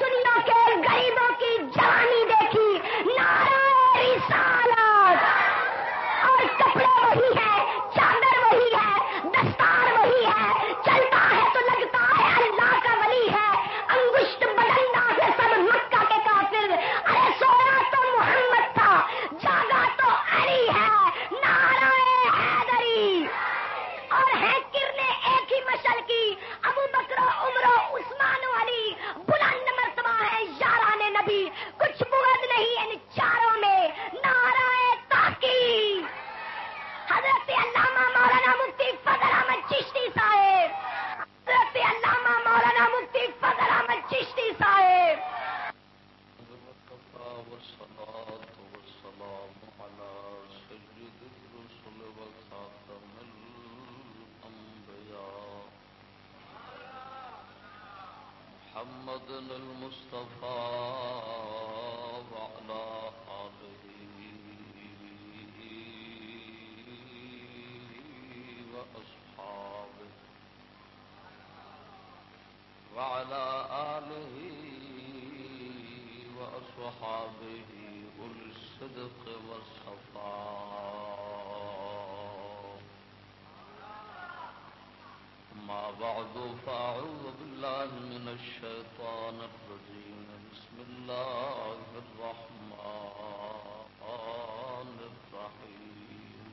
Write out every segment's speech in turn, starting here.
دنیا کے غریبوں کی جانی دیکھی نارا رسالت اور کپڑے وہی ہے چادر وہی ہے دستار وہی ہے چلتا ہے تو لگتا ہے اللہ کا ولی ہے انگشت بدلنا سے سب مکہ کے کافر ارے سونا تو محمد تھا جاگا تو علی ہے نارا حیدری اور ہے کرنے ایک ہی مشل کی ابو بکرو عمرو عثمان علی بلند مرتبہ ہے یاران نبی کچھ بغد نہیں ان چاروں میں نارا تاکی حضرت علامہ مولانا مفتی فضل احمد چشتی صاحب حضرت علامہ مولانا مفتی فضل احمد چشتی صاحب والصلاة والسلام على سيد الرسل وخاتم الأنبياء محمد المصطفى وعلى آله وأصحابه وعلى آله وأصحابه أولي الصدق والصفاء ما بعد فأعوذ بالله من الشيطان الرجيم بسم الله الرحمن الرحيم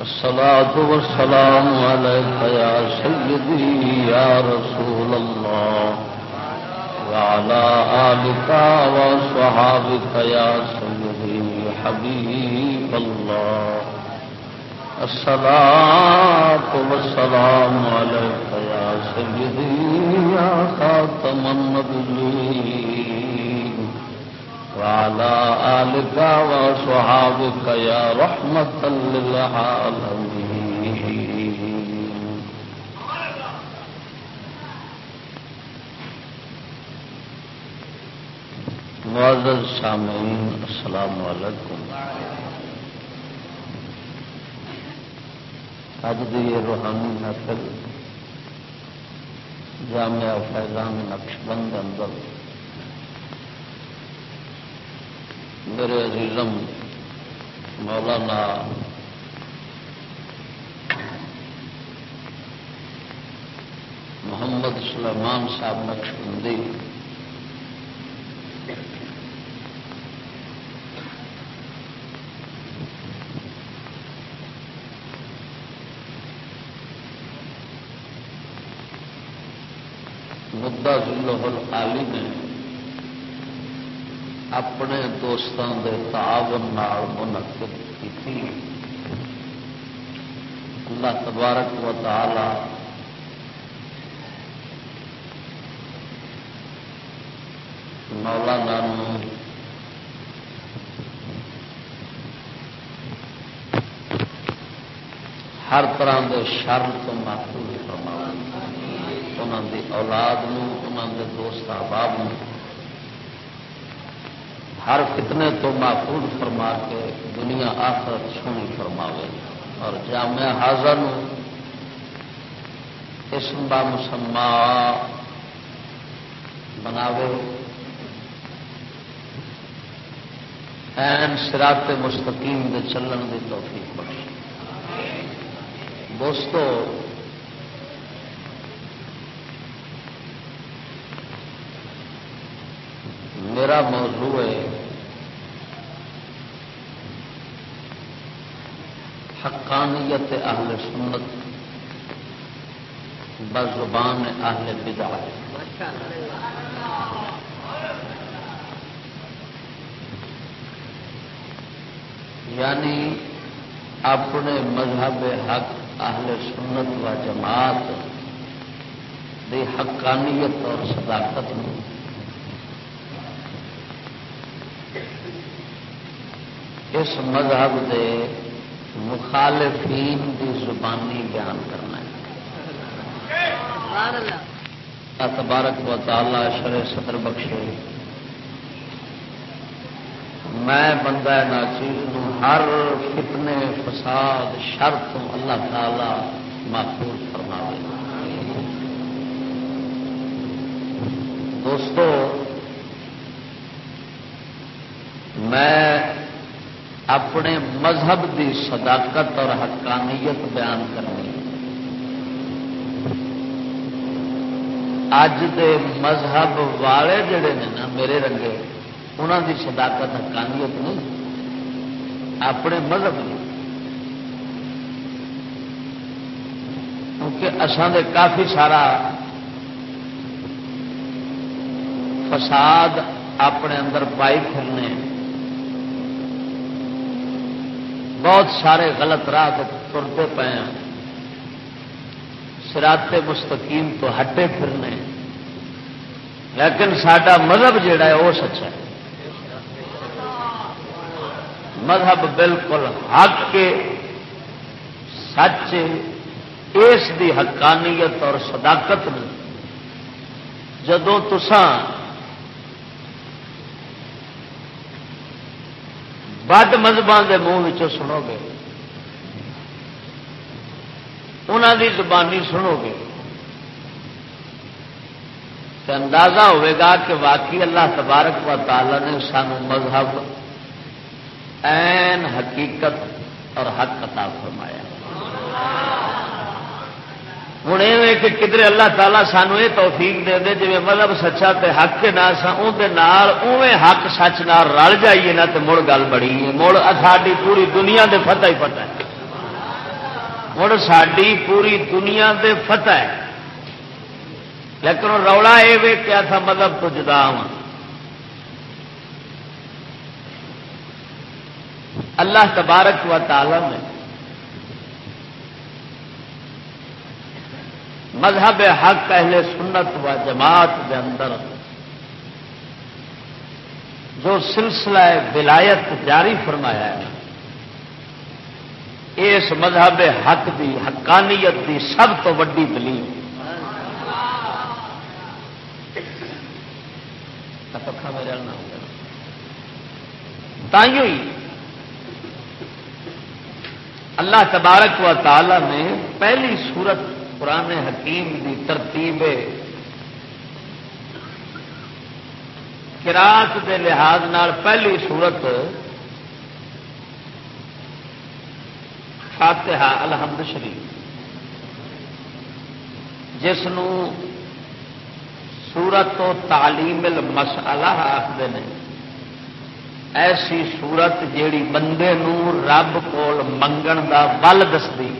الصلاة والسلام عليك يا سيدي، يا رسول الله. وعلى آلك وصحابك يا سيدي حبيب الله. الصلاة والسلام عليك يا سيدي، يا خاتم النبيين. وعلى آلك وصحابك يا رحمة للعالمين. معزز سامعین، السلام علیکم. اج دی یہ روحانی نقل جامعہ فیضان نقش بند اندر میرے عزیزم مولانا محمد سلیمان صاحب نقش بندی مدعا ذلہ عالی اپنے دوستوں کے تعاون منعقد کی اللہ تبارک و تعالی مولانا ہر طرح کے شر تو محفوظ فرما انہوں دی اولاد نو انہوں دے دوست احباب نو ہر فتنے تو محفوظ فرما کے دنیا آخرت سونی فرماوے اور جامعہ حاضر اسم با مسما بناوے۔ این سرات مستقیم دے چلن دی توفیق بخش دوستو میرا موضوع ہے۔ حقانیت اہل سنت۔ بزبان اہل بدع یعنی اپنے مذہب حق اہل سنت و جماعت دی حقانیت اور صداقت میں۔ اس مذہب دے مخالفین دی زبانی بیان کرنا ہے۔ تبارک و تعالی شر صدر بخشے۔ میں بندہ ناچیز ہر فتنے فساد، شر تو اللہ تعالی محفوظ فرما دوستو میں اپنے مذہب دی صداقت اور حقانیت بیان کرنی اج دے مذہب والے جڑے نے نا میرے رنگے انہوں دی صداقت حقانیت نہیں، اپنے مذہب کی کیونکہ اسان دے کافی سارا فساد اپنے اندر پائی پھرنے بہت سارے غلط راہ ترتے پے ہیں۔ سراتے مستقیم تو ہٹے پھرنے۔ لیکن سڈا مذہب جڑا ہے وہ سچا ہے۔ مذہب بالکل حق کے سچ اس دی حقانیت اور صداقت میں جدو تسان بد مذہبوں کے منہ سنو گے انہوں دی زبانی سنو گے تو اندازہ ہوئے گا کہ واقعی اللہ تبارک و تعالی نے سانو مذہب این حقیقت اور حق عطا فرمایا ہوں یہ کہ کدھر اللہ تعالیٰ سانو یہ توفیق دے دے جی مطلب سچا تے حق کے نہ اوے حق سچ نال رل جائیے نا تو مڑ گل بڑی ہے۔ مڑ ساری پوری دنیا دے فتح ہی فتح ہے۔ مڑ ساری پوری دنیا دے فتح ہے۔ لیکن رولا یہ کیا تھا مطلب تو جدا ہوں اللہ تبارک و تعالی نے مذہب حق، اہل سنت و جماعت کے اندر جو سلسلہ ولایت جاری فرمایا ہے، اس مذہب حق دی، حقانیت دی سب تو ویڈی دلیل۔ پکا میرے تھی اللہ تبارک و تعالی نے پہلی صورت قرآن حکیم کی ترتیب کراط کے لحاظ نال پہلی صورت فاتحہ الحمد شریف۔ جس سورت و تعلیم المسئلہ آخر ایسی سورت جیڑی بندے نو رب کول منگن دا بل دستی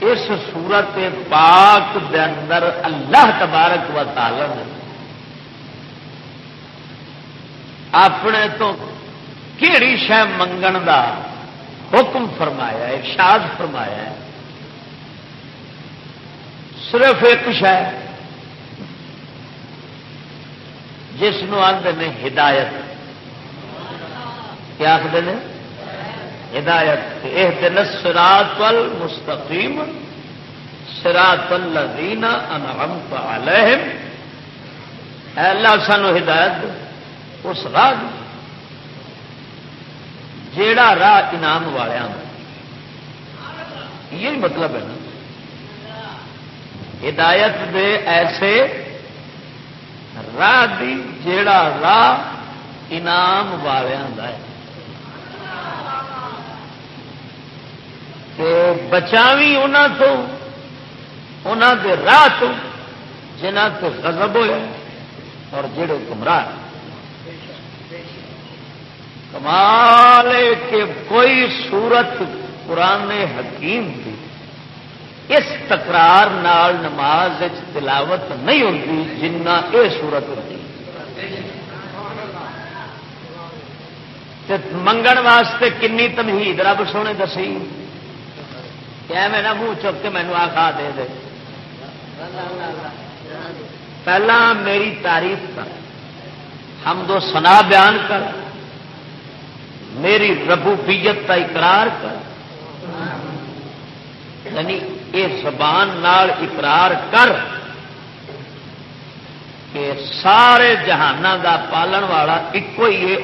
اس سورت پاک دے اندر اللہ تبارک و تعالی نے اپنے تو کہڑی شہ منگن دا حکم فرمایا ارشاد فرمایا ہے۔ صرف ایک شہ جس آدھے ہدایت۔ کیا آخر ہدایت یہ دن سراط المستقیم سراط الذین انعمت علیہم۔ اے اللہ، سانو ہدایت اس راہ جیڑا راہ انعام والوں یہی مطلب ہے نا۔ ہدایت دے ایسے راہ دی جیڑا راہ انعام والوں کا ہے۔ بچاوی انہوں تو انہوں دے راہ تو جنہ تو غضب ہوئے اور جڑے گمراہ کمال کہ کوئی صورت قرآن حکیم کی اس تکرار نال نماز تلاوت نہیں ہوتی جنہ یہ سورت ہوتی منگن واسطے کنی تمہید، رب سونے دسی کہ میں نہ منہ چک کے مینو آخا دے دے۔ پہلا میری تعریف کر۔ ہم دو سنا بیان کر۔ میری ربوبیت کا اقرار کر۔ یعنی یہ زبان نال اقرار کر کہ سارے جہان دا پالن والا ایک ہی ہے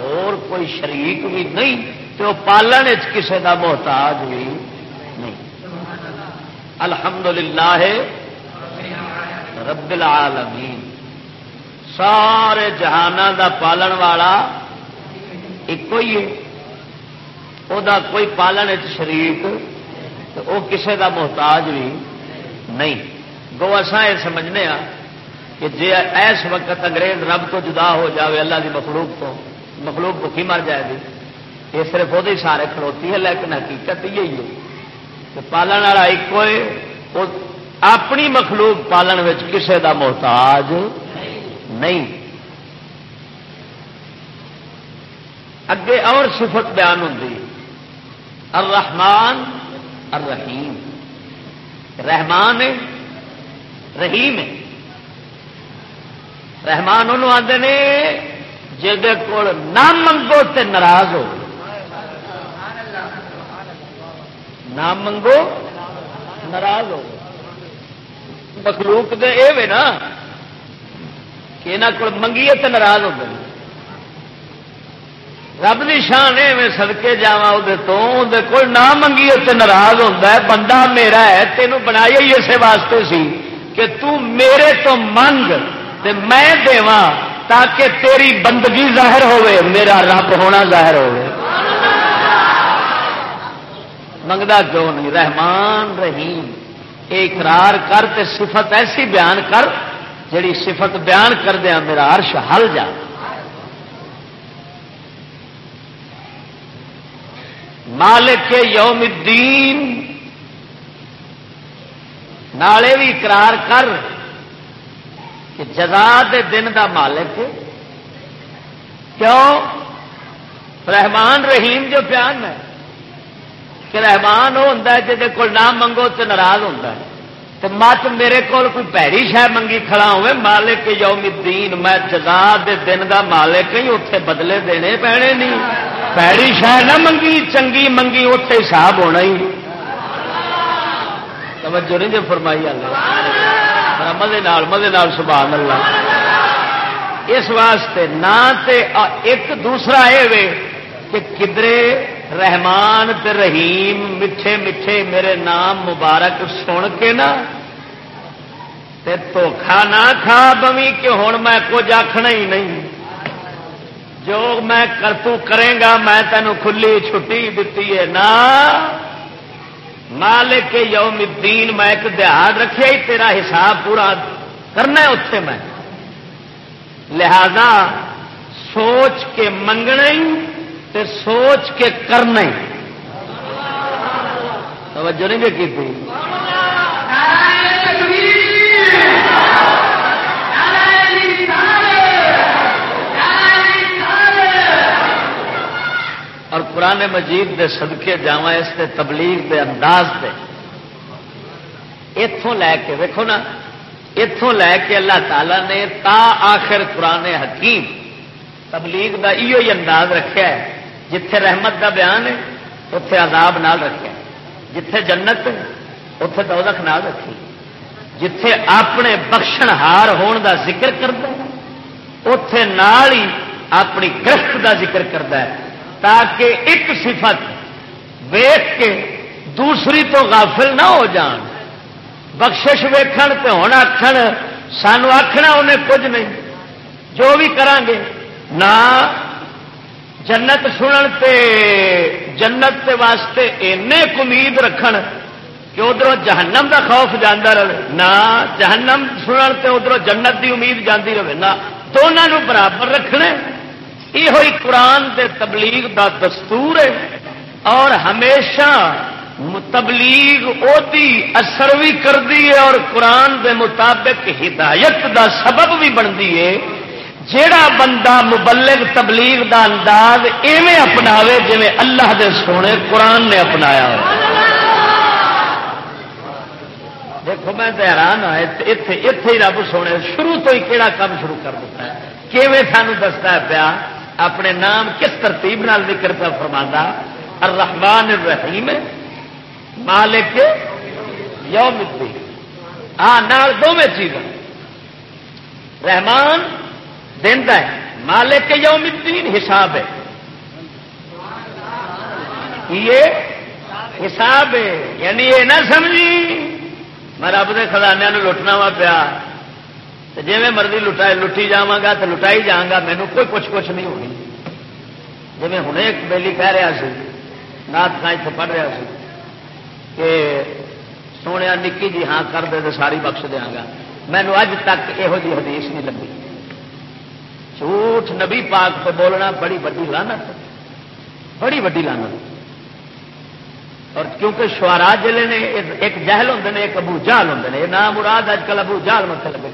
وہ کوئی شریک بھی نہیں تو پالن کسی کا محتاج بھی۔ نہیں الحمدللہ رب العالمین۔ سارے جہان دا پالن والا ایک ہی ہے۔ وہ کوئی پالن شریک وہ کسی کا محتاج بھی نہیں۔ گو اصا یہ سمجھنے ہاں کہ جی ایس وقت انگریز رب تو جدا ہو جاوے اللہ کی مخلوق تو، مخلوق بکی مر جائے گی۔ یہ صرف وہ سارے کھڑوتی ہے، لیکن حقیقت یہی ہے۔ پالن والا ایک اپنی مخلوق پالن کسے دا محتاج نہیں۔ اگے اور صفت بیان ہوتی الرحمن الرحیم۔ رحمان ہے، رحیم ہے۔ رحمان انہوں آتے نے جہد کول نہ منگو تے ناراض ہو۔ نہ منگو، ناراض ہو مخلوق دے اے نا، کہ یہاں کو منگیے تو ناراض ہو گئے۔ رب کی شان ہے سدکے جا تو کول نہ منگیے تو ناراض ہوتا ہے، بندہ میرا ہے، تینوں بنایا ہی اسے واسطے سی کہ تو میرے تو منگ تے میں دیوا تاکہ تیری بندگی ظاہر ہوئے میرا رب ہونا ظاہر ہوئے منگتا کیوں نہیں؟ رحمان رحیم۔ اقرار کر تے صفت ایسی بیان کر جڑی صفت بیان کر دیا میرا عرش ہل جا۔ مالک یوم الدین۔ نالے بھی اقرار کر کہ جزا دے دن دا مالک۔ کیوں؟ رحمان رحیم جو پیان ہے۔ کہ رحمان وہ ہوں جی کو نہ منگو تو ناراض ہوتا ہے۔ تو مت میرے کو کوئی پیڑی شہ منگی کھڑا ہوئے مالک یوم الدین، میں جزا دے دن دا مالک ہی اتے بدلے دینے پینے نہیں پیڑی شہ نہ منگی، چنگی منگی اتے حساب ہونا ہی۔ توجہ نہیں جو فرمائی اللہ مزے مزے سبحان اللہ اس واسطے نہ تے ایک دوسرا یہ کہ کدرے رحمان تے رحیم، میٹھے میٹھے میرے نام مبارک سن کے نا، تے دھوکھا نہ کھا بوی کہ ہوں میں کچھ آخنا ہی نہیں۔ جو میں کرتو کرے گا، میں تینوں کھلی چھٹی دیتی ہے۔ نہ مالک یوم الدین، میں ایک دہاد رکھے ہی تیرا حساب پورا کرنا ہے اتے میں۔ لہذا سوچ کے منگنا ہی تے سوچ کے کرنا توجہ نہیں کی اور قرآن مجید دے صدقے جا اس دے تبلیغ دے انداز دے۔ اتوں لے کے دیکھو نا اتوں لے کے اللہ تعالی نے تا آخر قرآن حکیم تبلیغ دا ایو ہی انداز رکھا ہے۔ جتھے رحمت دا بیان ہے اتے عذاب نال رکھا ہے جتھے جنت اتے دولت نال رکھی جتھے اپنے بخشن ہار ہون دا ذکر کرتا ہے اتے نال ہی اپنی گرفت دا ذکر کرتا ہے۔ تاکہ ایک صفت ویخ کے دوسری تو غافل نہ ہو جان۔ بخشش ویکھن تے ہوں آخر سانو آخنا انہیں کچھ نہیں۔ جو بھی کران گے نہ جنت سنن تے، جنت تے واسطے اینے امید رکھن کہ ادھر جہنم دا خوف جانا رہے۔ نہ، جہنم سنن تے ادھر جنت دی امید جاندی رہے۔ نہ دونوں برابر رکھنے۔ یہ قرآن دے تبلیغ دا دستور ہے۔ اور ہمیشہ تبلیغ اوتی اثر بھی کرتی ہے اور قرآن دے مطابق ہدایت دا سبب بھی بنتی ہے۔ جیڑا بندہ مبلغ تبلیغ دا انداز ایویں اپناوے جی اللہ دے سونے قرآن نے اپنایا ہو دیکھو، میں تو حیران ہاں اتے ہی رب سونے، شروع تو ہی کہڑا کام شروع کر دیتا ہے؟ کیویں سانو دستا ہے پیا؟ اپنے نام کس ترتیب نال ذکر پہ فرما الرحمن الرحیم، مالک یوم الدین۔ ہاں نال دو میں چیز رحمان دینا ہے۔ مالک یوم الدین حساب ہے۔ یہ حساب ہے۔ یعنی یہ نہ سمجھی۔ میں رب کے خزانے لٹنا وا پیا۔ جی میں مرضی لٹا لٹی جا تو لٹائی جاگا مینو کوئی پوچھ پوچھ نہیں ہونی جی ہوں ایک بیلی کہہ رہا سی نات کھائی سے پڑھ رہا سی کہ سونے نکی جی ہاں کر دے تو ساری بخش دیا گا۔ مینو اج تک یہو جی حدیث نہیں لگی جھوٹ نبی پاک پہ بولنا بڑی وڈی لانت بڑی وڈی لانت اور کیونکہ شوارا جلے نے، ایک جہل ہوں نے، ایک ابو جہل ہوں نے۔ یہ نام مراد اج کل ابو جہل مت لگے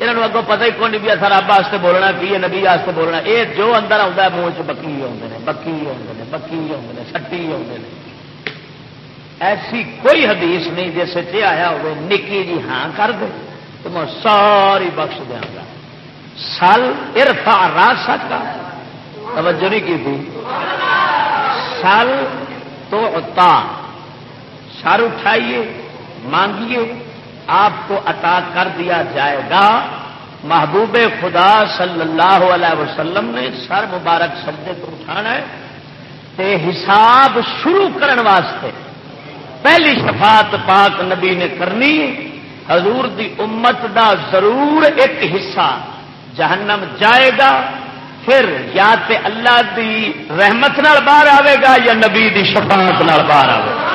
یہاں اگوں پتہ ہی کون بھی سر رب واسطے بولنا، کی ہے نبی واسطے بولنا۔ یہ جو اندر آتا ہے، منہ چ بکی آتے ہیں بکی آتے ہیں بکی آتے ہیں سٹی آتے ہیں ایسی کوئی حدیث نہیں جس سے آیا ہوگی نکی جی ہاں کر دے تو میں ساری بخش دیا گا سل ارفا راس سکتا توجہ نہیں کی تھی. سل تو عطا. سر اٹھائیے، مانگیے، آپ کو عطا کر دیا جائے گا. محبوب خدا صلی اللہ علیہ وسلم نے سر مبارک سجدے کو اٹھانا ہے. تے حساب شروع کرنے واسطے پہلی شفاعت پاک نبی نے کرنی حضور دی امت دا ضرور ایک حصہ جہنم جائے گا، پھر یا تے اللہ دی رحمت نال باہر آئے گا یا نبی دی شفاعت نال باہر آئے گا؟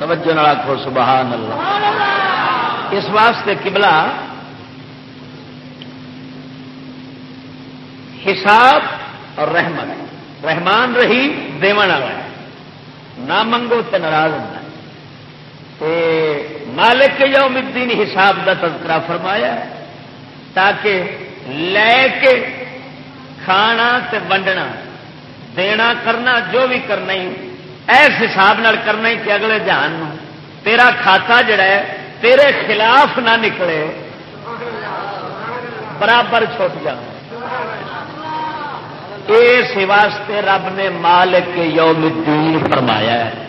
توجہ آخو سبحان اللہ۔ اس واسطے قبلہ حساب اور رحمت۔ رحمان رہی دیون والا نہ منگو تو ناراض ہوتا مالک یوم الدین حساب کا تذکرہ فرمایا تاکہ لے کے کھانا تے ونڈنا، دینا کرنا، جو بھی کرنا ہی، ایس حساب نال کرنا ہی کہ اگلے جہان تیرا کھاتا جڑا ہے، تیرے خلاف نہ نکلے۔ برابر چھوٹ جائے اس واسطے رب نے مالک یوم الدین فرمایا ہے۔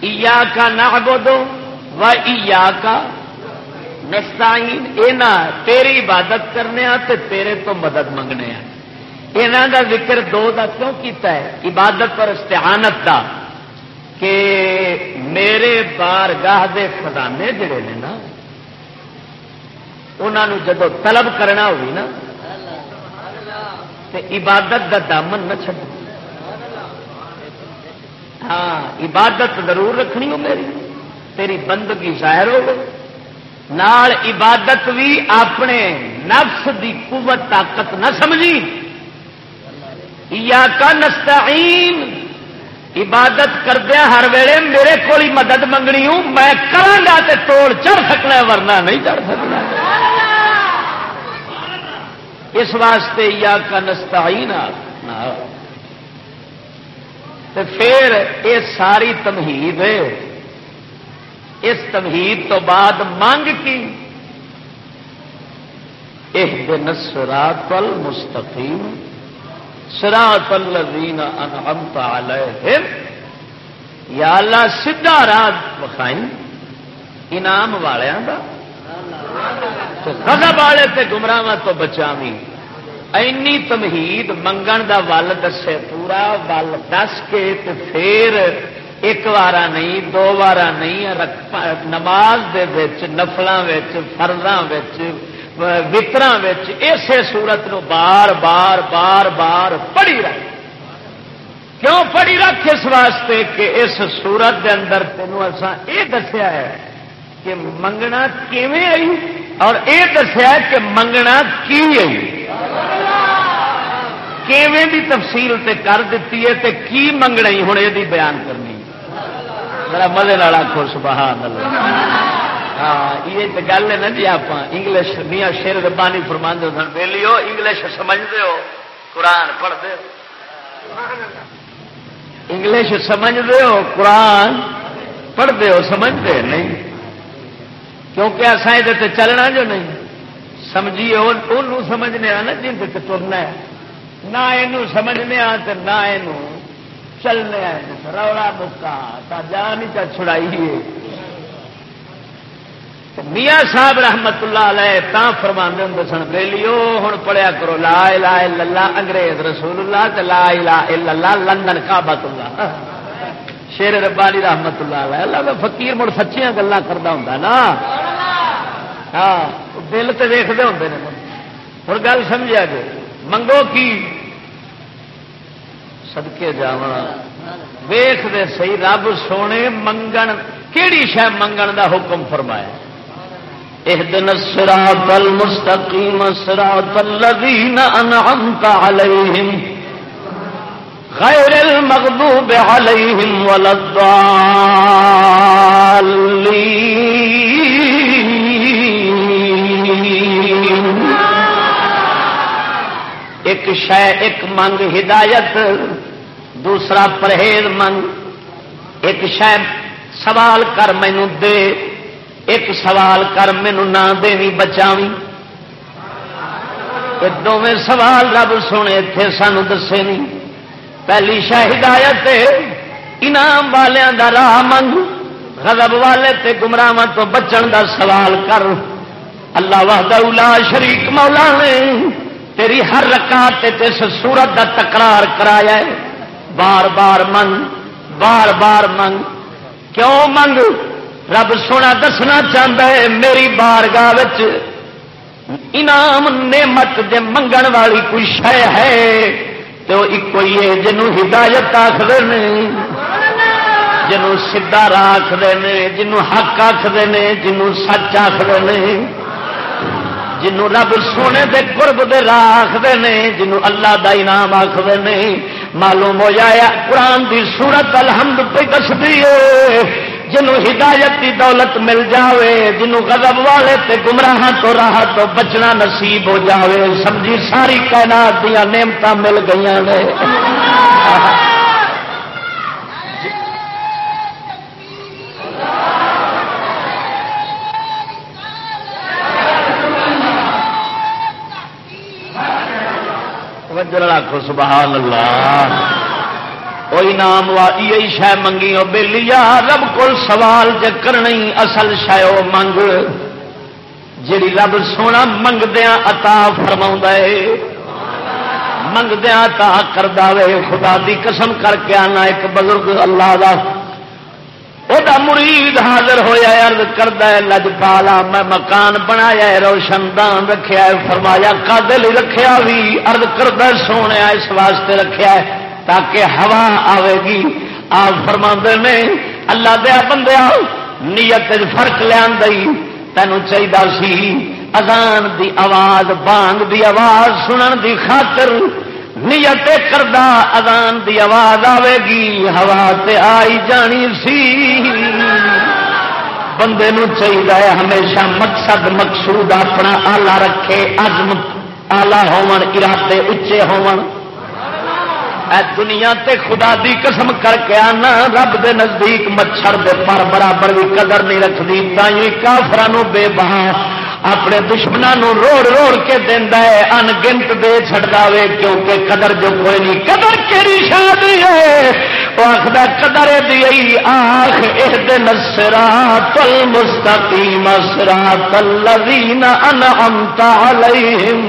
ایا کا نہ دو و ایا کا نستعین۔ اینا تیری عبادت کرنے ہاں تے تیرے تو مدد منگنے ہیں یہاں کا ذکر دو دا کیوں کیتا ہے؟ عبادت اور استعانت دا۔ کہ میرے بار گاہ دے خزانے جڑے نے نا انہوں جدو طلب کرنا ہوگی نا تے عبادت دا دامن نہ چڈ ہاں عبادت ضرور رکھنی ہو میری۔ تیری بندگی ظاہر ہو نال عبادت بھی اپنے نفس دی قوت، طاقت نہ سمجھی۔ یا کا نستعین۔ عبادت کردیا ہر ویلے میرے کو مدد منگنی ہوں۔ میں کرا تے توڑ چڑھ سکنا ورنہ نہیں چڑھ سکنا۔ اس واسطے یا کا نستا ہی پھر یہ ساری تمہید ہے۔ اس تمہید تو بعد مانگ کی۔ ایک دن سرات المستقیم۔ سراط الذین انعمت علیہم۔ یا اللہ سیدھا راہ بخائی انعام والوں کا تو خزب والے تے گمراہ تو بچا اینی تمہید منگن دا ول دسے، پورا ول دس کے تے پھر ایک وارا نہیں، دو وارا نہیں نماز دے وچ، نفلاں وچ، فرضاں وچ، وطراں وچ اسے صورت نو بار بار بار بار پڑھی رکھ۔ کیوں پڑھی رکھ؟ اس واسطے کہ اس سورت دے اندر تینوں اساں اے دسیا ہے کہ منگنا کیویں آئی؟ اور اے دسیا کہ منگنا کی کیویں بھی تفصیل تے کر دیتی ہے تے کی منگنا ہی؟ ہوں یہ بیان کرنی میرا مزے والا خوش بہان ہاں یہ تو گل ہے نا جی آپ انگلش میاں شیر ربانی فرماندے ہو سن۔ ویلی ہو انگلش سمجھتے ہو۔ قرآن پڑھتے ہو۔ انگلش سمجھتے ہو، قرآن پڑھتے ہو سمجھتے نہیں۔ کیونکہ اصا یہ چلنا جو نہیں۔ سمجھیے وہ سمجھنے نا جن سے ترنا ہے۔ نہ یہ سمجھنے آ نہ یہ چلنے روڑا مکا جان ہی چھڑائی میاں صاحب رحمت اللہ علیہ تا فرما ہوں سن بےلیو ہوں پڑھیا کرو، لا لا للہ انگریز رسول اللہ، تے لا لا اللہ، لندن کابت اللہ۔ شیر ربانی رحمت اللہ علیہ. اللہ فقیر مڑ سچیاں گلا کرتا ہوں نا؟ ہاں دل تو ویختے ہوں نے ہوں گل سمجھا جی منگو کی؟ سدکے جا ویخ دے سی رب سونے منگن کہڑی شہ منگن دا حکم فرمایا؟ اهدنا الصراط المستقيم صراط الذين أنعمت عليهم غير المغضوب عليهم ولا الضالين. ایک شہ ایک منگ ہدایت، دوسرا پرہیز منگ. ایک شہ سوال کر مینو دے. ایک سوال کر مینو نہ دینی بچاوی یہ دونیں سوال رب سونے اتے سانو دسے نہیں. پہلی شاہ ہدایت انعام والوں دا راہ منگ، غضب والے تے گمراہ تو بچن دا سوال کر۔ اللہ وحدہ اولا شریک مولا نے تیری ہر رکعت اس سورت دا تکرار کرایا ہے۔ بار بار منگ، بار بار منگ۔ کیوں منگ؟ رب سونا دسنا چاہتا ہے میری بارگاہ انعام نعمت دے منگن والی کوئی شہ ہے؟ تو ایک ہے جنوں ہدایت آخر جنوں سیدا راہ آخر جنوں حق آخر جنوں سچ آخر جنوں رب سونے دے قرب دے راہ آخر جنوں اللہ دا انعام آخر معلوم ہو جایا قرآن دی سورت الحمد پہ دس ہے جنوں ہدایت کی دولت مل جاوے، جنوں غضب والے تے گمراہ تو راہ تو بچنا نصیب ہو جاوے۔ سمجھی ساری کائنات دیا نعمت مل گئی نے۔ سبحان اللہ۔ کوئی نام وائی شہ منگی وہ بےلیا رب کو سوال جے کرنی اصل شہ منگ۔ جی رب سونا منگدیا اتا فرما منگدیا تا کر دے خدا دی قسم کر کے آنا ایک بزرگ اللہ دا۔ وہ مرید حاضر ہوا ارد کرد لج پالا میں مکان بنایا روشن دان رکھا فرمایا کدل رکھا بھی ارد کرد سونے اس واسطے رکھا ہے۔ تاکہ ہوا آئے گی۔ آپ فرما نے، اللہ دیا بندیا، نیت فرق لیا تین چاہیے سی، اذان دی آواز، بانگ دی آواز، سنن دی خاطر نیت کردہ اذان دی آواز آئے گی۔ ہوا تے آئی جانی سی۔ بندے نو چاہیے ہمیشہ مقصد مقصود اپنا آلہ رکھے، عزم، آلہ ہون ارادے اچے ہون اے دنیا تے خدا دی قسم کر کے آنا، رب دے نزدیک مچھر دے پر برابر بھی قدر نہیں رکھتی تھی کافران بے بہا اپنے دشمنوں روڑ روڑ کے دینا ہے، ان گنت دے چڑتا وے، کیونکہ قدر جو کوئی نہیں۔ قدر کہڑی شادی ہے؟ وہ آخر قدر دی آخ یہ دن سرا تل مستقیم سرا تل ان امتا علیہم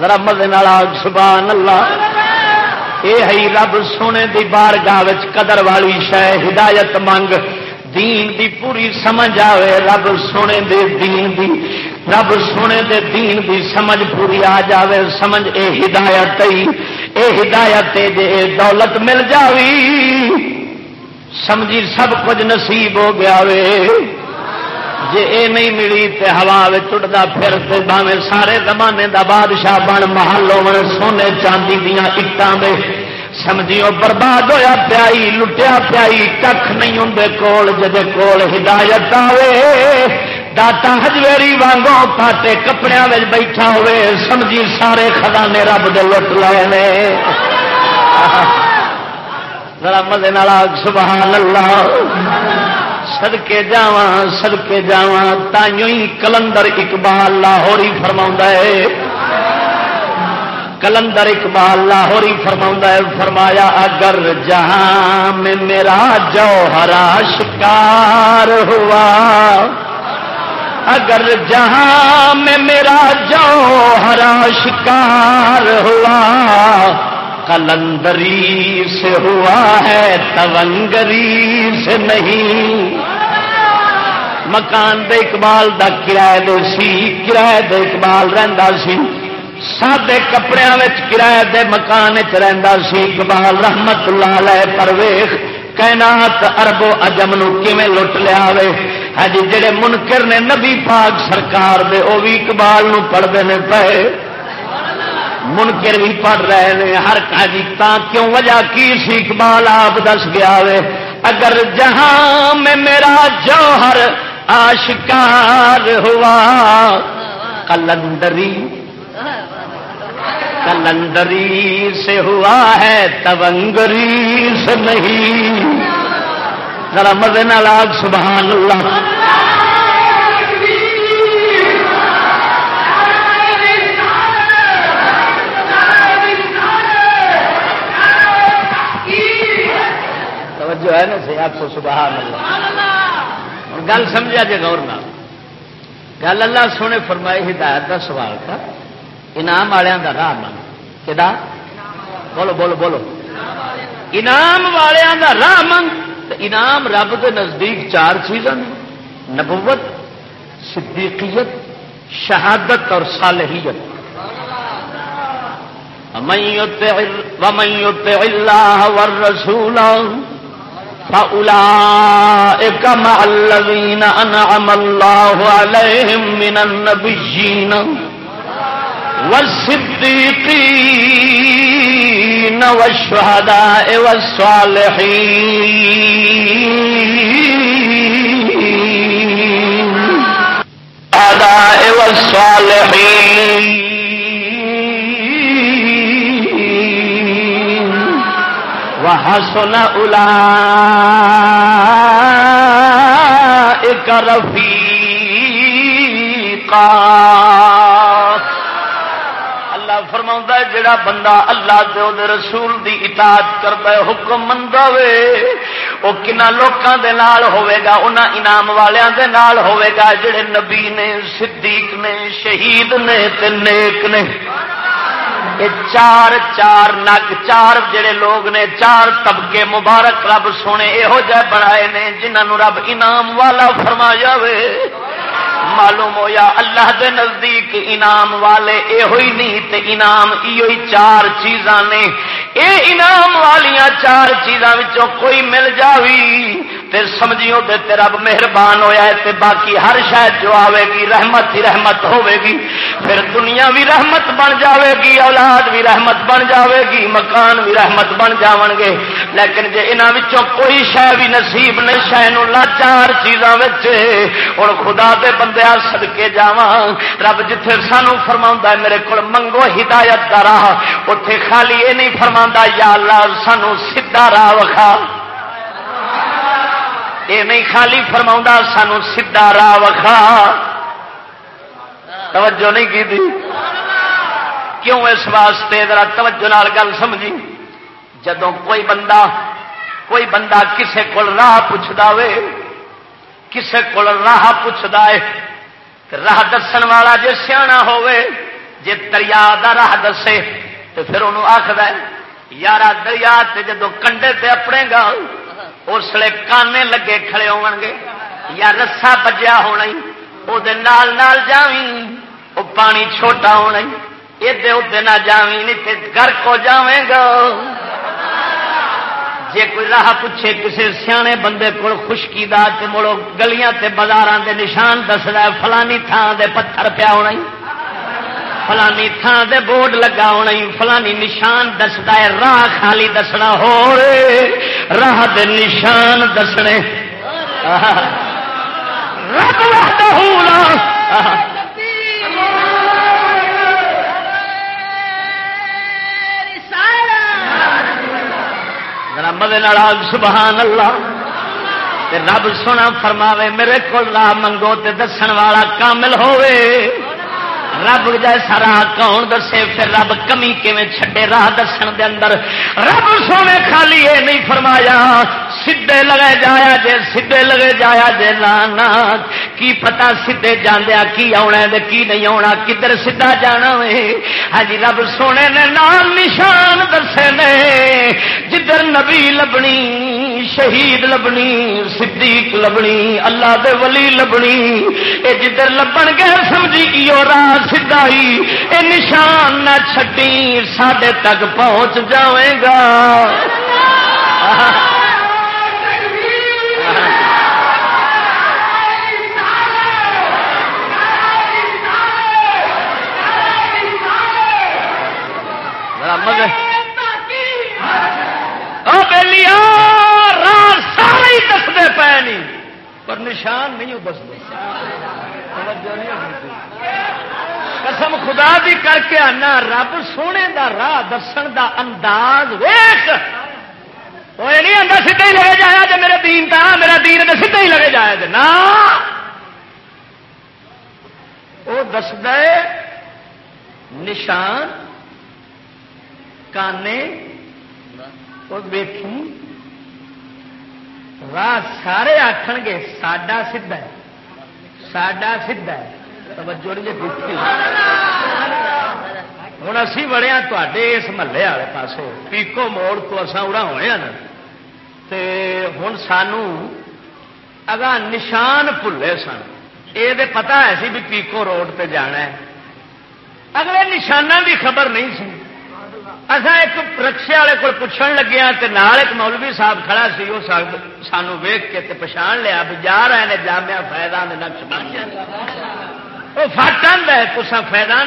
ذرا مزے سبحان اللہ یہ ہے رب سونے دی بارگاہ قدر والی شہ ہدایت منگ۔ دین دی پوری سمجھ آئے رب سونے دے دین دی۔ رب سونے دے دین دی سمجھ پوری آ جاوے، سمجھ اے ہدایت اے ہدایت جے دولت مل جاوی۔ سمجھی سب کچھ نصیب ہو گیا وے۔ جے اے نہیں ملی تے ہوا چڑھتا پھر باوے سارے زمانے دا بادشاہ بن محل ہو سونے چاندی دیا اٹان دے۔ سمجھیو، برباد ہویا پیائی، لٹیا پیائی کھ نہیں ہوں کول جدے کول ہدایت آوے۔ داتا ہجویری وانگو پاٹے کپڑے بیٹھا ہوئے۔ سمجھی سارے خزانے رب دے لٹ لائے ذرا مزے سبحان اللہ۔ سدکے جا سدکے جا تائیوں ہی کلندر اقبال لاہوری فرما ہے۔ کلندر اقبال لاہوری فرما ہے، فرمایا، اگر جہاں میں میرا جوہرا شکار ہوا، اگر جہاں میں میرا جوہرا شکار ہوا کلندری سے ہوا ہے تونگری سے نہیں۔ مکان دے اقبال دا کرایہ دے سی، کرایہ دے اقبال رہندا سی۔ سادے کپڑے کرایہ دے مکان سی۔ اقبال رحمت اللہ لے پرویخ کائنات اربو اجم کیویں لٹ لیا وے؟ ہاں جی جڑے منکر نے نبی پاک سرکار دے، او بھی اقبال نو پڑھتے ہیں پے۔ منکر بھی پڑھ رہے ہیں ہر جی تا کیوں وجہ کی سی؟ اقبال آپ دس گیا وے، اگر جہاں میں میرا جوہر آشکار ہوا، کلندری کلندری سے ہوا ہے تونگری سے نہیں۔ ذرا مزے لاگ سبحان اللہ۔ جو ہے نا سی آپ کو سبحان اللہ۔ گل سمجھا جائے گور نہ۔ گل اللہ سونے فرمائی، ہدایت کا سوال تھا۔ انعام والوں کا راہ من کہ بولو بولو بولو۔ انعام والوں کا راہ من انعام رب کے نزدیک چار چیزاں نبوت، صدیقیت، شہادت اور صالحیت۔ ومن يطع الله والرسول فأولئك مع الذين أنعم الله عليهم من النبيين والصديقين والشهداء والصالحين الشهداء والصالحين وحسن أولئك رفيقا. فرما جڑا بندہ اللہ دے دے رسول دی اطاعت کرتا ہے، حکم منگا وے۔ وہ کنا لوکاں دے نال ہوے گا، انہاں انعام والیاں دے نال ہوے گا، جڑے نبی نے، صدیق نے، شہید نے، تے نیک نے۔ یہ چار چار نگ، چار جڑے لوگ نے، چار طبقے مبارک رب سونے یہو جہ بنائے نے جنہوں رب انعام والا فرمایا وے۔ معلوم ہویا اللہ دے نزدیک انعام والے اے ہوئی نہیں، تے انعام ایو ہی چار چیزاں نے۔ اے انعام والیاں چار چیزاں وچوں کوئی مل جاوی۔ تے سمجھیو تے تے رب مہربان ہویا ہے، تے باقی ہر شاید جو آوے گی، رحمت ہی رحمت ہوے گی۔ پھر دنیا بھی رحمت بن جاوے گی اولاد اولاد بھی رحمت بن جاوے گی، مکان بھی رحمت بن جاون گے۔ لیکن جے انہاں وچوں کوئی شے بھی نصیب نہیں شے نو لا چار چیزاں وچ، ہن خدا دے بندے سدکے جا رب جتھے سانو فرما ہے، میرے کو منگو ہدایت کا راہ۔ اتے خالی یہ نہیں فرما یا اللہ سانو سیدا راہ وکھا۔ یہ نہیں خالی فرما سانو سیدا راہ وکھا۔ توجہ نہیں کی کیوں اس واسطے ذرا توجہ نال گل سمجھی؟ جدو کوئی بندہ کوئی بندہ کسے کو راہ پوچھتا وے، کسے کو راہ پوچھتا ہے راہ دسن والا جی سیا جی دریا کا راہ دسے تو پھر انہوں آخر یار دریا جدو کنڈے تے اپنے گا، اس لیے کانے لگے کھڑے ہو گے، یا رسا بجیا ہونا وہ وہ پانی چھوٹا ہونا ادے ادے نہ جاوی نہیں گھر کو جاویں گا۔ جی کوئی راہ پوچھے کسی سیانے بندے کو خشکی دار مڑو گلیاں تے بازار دے نشان دسدا فلانی تھان دے پتھر پیا ہونا فلانی تھان دے بورڈ لگا ہونا فلانی نشان دستا ہے، راہ خالی دسنا ہو راہ دے نشان دسنے۔ رب سبحان اللہ۔ رب سونا فرماوے میرے کو لا منگو تے دسن والا کامل ہوئے رب جیسا راہ کون دسے؟ پھر رب کمی چھڈے؟ راہ دسن دے اندر رب سونے خالی یہ نہیں فرمایا سیدے لگے جایا جے سیدے لگے جایا جے لانا کی پتا سیدے جاندیا، کی آنا کی نہیں آنا کدھر سیدا جانا وے؟ ہاں جی، رب سونے نے نام نشان دسے نے، جدھر نبی لبنی، شہید لبنی، صدیق لبنی، اللہ دے ولی لبنی، اے جدھر لبن گئے، سمجھی کی راہ سدائی اے نشان نہ چھٹی سڈے تک پہنچ جائے گا۔ سارے دستے پے نہیں پر نشان نہیں دستے قسم خدا بھی کر کے آنا، رب سونے دا راہ دسن دا انداز ویخ۔ وہ نہیں آتا سیدھا ہی لگے جایا جی میرے دین تا میرا دین تو سیدھا ہی لگے جایا جی نا۔ وہ دسد نشان، کانے وہ ویکھی راہ سارے آخ گے، ساڈا سیدھا ساڈا سیدھا توجہ نہیں جی ہوں اسی بڑے تے اس محلے والے پاس پیکو موڑ تو اصا اڑا ہوئے ہیں ہوں سانو اگا نشان بھلے سن۔ یہ پتا ہے سی بھی پیکو روڈ پہ جانا ہے۔ اگلے نشانہ کی خبر نہیں سی۔ اصا ایک رکشے والے کو پوچھن لگے ہاں نال ایک مولوی صاحب کھڑا سی وہ سانو ویک کے پچھان لیا بھی جا رہے ہیں جامع فائدہ نقش بند وہ فٹ آدھا ہے تو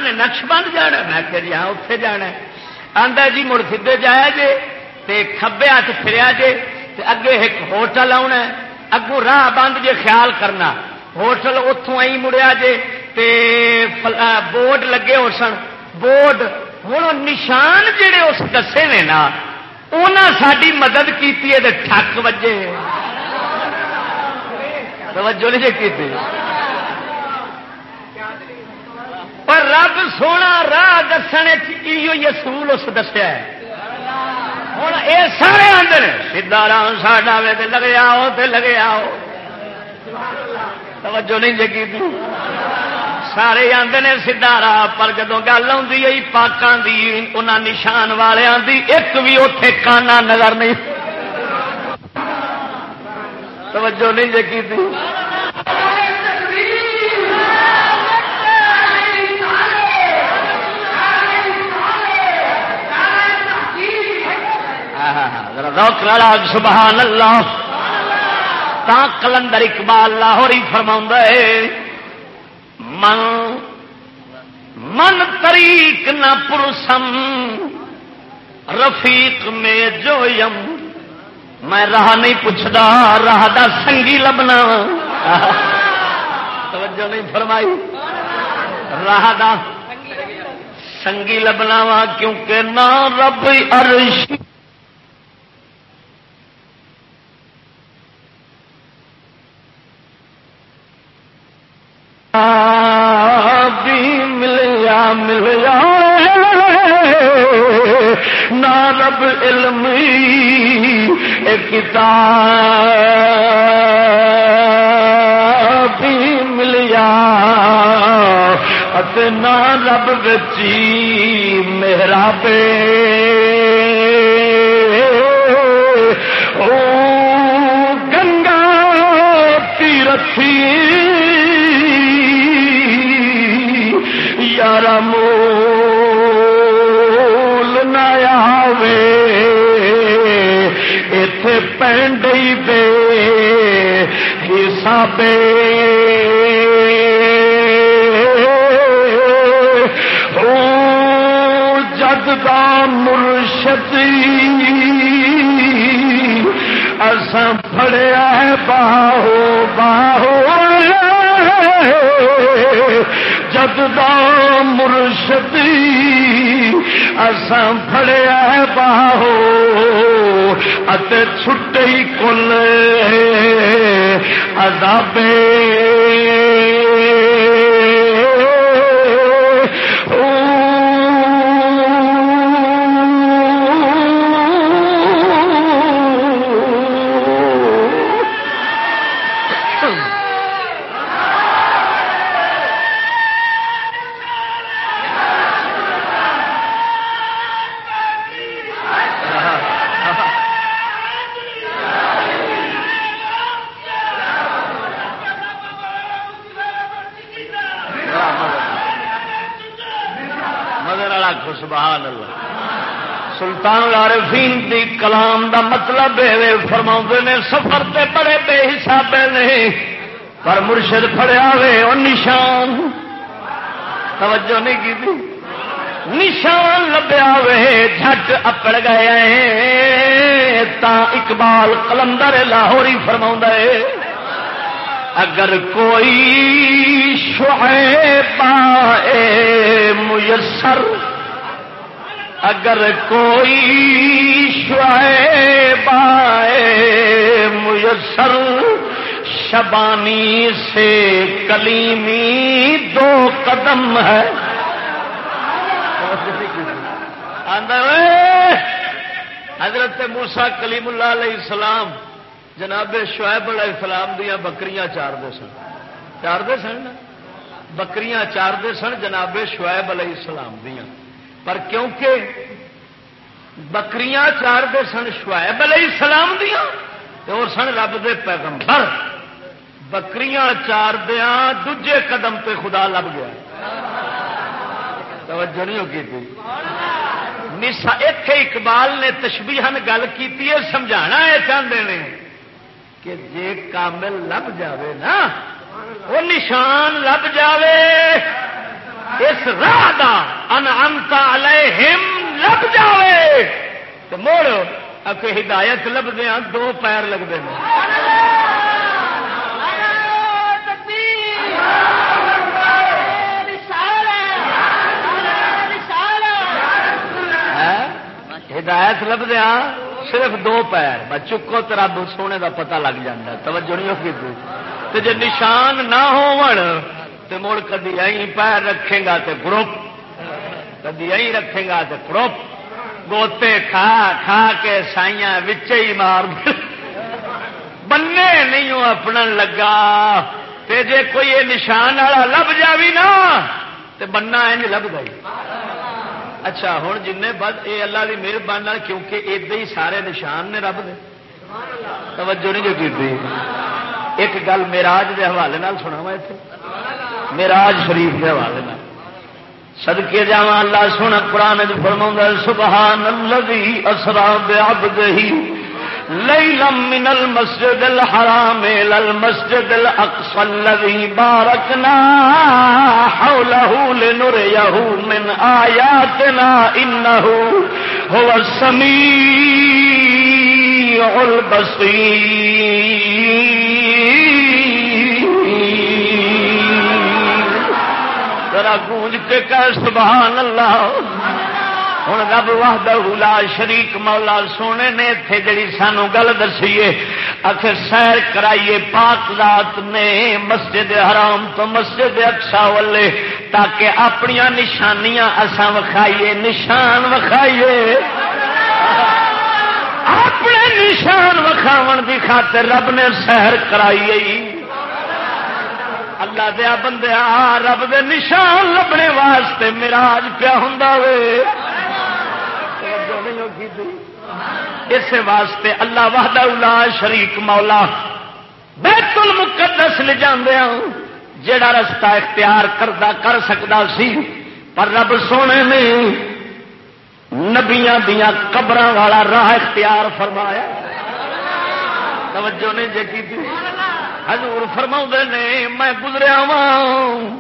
نے نقش بند جانا میں کہ جی ہاں اتنے جانا آدھا جی مڑ سیدے جایا جے تے کھبے ہاتھ پھریا جے تے اگے ایک ہوٹل آنا اگوں راہ بند جے خیال کرنا۔ ہوٹل اتوں آئی مڑیا جے تے بورڈ لگے ہو سن۔ بورڈ ہوں نشان جڑے اس دسے نے نا انہیں ساری مدد کی ٹھک وجے۔ توجہ نہیں جی کی پر رب سونا راہ دسنے اصول اس دسیا ہوں یہ سارے آدھے سیدا رام ساڈا وے لگے آؤ تو لگے آؤ۔ توجہ نہیں جگی سارے آدھے نے سیدا راہ پر جدو گل آئی پاکان دی، انہاں نشان والوں دی، ایک بھی اتے کانا نظر نہیں۔ توجہ نہیں جی کی روک لڑا سبحان اللہ۔ تا کلندر اقبال لاہوری فرما من من طریق نہ پرسم، رفیق میں جو یم۔ میں راہ نہیں پوچھتا راہ دا سنگی لبنا۔ توجہ نہیں فرمائی۔ راہ دا سنگی لبنا وا، کیونکہ نہ رب عرش بھی ملیا ملیا نہ رب علم کتاب بھی ملیا نہ رب بچی میرا پے او اتے پینڈی دے حسابے ہے باہو باہو جد مرشدی اسان پھڑیا ہے باہو چھٹے کل ادابے سلطان العارفین دی کلام دا مطلب فرما نے، سفر تے بڑے بے حساب نے، پر مرشد فڑیا وے وہ نشان۔ توجہ نہیں کی دی نشان لبیا وے، جھٹ اپڑ گئے تا اقبال کلندر لاہوری فرما ہے، اگر کوئی شعیب میسر اگر کوئی شعیب میسر، شبانی سے کلیمی دو قدم ہے۔ حضرت موسا کلیم اللہ علیہ السلام، جناب شعیب علیہ السلام دیا بکریاں چار دے سن۔ چار دے سن بکریاں چار دے سن جناب شعیب علیہ السلام دیا۔ پر کیونکہ بکریاں چار دے سن شعیب علیہ السلام دیا اور سن رب دے پیغمبر۔ بکریاں چار دیا دجے قدم پہ خدا لب گیا۔ توجہ نہیں ہوگی تھی۔ اتے اقبال نے تشبیہن گل کی سمجھا یہ چاہتے ہیں کہ جے کامل لب جاوے نا، وہ نشان لب جاوے۔ اس راہ دا انعمتا علیہم لب جاوے۔ تو موڑ اکے ہدایت لب دیا دو پیر لگتے ہیں ہدایت لب دیا صرف دو پیر۔ میں چکو تو رب سونے دا پتہ لگ جاتا توجہ نہیں ہوگی جی نشان نہ ہو تو مڑ کدی ائی پیر رکھے گا تو گروپ، کدی ائی رکھے گا تو گروپ۔ گوتے کھا کھا کے سائیاں ہی مار۔ بننے نہیں اپنا لگا۔ تے جے کوئی یہ نشان والا لب جاوی نا، تے بننا انج لب گئی۔ اچھا ہوں جن بد یہ اللہ کی مہربانی کیونکہ ادا ہی سارے نشان نے رب دے۔ توجہ نہیں جو کی ایک گل میراج کے حوالے سنا وا اتنے میراج شریف کے حوالے میں سدکے جا اللہ سونا قرآن فرما سبحان الذي اسرا بعبده ليلا من المسجد الحرام الى المسجد الاقصى الذي باركنا حوله لنريه من اياتنا انه هو السميع البصير ذرا گونج کے کہ سبحان اللہ۔ ہوں رب لا شریک مولا سونے نے اتنے جڑی سانو گل دسیے۔ آخر سیر کرائیے پاک رات نے مسجد حرام تو مسجد اکسا والے تاکہ اپنی نشانیاں اسان وکھائیے، نشان وکھائیے۔ اپنے نشان وکھاو کی خاطر رب نے سیر کرائی۔ اللہ دیا بندیا رب دے نشان لبنے واسطے میراج پیا ہوں اس واسطے اللہ وحدہ الا شریک مولا بیت المقدس لے جاندے ہاں، جڑا رستہ اختیار کردا کر سکتا سی، پر رب سونے نے نبیاں دیا قبر والا راہ اختیار فرمایا۔ توجہ نے جی کی حضور فرما نے، میں گزریا ہاں۔ وا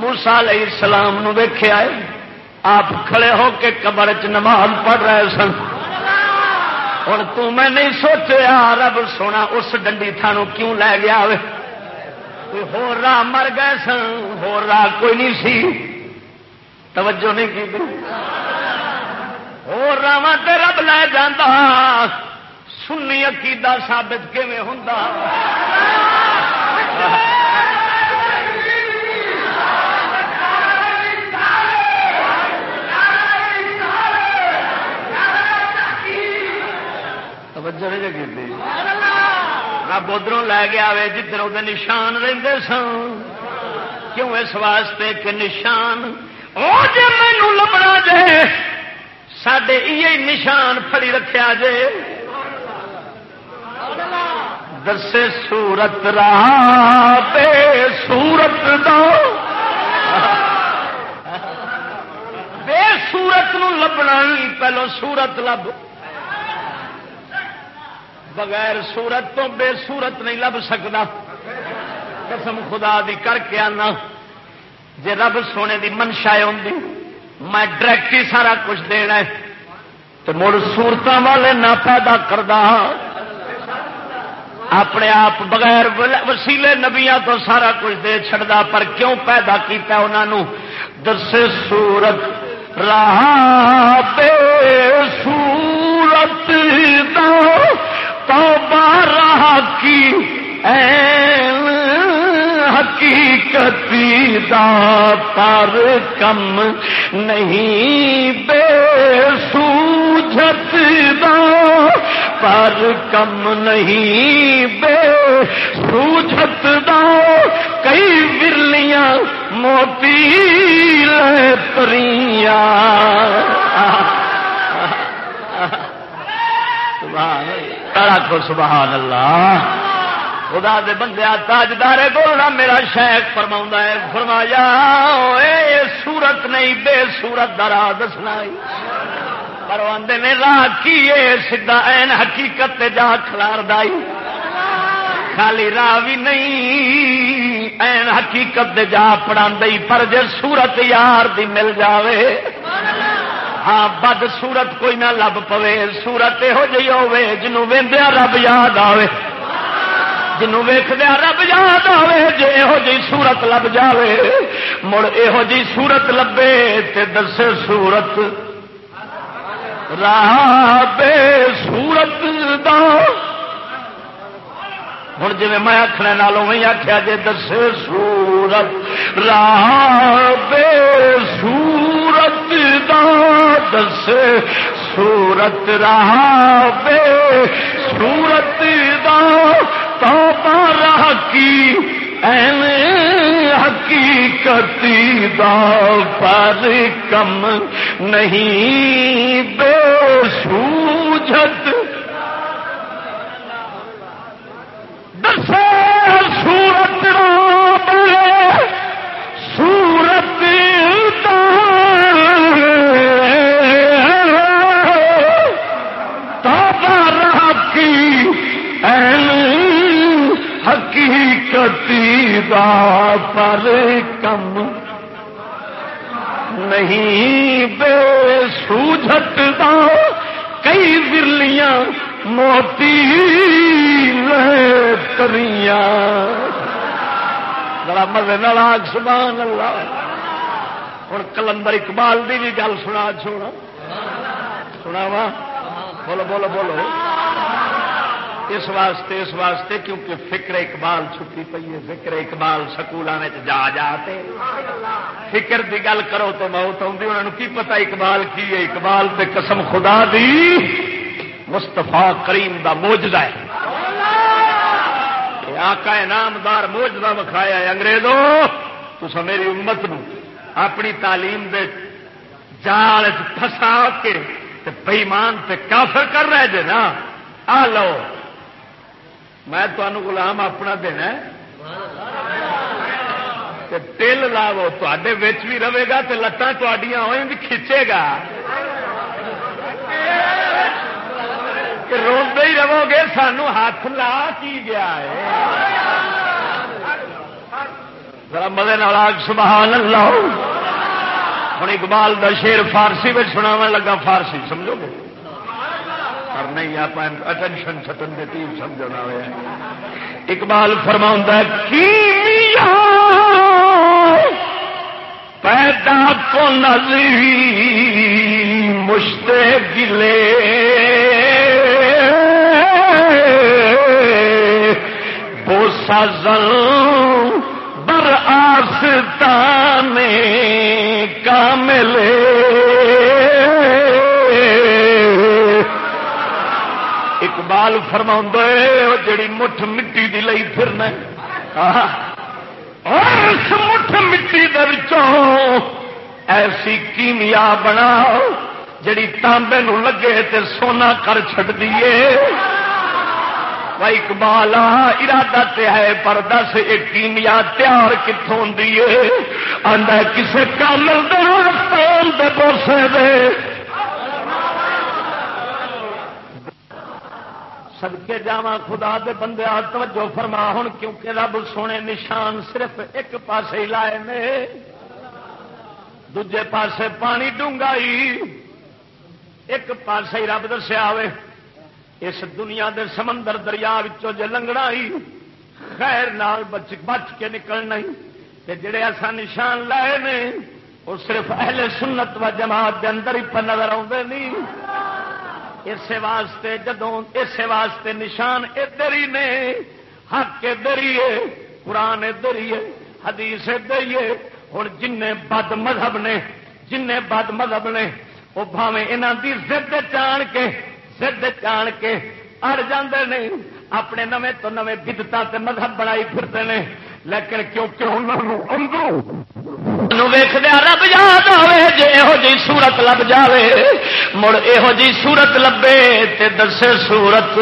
موسا علیہ السلام نو ویخیا آپ کھڑے ہو کے قبر چ نماز پڑھ رہے سن۔ ہوں تو میں نہیں سوچیا، رب سونا اس ڈنڈی تھانو کیوں لے گیا کوئی ہو راہ مر گئے سن ہو راہ کوئی نہیں سی۔ توجہ نہیں کی ہو راہ رب لے جانا سنی عقیدہ ثابت کیون ہوں توجہ نہیں رب ادھر لے گیا جدھر وہ نشان رہتے سن۔ کیوں اس واسطے کہ نشان؟ وہ جی مینو لبنا جے سڈے یہ نشان فری رکھا جے۔ دسے سورت رہا، بے سورت دو بے سورت نو لبنا ہی پہلو سورت لب۔ بغیر سورت تو بے سورت نہیں لب سکتا قسم خدا دی کر کے آنا۔ جی رب سونے دی منشا ہوں میں ڈائریکٹ ہی سارا کچھ دینا تو مڑ سورتوں والے نہ پیدا کرتا اپنے آپ بغیر وسیلے نبیا تو سارا کچھ دے چڑتا پر کیوں پیدا کیتا انہوں دسے سورت راہ بے سورت تو بارہ کی؟ این حقیقتی دا پر کم نہیں، بے سوجت دا پر کم نہیں بے سوجت دا کئی برلیاں موتی لے کو سبحان اللہ خدا دے بندے تاجدار بولنا میرا شیخ فرما ہے، فرمایا، اے، سورت نہیں، بے سورت درا دسنا پر آدھے نے، راہ کی سیدا این حقیقت جا کلار دائی۔ خالی راہ بھی نہیں، این حقیقت جا پڑھا پر جے سورت یار دی مل جاوے ہاں بد سورت کوئی نہ لب پوے۔ سورت یہو جی ہوے جنوں ویندیا رب یاد آوے۔ جنوں ویخدیا رب یاد آوے، جے یہو جی سورت لب جاوے۔ مڑ یہو جی سورت لبے تے دسے سورت راہ بے سورت دا ہوں جی میں آخنے نالوں میں آخیا جی دسے سورت راہ بے سورت دا دسے سورت راہ بے سورت دا تو راہ کی این حقیقتی دا پر کم نہیں بے سوجت سورت سورت کی حقیقتی دا پر کم نہیں، بے سوجت دا کئی برلیاں موتی کریاں بڑا مزے ناگ سبحان اللہ۔ ہوں کلندر اقبال دی بھی گل سنا چھوڑا سنا وا بولو بولو بولو۔ اس واسطے اس واسطے کیونکہ فکر اقبال چھٹی پی ہے، فکر اقبال سکولوں میں جا جاتے فکر دی گل کرو تو موت آتی انہوں کی پتا اقبال کی ہے؟ اقبال تے قسم خدا دی مستفا کریم دا موجدہ ہے۔ آقا انعامدار موجدہ وکھایا ہے انگریزوں تو میری امت نو اپنی تعلیم دے جال پسا کے بئیمان تے کافر کر رہے جے نا۔ آ لو۔ میں تمہوں غلام اپنا دینا ٹل لاو تے بھی رہے گا تو لتان ہوئیں کھچے گا۔ روڈ ہی رہو گے، سانو ہاتھ لا کی گیا ہے۔ ذرا مدے ناگ سبحان اللہ۔ ہوں اقبال دا شیر فارسی میں سناو لگا، فارسی، سمجھو گے؟ اور نہیں، آپ اٹینشن ستن کے تین سمجھنا ہوا اقبال فرما کی پیدا کو نظری مشتے گلے۔ وہ سازل بر آستان کا اقبال فرما جڑی مٹھ مٹی دی لئی پھرنا اس مٹھ مٹی درچوں ایسی کیمیا بناؤ جڑی تانبے نو لگے تے سونا کر چڑ دیے اقبال ارادہ تے ہے، پر دس ایک کیمیا تیار کتوں دیے آدھا کسے کامل دے بوسے دے۔ سدکے جا خدا دے بندے توجہ فرما ہوں کیونکہ رب سونے نشان صرف ایک پاسے ہی لائے نے۔ دجے پاسے پانی ڈونگائی۔ ایک پاسے ہی رب دسیا ہوئے، اس دنیا دے سمندر دریا جے لنگنا ہی خیر نال بچ بچ کے نکلنا ہی جڑے ایسا نشان لائے نے وہ صرف اہل سنت و جماعت دے اندر ہی پہ نظر آتے نہیں اس واسطے جدوں اس واسطے نشان ادھر ہی نے، حق ادھر ہی ہے قرآن ادھر ہی ہے حدیث ادھر ہی ہے ہوں جن بد مذہب نے، جن بد مذہب نے وہ بھاوے یہاں کی زد چان کے، زد چان کے اڑ جاندے نے، اپنے نویں تو نویں بدتا مذہب بنائی پھرتے ہیں لیکن کیونکہ انہوں اندروں ویخدیا رب یاد آئے جی یہو جی سورت لب جائے مڑ یہو جی سورت لبے تے دسے سورت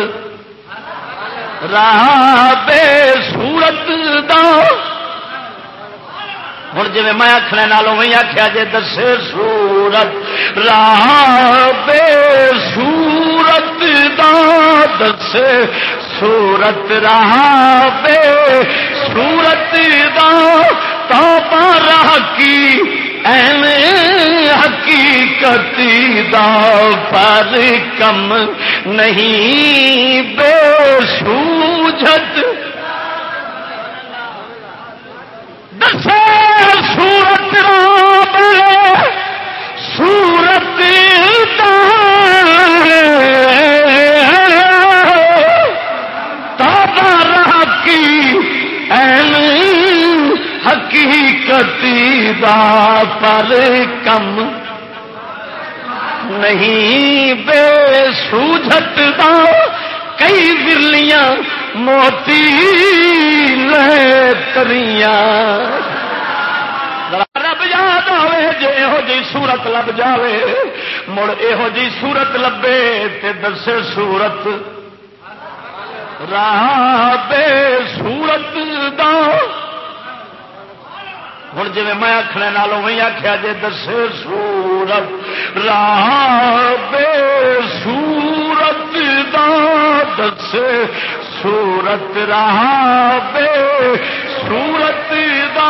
راہ سورت دا۔ ہوں جی میں آخنے نالوں میں آخیا جی دسے سورت راہ سورت دا دسے سورت راہ سورت دا راہ کی این حقیقت دا پر کم نہیں بے سوجت دسے سورت رام سورت حقیقتی دا پر کم نہیں، بے سوجت دا کئی بلیاں موتی لے تریاں۔ رب یاد آئے جی یہو جی سورت لب جائے مڑ یہو جی سورت لبے تے دسے سورت راہ بے سورت دا ہوں جی میں آخنے نالوں میں آخیا جی دسے سورت راہ سورت دا دسے سورت راہ بے سورت دا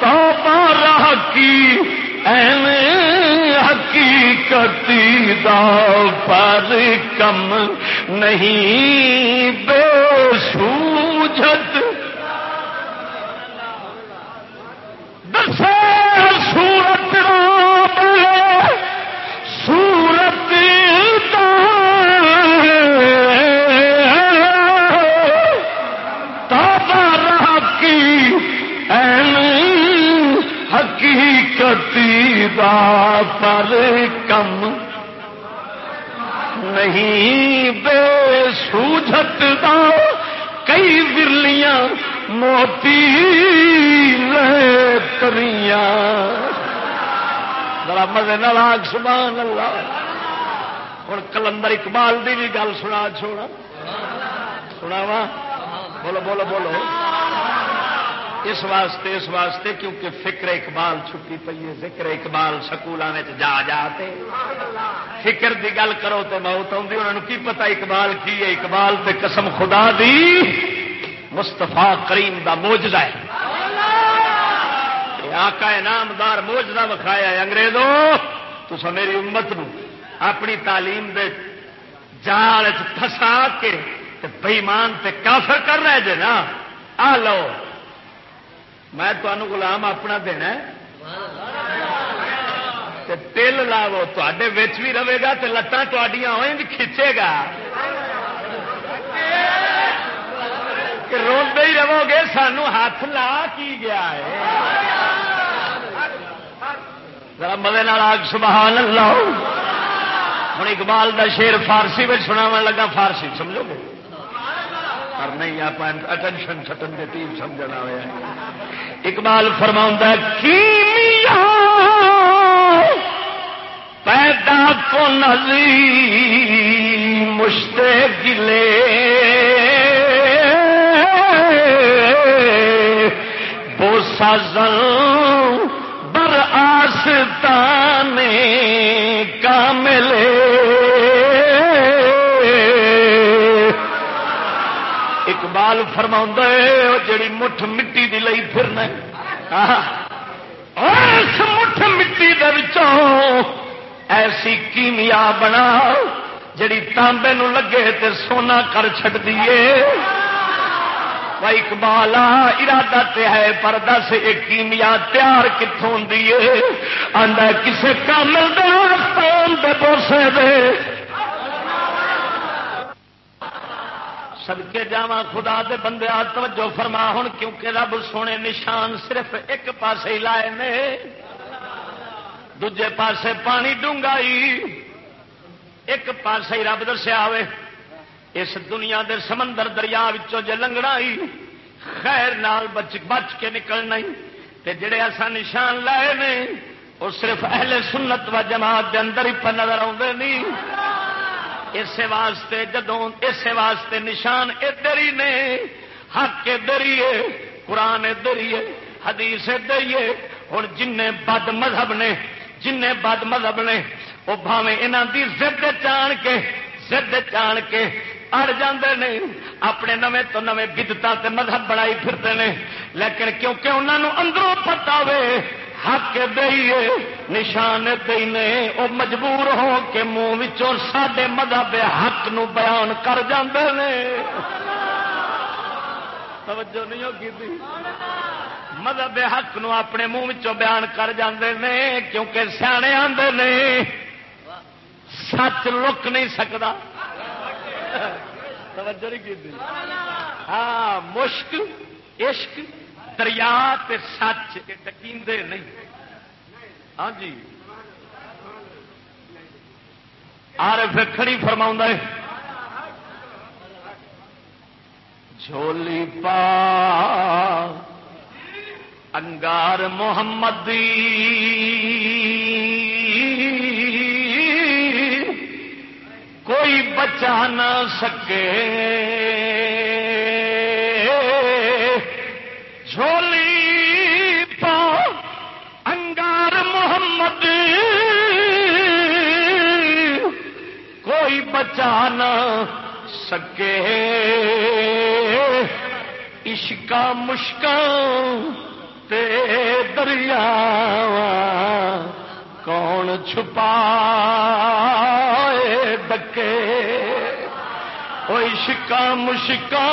تو راہ کی این حقیقتی دا پر کم نہیں بے سوجت پر کم نہیں بے سوجت دا کئی ورلیاں موتی لے کریاں ذرا مزے نالاگ سبحان اللہ۔ ہوں کلندر اقبال دی بھی گل سنا چھوڑا سنا وا بولو بولو بولو۔ اس واسطے اس واسطے کیونکہ فکر اقبال چھٹی پی ہے، ذکر اقبال سکولوں میں جا جاتے فکر دی گل کرو تو موت آتی انہوں کی پتا اقبال کی ہے؟ اقبال تے قسم خدا دی۔ مستفا کریم دا موجدہ ہے۔ آقا انعامدار موجدہ وکھایا ہے، انگریزوں تو میری امت نو اپنی تعلیم دے جال پھسا کے بئیمان تے کافر کر رہے جے نا۔ آ لو، میں تمہوں گلام اپنا دینا تل لاو تے بھی رہے گا تو لتان ہوئیں بھی کھچے گا۔ روڈے ہی رہو گے، سانو ہاتھ لا کی گیا ہے؟ مدے آگ، سبحان اللہ۔ ہوں اقبال دا شیر فارسی میں سنا لگا، فارسی سمجھو گے؟ پر نہیں آپ اٹینشن چھٹن کے تین سمجھنا ہوا اقبال فرما کی پیدا کو نظی مشتے گلے بو سازن بر آستانے کامل اقبال فرما جڑی مٹھ مٹی دی لئی پھرنا اس مٹھ مٹی دے ایسی کیمیا بنا جڑی تانبے نو لگے تے سونا کر چڑ دیے بھائی اقبالا ارادہ تے ہے پر دس ایک کیمیا تیار کتوں دیے آدھا کسے کامل دے بوسے دے۔ سدکے جا خدا دے بندے توجہ فرما ہوں کیونکہ رب سونے نشان صرف ایک پاسے ہی لائے نے۔ دجے پاسے پانی ڈونگائی، ایک پاسے ہی رب دسیا ہوئے۔ اس دنیا دے سمندر دریا جے لنگنا ہی، خیر نال بچ بچ کے نکلنا ہی۔ تے جڑے ایسا نشان لائے نے وہ صرف اہل سنت و جماعت دے اندر ہی پر نظر آتے نہیں اسے واسطے جدوں، اسے واسطے نشان ادھر ہی نے، حق ادھر ہی ہے، قرآن ادھر ہی ہے، حدیث ادھر ہی ہے۔ ہوں جن بد مذہب نے جن بد مذہب نے وہ بھاوے یہاں کی زد چان کے، زد چان کے اڑ جاندے نے، اپنے نویں تو نویں بدتا مذہب بنائی پھرتے ہیں لیکن کیونکہ انہوں اندروں پتا ہوئے حق دئیے نشان دینے وہ مجبور ہو کے منہ سڈے مذہب حق نو بیان کر جاندے نے۔ توجہ نہیں ہوگی مذہب حق نو اپنے منہ بیان کر جاندے نے، کیونکہ سیانے آندے نے۔ سچ لک نہیں سکتا توجہ نہیں کی ہاں مشک، عشق، دریا سچ ڈکیندے نہیں۔ ہاں جی۔ آر کھڑی فرما ہے۔ جھولی پا۔ انگار محمد کوئی بچا نہ سکے۔ جھولی پا انگار محمد۔ کوئی بچا نہ سکے۔ عشقا تے دریا کون چھپا۔ ڈکے وہ عشقا مشکا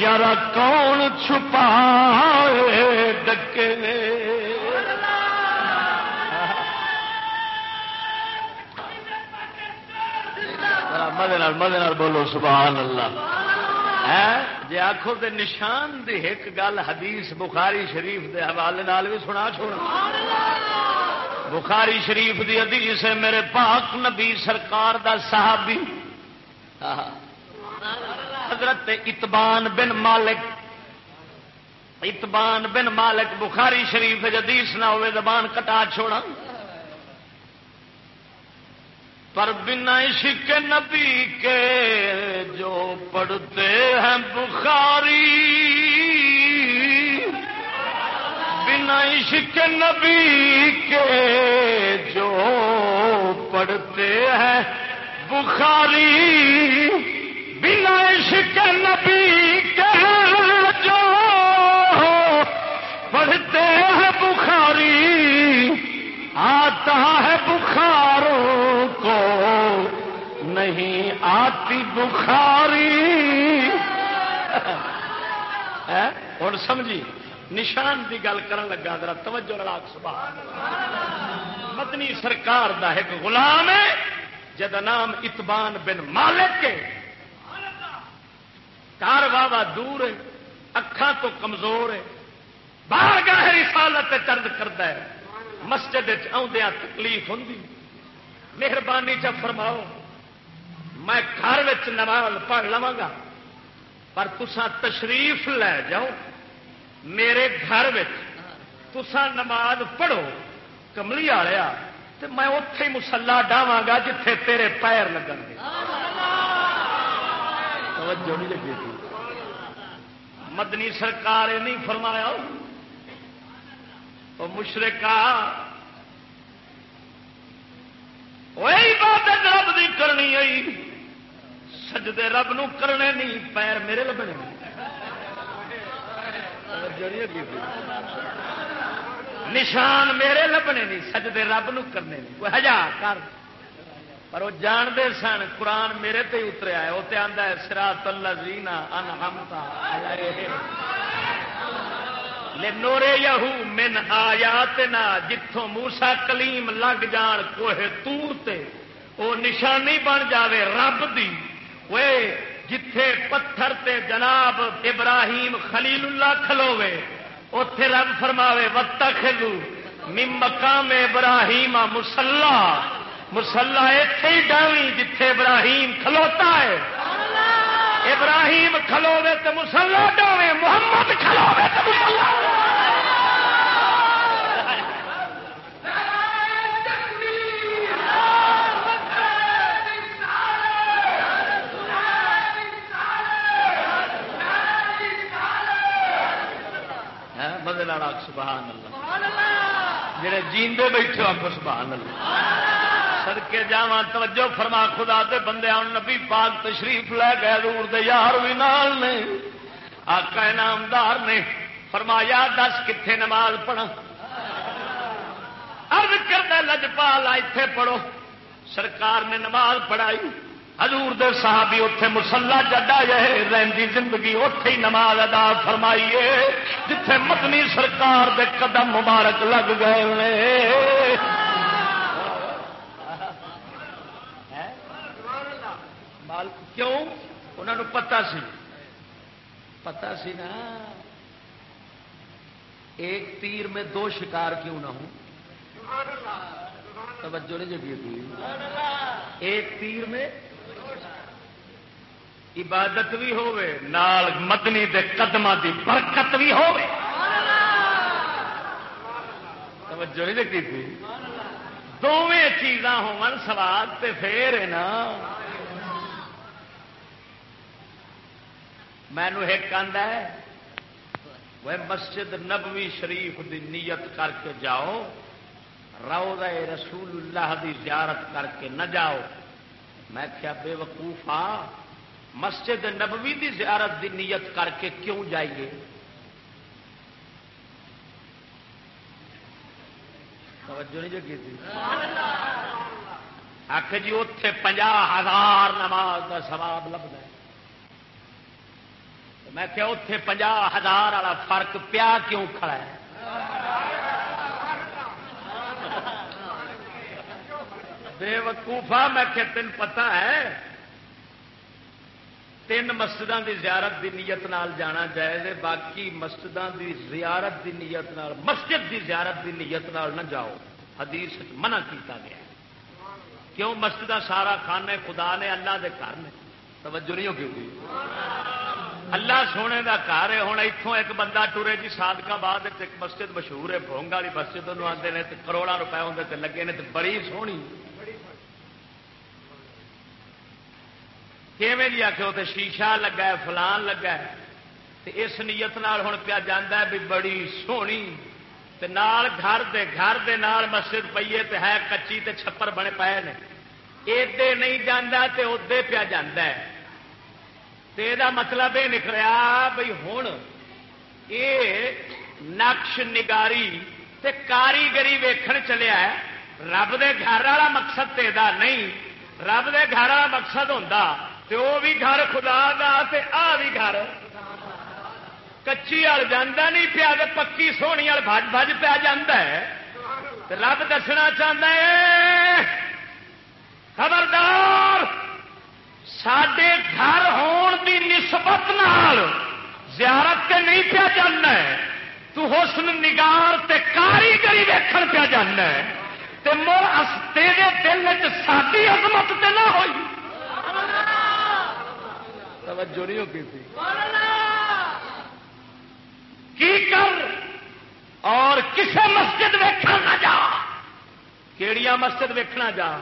یار کون چھپا ڈکے مدے بولو سبحان اللہ۔ جی آخو دے نشان دی ایک گل حدیث بخاری شریف دے حوالے بھی سنا چھوڑا۔ بخاری شریف دی حدیث ہے، میرے پاک نبی سرکار دا صحابی۔ حضرت اتبان بن مالک۔ اتبان بن مالک بخاری شریف حدیث نہ ہوئے، زبان کٹا چھوڑا۔ پر بنا عشق نبی کے جو پڑھتے ہیں بخاری۔ بنا عشق نبی کے جو پڑھتے ہیں بخاری۔ بنا عشق نبی بخاری۔ ہوں سمجھی نشان کی گل کر لگا ذرا توجہ لڑاک سبحان مدنی سرکار دا ایک غلام ہے جد نام اتبان بن مالک ہے۔ کار بابا دور ہے اکھان تو کمزور ہے۔ باہر گاہ رسالت چرد کرتا ہے۔ مسجد آدھا تکلیف ہوں مہربانی چ فرماؤ۔ میں گھر نماز پڑھ لوا گا پر تسا تشریف لے جاؤ، میرے گھر تسا نماز پڑھو، کملی آیا تو میں اتے مسلا ڈاواں گا جتھے تیرے پیر لگن گے۔ توجہ نہیں لگی تھی۔ مدنی سرکار یہ نہیں فرمایا۔ وہ مشرقہ عبادت رب دی کرنی آئی سجدے رب نو کرنے نہیں، پیر میرے لبنے نشان میرے لبنے نہیں، سجدے رب نو کرنے نہیں۔ کوئی ہزار کر۔ پر وہ جانتے سن، قرآن میرے تے اتریا ہے وہ تو آتا ہے سرا تلا زینا انہمتا نورے یہو من آیات نا جتوں موسا کلیم لگ جان، کوہ تور تے۔ وہ نشانی بن جاوے رب دی۔ وہ جتھے پتھر تے جناب ابراہیم خلیل اللہ کھلوے اتے رب فرماوے وقت خلو مقام ابراہیم مسلح مسلا اتے ہی ڈاوی جتھے ابراہیم کھلوتا ہے ابراہیم کھلوے تو مسلا ڈاوے محمد کھلوے تو مسلا بدل سبحان اللہ۔ جڑے جیندے بیٹھے آپ سبحان اللہ۔ سڑکے جا توجہ فرما خدا دے بندے آن نبی پاک تشریف لے گئے دور دے یار بھی نال نے۔ آقا انعامدار نے فرمایا دس کتنے نماز پڑھا ارد کردہ لجپال اتے پڑھو۔ سرکار نے نماز پڑھائی۔ حضور دے صحابی اتے مسلا جڈا جائے رہی زندگی اتے ہی نماز ادا فرمائیے، جتھے مدنی سرکار دے قدم مبارک لگ گئے کیوں؟ انہوں نے پتا سی۔ پتا سی نا۔ ایک تیر میں دو شکار کیوں نہ ہوں؟ توجہ نہیں جگی ایک تیر میں عبادت بھی ہوے نال مدنی دے قدم دی برکت بھی ہوے توجہ نہیں لگی تھی؟ دونیں چیزاں ہون سواد تے پھر ہے نا۔ مینو ایک آدھا ہے، وہ مسجد نبوی شریف دی نیت کر کے جاؤ رو رسول اللہ دی زیارت کر کے نہ جاؤ۔ میں کیا بے وقوف آ۔ مسجد نبوی دی زیارت دی نیت کر کے کیوں جائیے؟ توجہ نہیں جگی تھی؟ آخ جی اتے پنجا ہزار نماز کا سواب لگتا ہے۔ میں کہ اتے پنجا ہزار والا فرق پیا کیوں کھڑا ہے؟ بے وقوفا میں کہ تین پتا ہے۔ تین مسجدوں کی زیارت کی نیت نال جانا جائز باقی مسجدوں کی زیارت کی نیت نال، مسجد کی زیارت کی نیت نال نہ جاؤ۔ حدیث منع کیتا گیا کیوں؟ مسجد سارا خانے خدا نے اللہ دے گھر نے۔ توجہ نہیں ہوگی اللہ سونے کا گھر ہے ہوں اتوں ایک بندہ ٹورے جی سادکا بعد ایک مسجد مشہور ہے بونگ والی مسجد آتے ہیں کروڑا روپئے اندر لگے نے بڑی سونی۔ کیویں جی آخو تو شیشہ لگا ہے، فلان لگا ہے؟ تے اس نیت نال ہوں پیا جانا بھی بڑی سونی۔ تے نال گھر دے گھر دے نال مسجد پیے تے ہے کچی تے چھپر بنے پائے نے۔ ایدے نہیں جانا تے ادے پیا جانا ہے۔ تے دا مطلب یہ نکلیا بھائی ہوں یہ نقش نگاری تے کاریگری ویکھن چلیا ہے۔ رب دے گھر والا مقصد تے دا نہیں۔ رب دے گھر والا مقصد ہوتا تے وہ بھی گھر خدا دا تے آ بھی گھر۔ کچی وال جانا نہیں پیا پکی سونی وال بج بج پیا رب دسنا چاہتا ہے، خبردار سڈے گھر ہون دی نسبت نال زیارت تے نہیں پیا جانا ہے۔ تو حسن نگار تے کاریگری ویکھن پیا جانا ہے۔ تے مر تیرے دل چ ساری عظمت تے نہ ہوئی۔ توجہ نہیں ہوتی تھی۔ کی کر اور کسے مسجد ویکھنا نہ جا۔ کیڑیا مسجد ویکھنا جا۔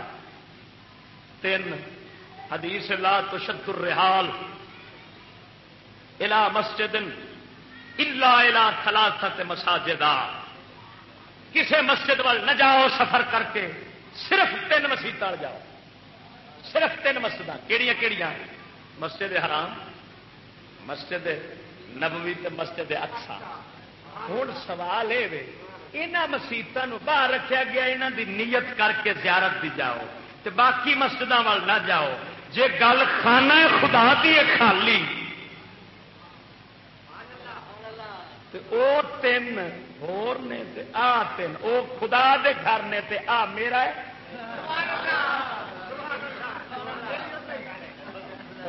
تین حدیث لا تشد الرحال۔ الى مسجد الا الى ثلاثه مساجد کسے مسجد وال نہ جاؤ سفر کر کے صرف تین مسیح جاؤ۔ صرف تین مسجد کہڑی مسجد حرام، مسجد نبوی تے مسجد اکسا ہوں سوال یہ مسیطوں باہر رکھا گیا یہاں دی نیت کر کے زیارت دی جاؤ تے باقی مسجد وال نہ جاؤ۔ جے گل خانہ خدا دی خالی۔ او تین ہور نے تے آ تین، او خدا دے گھر نے تے آ میرا ہے۔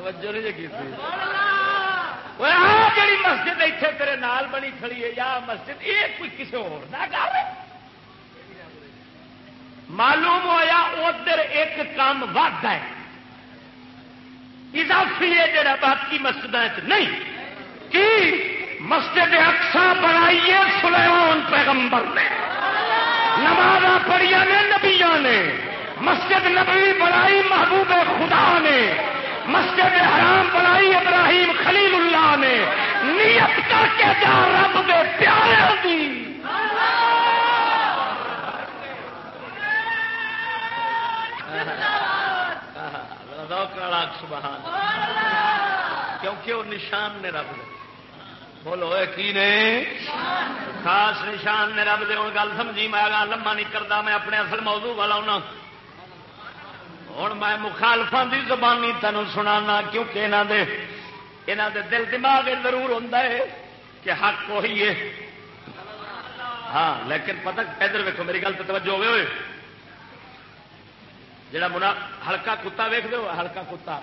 توجہ نہیں جی مسجد اتنے تیرے نال بنی کھڑی ہے یا مسجد یہ کوئی کسی اور معلوم ہوا ادھر ایک کام ود ہے۔ اضافی ہے جڑا باقی مسجد نہیں۔ کی؟ مسجد اکسا بنائیے سلیمان پیغمبر نے۔ نماز پڑھیا نے نبیا نے۔ مسجد نبی بنائی محبوب خدا نے۔ مسجد حرام بنائی ابراہیم خلیل اللہ نے. نیت کر کے جا رب دے پیارے دی. کیونکہ وہ نشان نے رب دے. بولو کی نے؟ خاص نشان نے رب دے. ہوں گل سمجھی، میں لما نہیں کرتا میں اپنے اصل موضوع والا ہونا. ہوں میں مخالفا کی زبانی تین سنا کیونکہ یہاں دے یہاں دے دل دماغ ضرور ہوتا ہے کہ حق وہی ہے۔ ہاں لیکن پتہ ادھر ویکو میری گل تو توجہ ہوئے ہوئے۔ جڑا منا ہلکا کتا ویک دو ہلکا کتا۔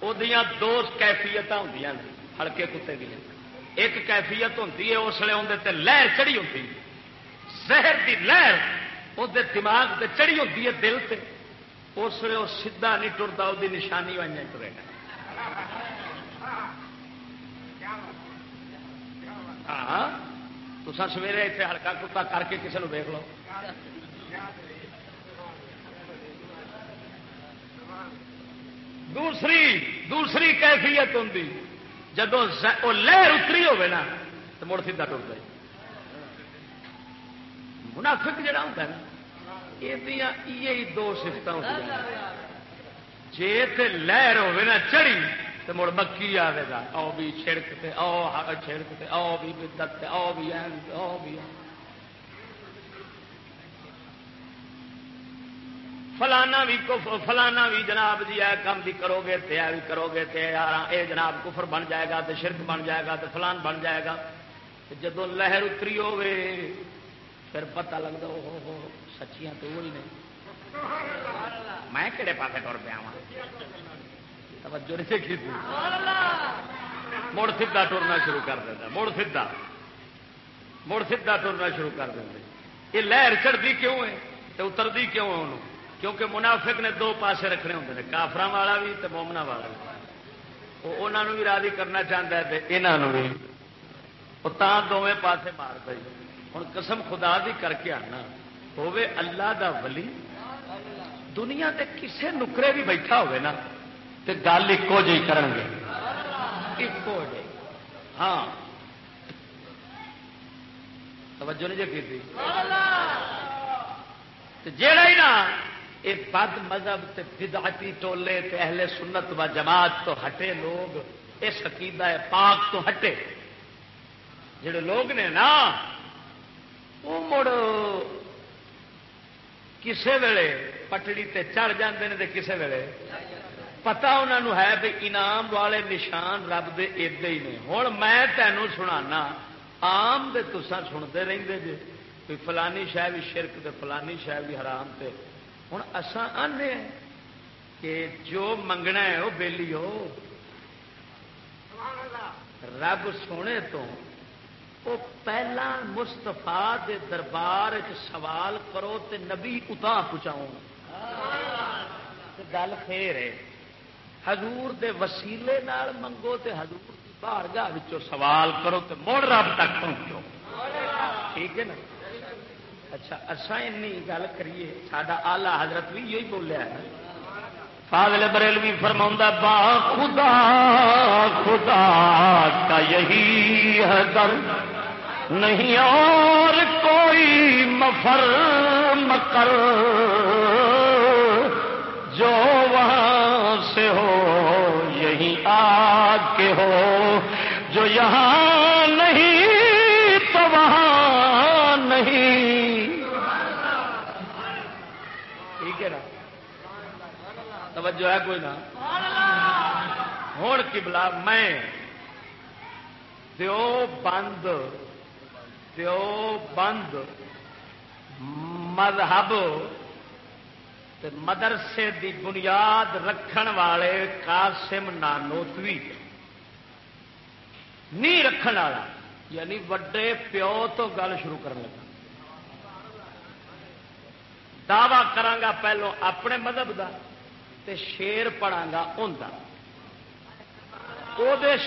وہ دو کیفیت ہوں ہلکے کتے دیا ایک کیفیت ہوتی ہے، اس لیے اندر لہر چڑی ہوتی زہر کی لہر وہ دماغ سے چڑی ہوتی ہے دل سے اس لیے وہ سیدا نہیں ٹرتا وہ نشانی وائی ٹرے گا ہاں تو سویرے اتنے ہلکا کتا کر کے کسی نے دیکھ لو دوسری دوسری کیفیت ہوں جب وہ لہر اتری ہوے نا تو مڑ سیدا ٹرتا منافق جڑا ہوتا ہے نا یہ دو سفت جی لہر ہوے نا چڑی تو مڑ مکی آئے گا آؤ بھی چھڑکتے آؤ چھڑکتے آؤ بھی بدت آؤ بھی آؤ بھی فلانا بھی فلانا بھی جناب جی ہے کام بھی کرو گے تے بھی کرو گے تے یار اے جناب کفر بن جائے گا تے شرک بن جائے گا تے فلان بن جائے گا جدو لہر اتری ہوے پھر پتا لگتا ہو سچیاں تو وہی نہیں میں کہڑے پاس ٹر پیا توجہ نہیں دیکھی تھی مڑ سیدا ٹورنا شروع کر دیتا مڑ سیدا مڑ سیدا ٹورنا شروع کر دیں یہ لہر چڑھتی کیوں ہے تو اترتی کیوں ہے انہوں کیونکہ منافق نے دو پاسے رکھنے ہوں کافر والا بھی تو مومنا والا بھی وہ انہوں بھی راضی کرنا چاہتا ہے یہاں بھی وہ دونوں پاسے مار پی ہوں قسم خدا دی کر کے آنا ہوے اللہ دا ولی۔ دنیا تے کسے نکرے بھی بیٹھا ہوئے نا، تے گل ایکو جی کرن گے۔ ایکو جی ہاں۔ توجہ نہیں جی کی جیڑا ہی نا یہ بد مذہب تے بدعتی ٹولے تے اہل سنت و جماعت تو ہٹے لوگ، اس عقیدہ پاک تو ہٹے۔ جڑے لوگ نے نا وہ مڑ کسے ویلے پٹڑی تے چڑھ جاندے نے تے کسے ویلے پتا انہوں ہے بھی انعام والے نشان رب دے ادا ہی نے ہوں میں تینوں سنانا آم دے تسا سنتے رہتے جی بھی فلانی شہ بھی شرک تے فلانی شہ بھی حرام تے ہوں اسان آنے کہ جو منگنا ہے وہ بےلی ہو رب سونے تو وہ پہلا مستفا دے دربار سوال کرو تے نبی اتا پہنچاؤ گل پھر ہے۔ حضور دے وسیلے نال منگو تے حضور کی بارگاہ سوال کرو تے مڑ رب تک پہنچو۔ ٹھیک ہے نا؟ اچھا اچھا گل کریے سڈا آلہ حضرت بھی یہی بولیا ہے فاضل بریلوی فرما با خدا خدا کا یہی ہے نہیں اور کوئی مفر مکر جو وہاں سے ہو، یہی آ کے ہو۔ جو یہاں نہیں تو وہاں نہیں۔ ٹھیک ہے نا؟ توجہ ہے کوئی نا؟ ہوں کبلا میں دیو بند دیو بند مذہب مدرسے دی بنیاد رکھن والے قاسم نانوتوی نہیں رکھن والا یعنی وڈے پیو تو گل شروع کرنے لگا۔ دعوی کرانگا پہلو اپنے مذہب دا تے شیر پڑھا گا ان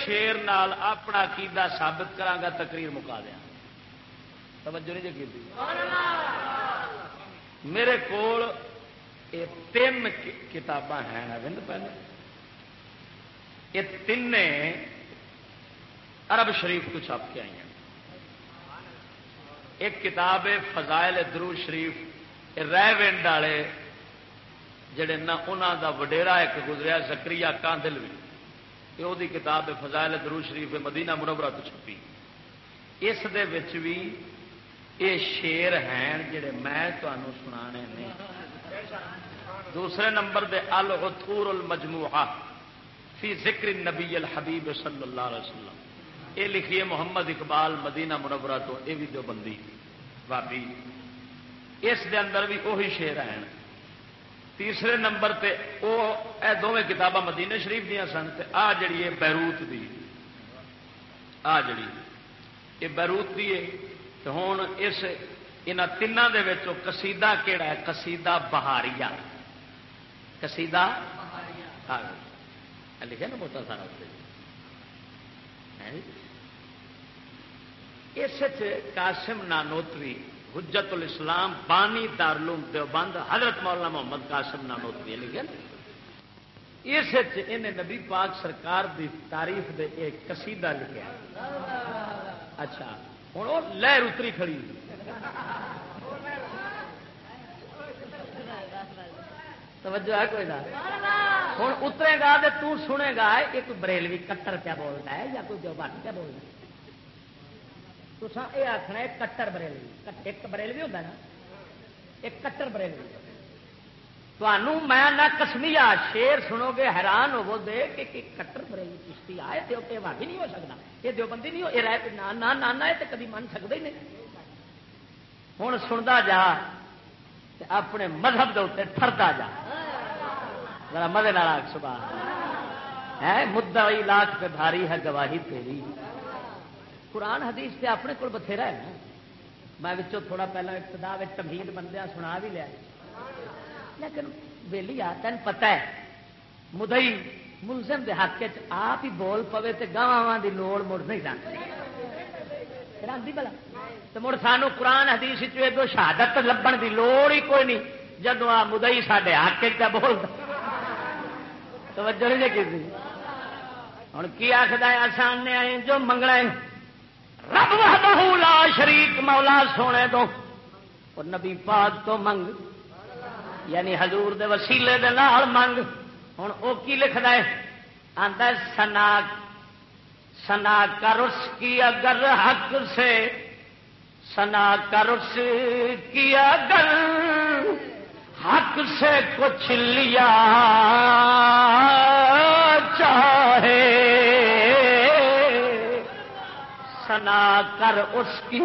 شیر نال اپنا کیدا ثابت کرانگا، تقریر مکا دیا۔ توجہ نہیں جگی جی میرے کول یہ تین کتاباں ہیں اروند پہلے۔ یہ تین عرب شریف کو چھپ کے آئی ہیں۔ ایک کتاب ہے فضائل درو شریف رہ ونڈ والے جڑے نہ انہوں دا وڈیرا ایک گزریا زکری کاندل بھی یہ وہ کتاب ہے فضائل درو شریف مدینہ منورہ تو چھپی۔ اس دے وچ بھی یہ شیر ہیں جڑے میں تمہوں سنا دوسرے نمبر دے الغتور المجموعہ فی ذکر نبی الحبیب صلی اللہ علیہ وسلم۔ یہ لکھیے محمد اقبال مدینہ منورہ تو یہ بھی دو بندی۔ بابی اس دے اندر بھی وہی شیر ہیں۔ تیسرے نمبر تے او، اے دونیں کتاباں مدینہ شریف دیا سن تے آ جڑی ہے بیروت دی۔ آ جڑی یہ بیروت دی ہے۔ تو ہوں اس ان تین کسیدہ کہڑا ہے کسیدہ بہاریا کسیدہ ہاں لکھا نا موٹا سارا اس قاسم نانوتوی حجت الاسلام بانی دارلوم دیوبند حضرت مولانا محمد قاسم نانوتوی لکھے اس نبی پاک سرکار دی تعریف دے ایک قصیدہ لکھا اچھا ہوں وہ لہر اتری کھڑی توجہ ہے کوئی نہ۔ ہوں اترے گا تو سنے گا یہ کوئی بریلوی کٹر پیا بولتا ہے یا کوئی جو بٹ پیا بولتا ہے۔ تو یہ آخنا ہے کٹر بریلوی۔ ایک بریلوی ہوتا نا۔ ایک کٹر بریلوی۔ تمہوں میں نہ کسمیا شیر سنو گے، حیران ہو دے کہ کٹر بریلی چشتی آئے تو واقعی نہیں ہو سکتا یہ دیوبندی نہیں ہو یہ رہ نانا نانا ہے تو کبھی من سکتا ہی نہیں۔ ہوں سنتا جا اپنے مذہب کے اتنے ٹرتا جا۔ ذرا مزے نال سبا ہے مدعا لاکھ پہ بھاری ہے، گواہی تیری۔ قرآن حدیث سے اپنے کو بتھیرا ہے نا۔ میں تھوڑا پہلے ابتدا تمہید بندیا سنا بھی لیا۔ لیکن ویلی آ، تین پتا ہے۔ مدئی ملزم دے حق آپ ہی بول پوے تو گاواں کی لوڑ مڑ نہیں بلا تو مڑ سانو قرآن حدیث شہادت لبن کی لوڑ ہی کوئی نہیں جدو آ مدئی سارے حق چ بولتا توجہ نہیں کی ہوں کی آخر آسان نے آئے جو منگنا ہے۔ رب لا شریک مولا سونے تو اور نبی پاک تو منگ یعنی حضور دے وسیلے دے نال منگ۔ ہوں وہ کی لکھتا ہے؟ آتا سنا سنا کرس کی اگر حق سے، سنا کرس کی اگر حق سے کچھ لیا چاہے۔ سنا کر اس کی۔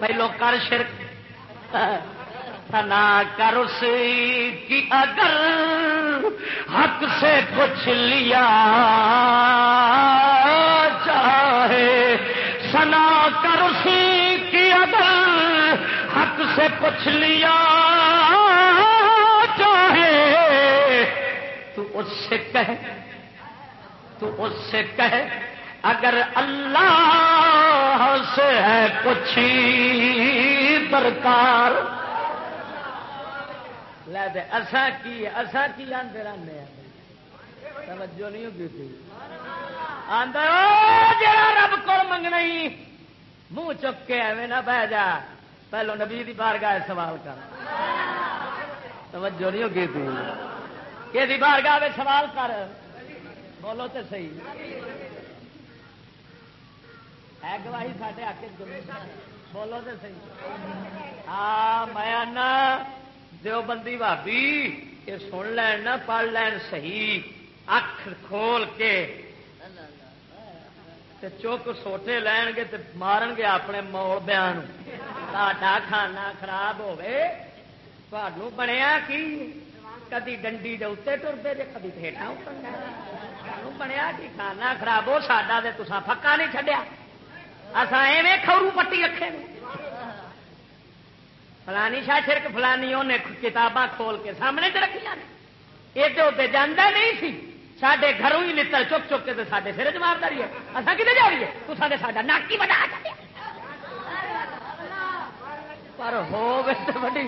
پہلو کر شرک۔ سنا کر اس کی اگر حق سے کچھ لیا چاہے سنا کر اس کی اگر حق سے کچھ لیا چاہے تو اس سے کہے تو اس سے کہے اگر اللہ سے ہے کچھ درکار۔ لے دے کی اسا کی آدھے رہنے توجہ نہیں ہوگی تھی رب کو منگنا منہ چک کے ایویں نہ بہ جا۔ پہلو نبی دی بارگاہ سوال کر۔ توجہ نہیں ہوگی تھی کہ بارگاہ سوال کر۔ بولو تو صحیح۔ ہے گواہی ساڈے آ کے بولو تو صحیح۔ ہاں میں دیو بندی بھابی یہ سن لین نہ، پڑھ لین صحیح۔ اکھ کھول کے چوک سوٹے لین گے تو مارن گے اپنے موڑ بیان تا کھانا خراب ہوے بنیا کی؟ کدی ڈنڈی دے اتنے ٹرتے جی کدی ہیٹا بنیا کی؟ کھانا خراب ہو ساڈا تو تسا پکا نہیں چڈیا اصا ایویں کھورو پٹی رکھے فلانی شاہ شرک، فلانی انہیں کتاباں کھول کے سامنے چ رکھیا یہ جانا نہیں سی۔ سڈے گھروں ہی لڑ چک چک کے سارے سر چمارداری ہے۔ اصا کتنے جا رہی ہے؟ تو سارے ساڈا ناکی بنا پر ہو بڑی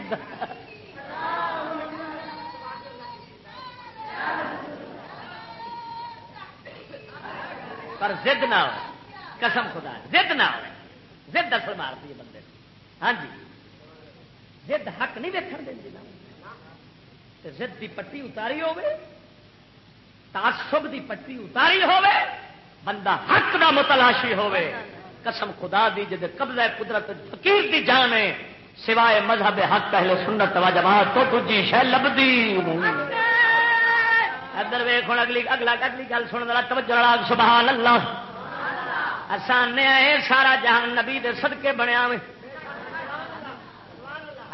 پر زد نہ ہو قسم خدا، زد نہ ہو زد اصل مارتی ہے بندے۔ ہاں جی۔ زد حق نہیں ویکن دیں گے زد کی پٹی اتاری ہوے تعصب دی پٹی اتاری ہوے بندہ حق دا متلاشی ہوے قسم خدا دی جد قبضہ قدرت فقیر دی جان ہے، سوائے مذہب حق پہلے سنت و جماعت تو تجھی شہ لبدی۔ ادھر ویخ ہوں اگلی، اگلا، اگلی گل سن والا توجہ سبحان اللہ۔ آسان آئے، سارا جہان نبی دے صدقے بنیا میں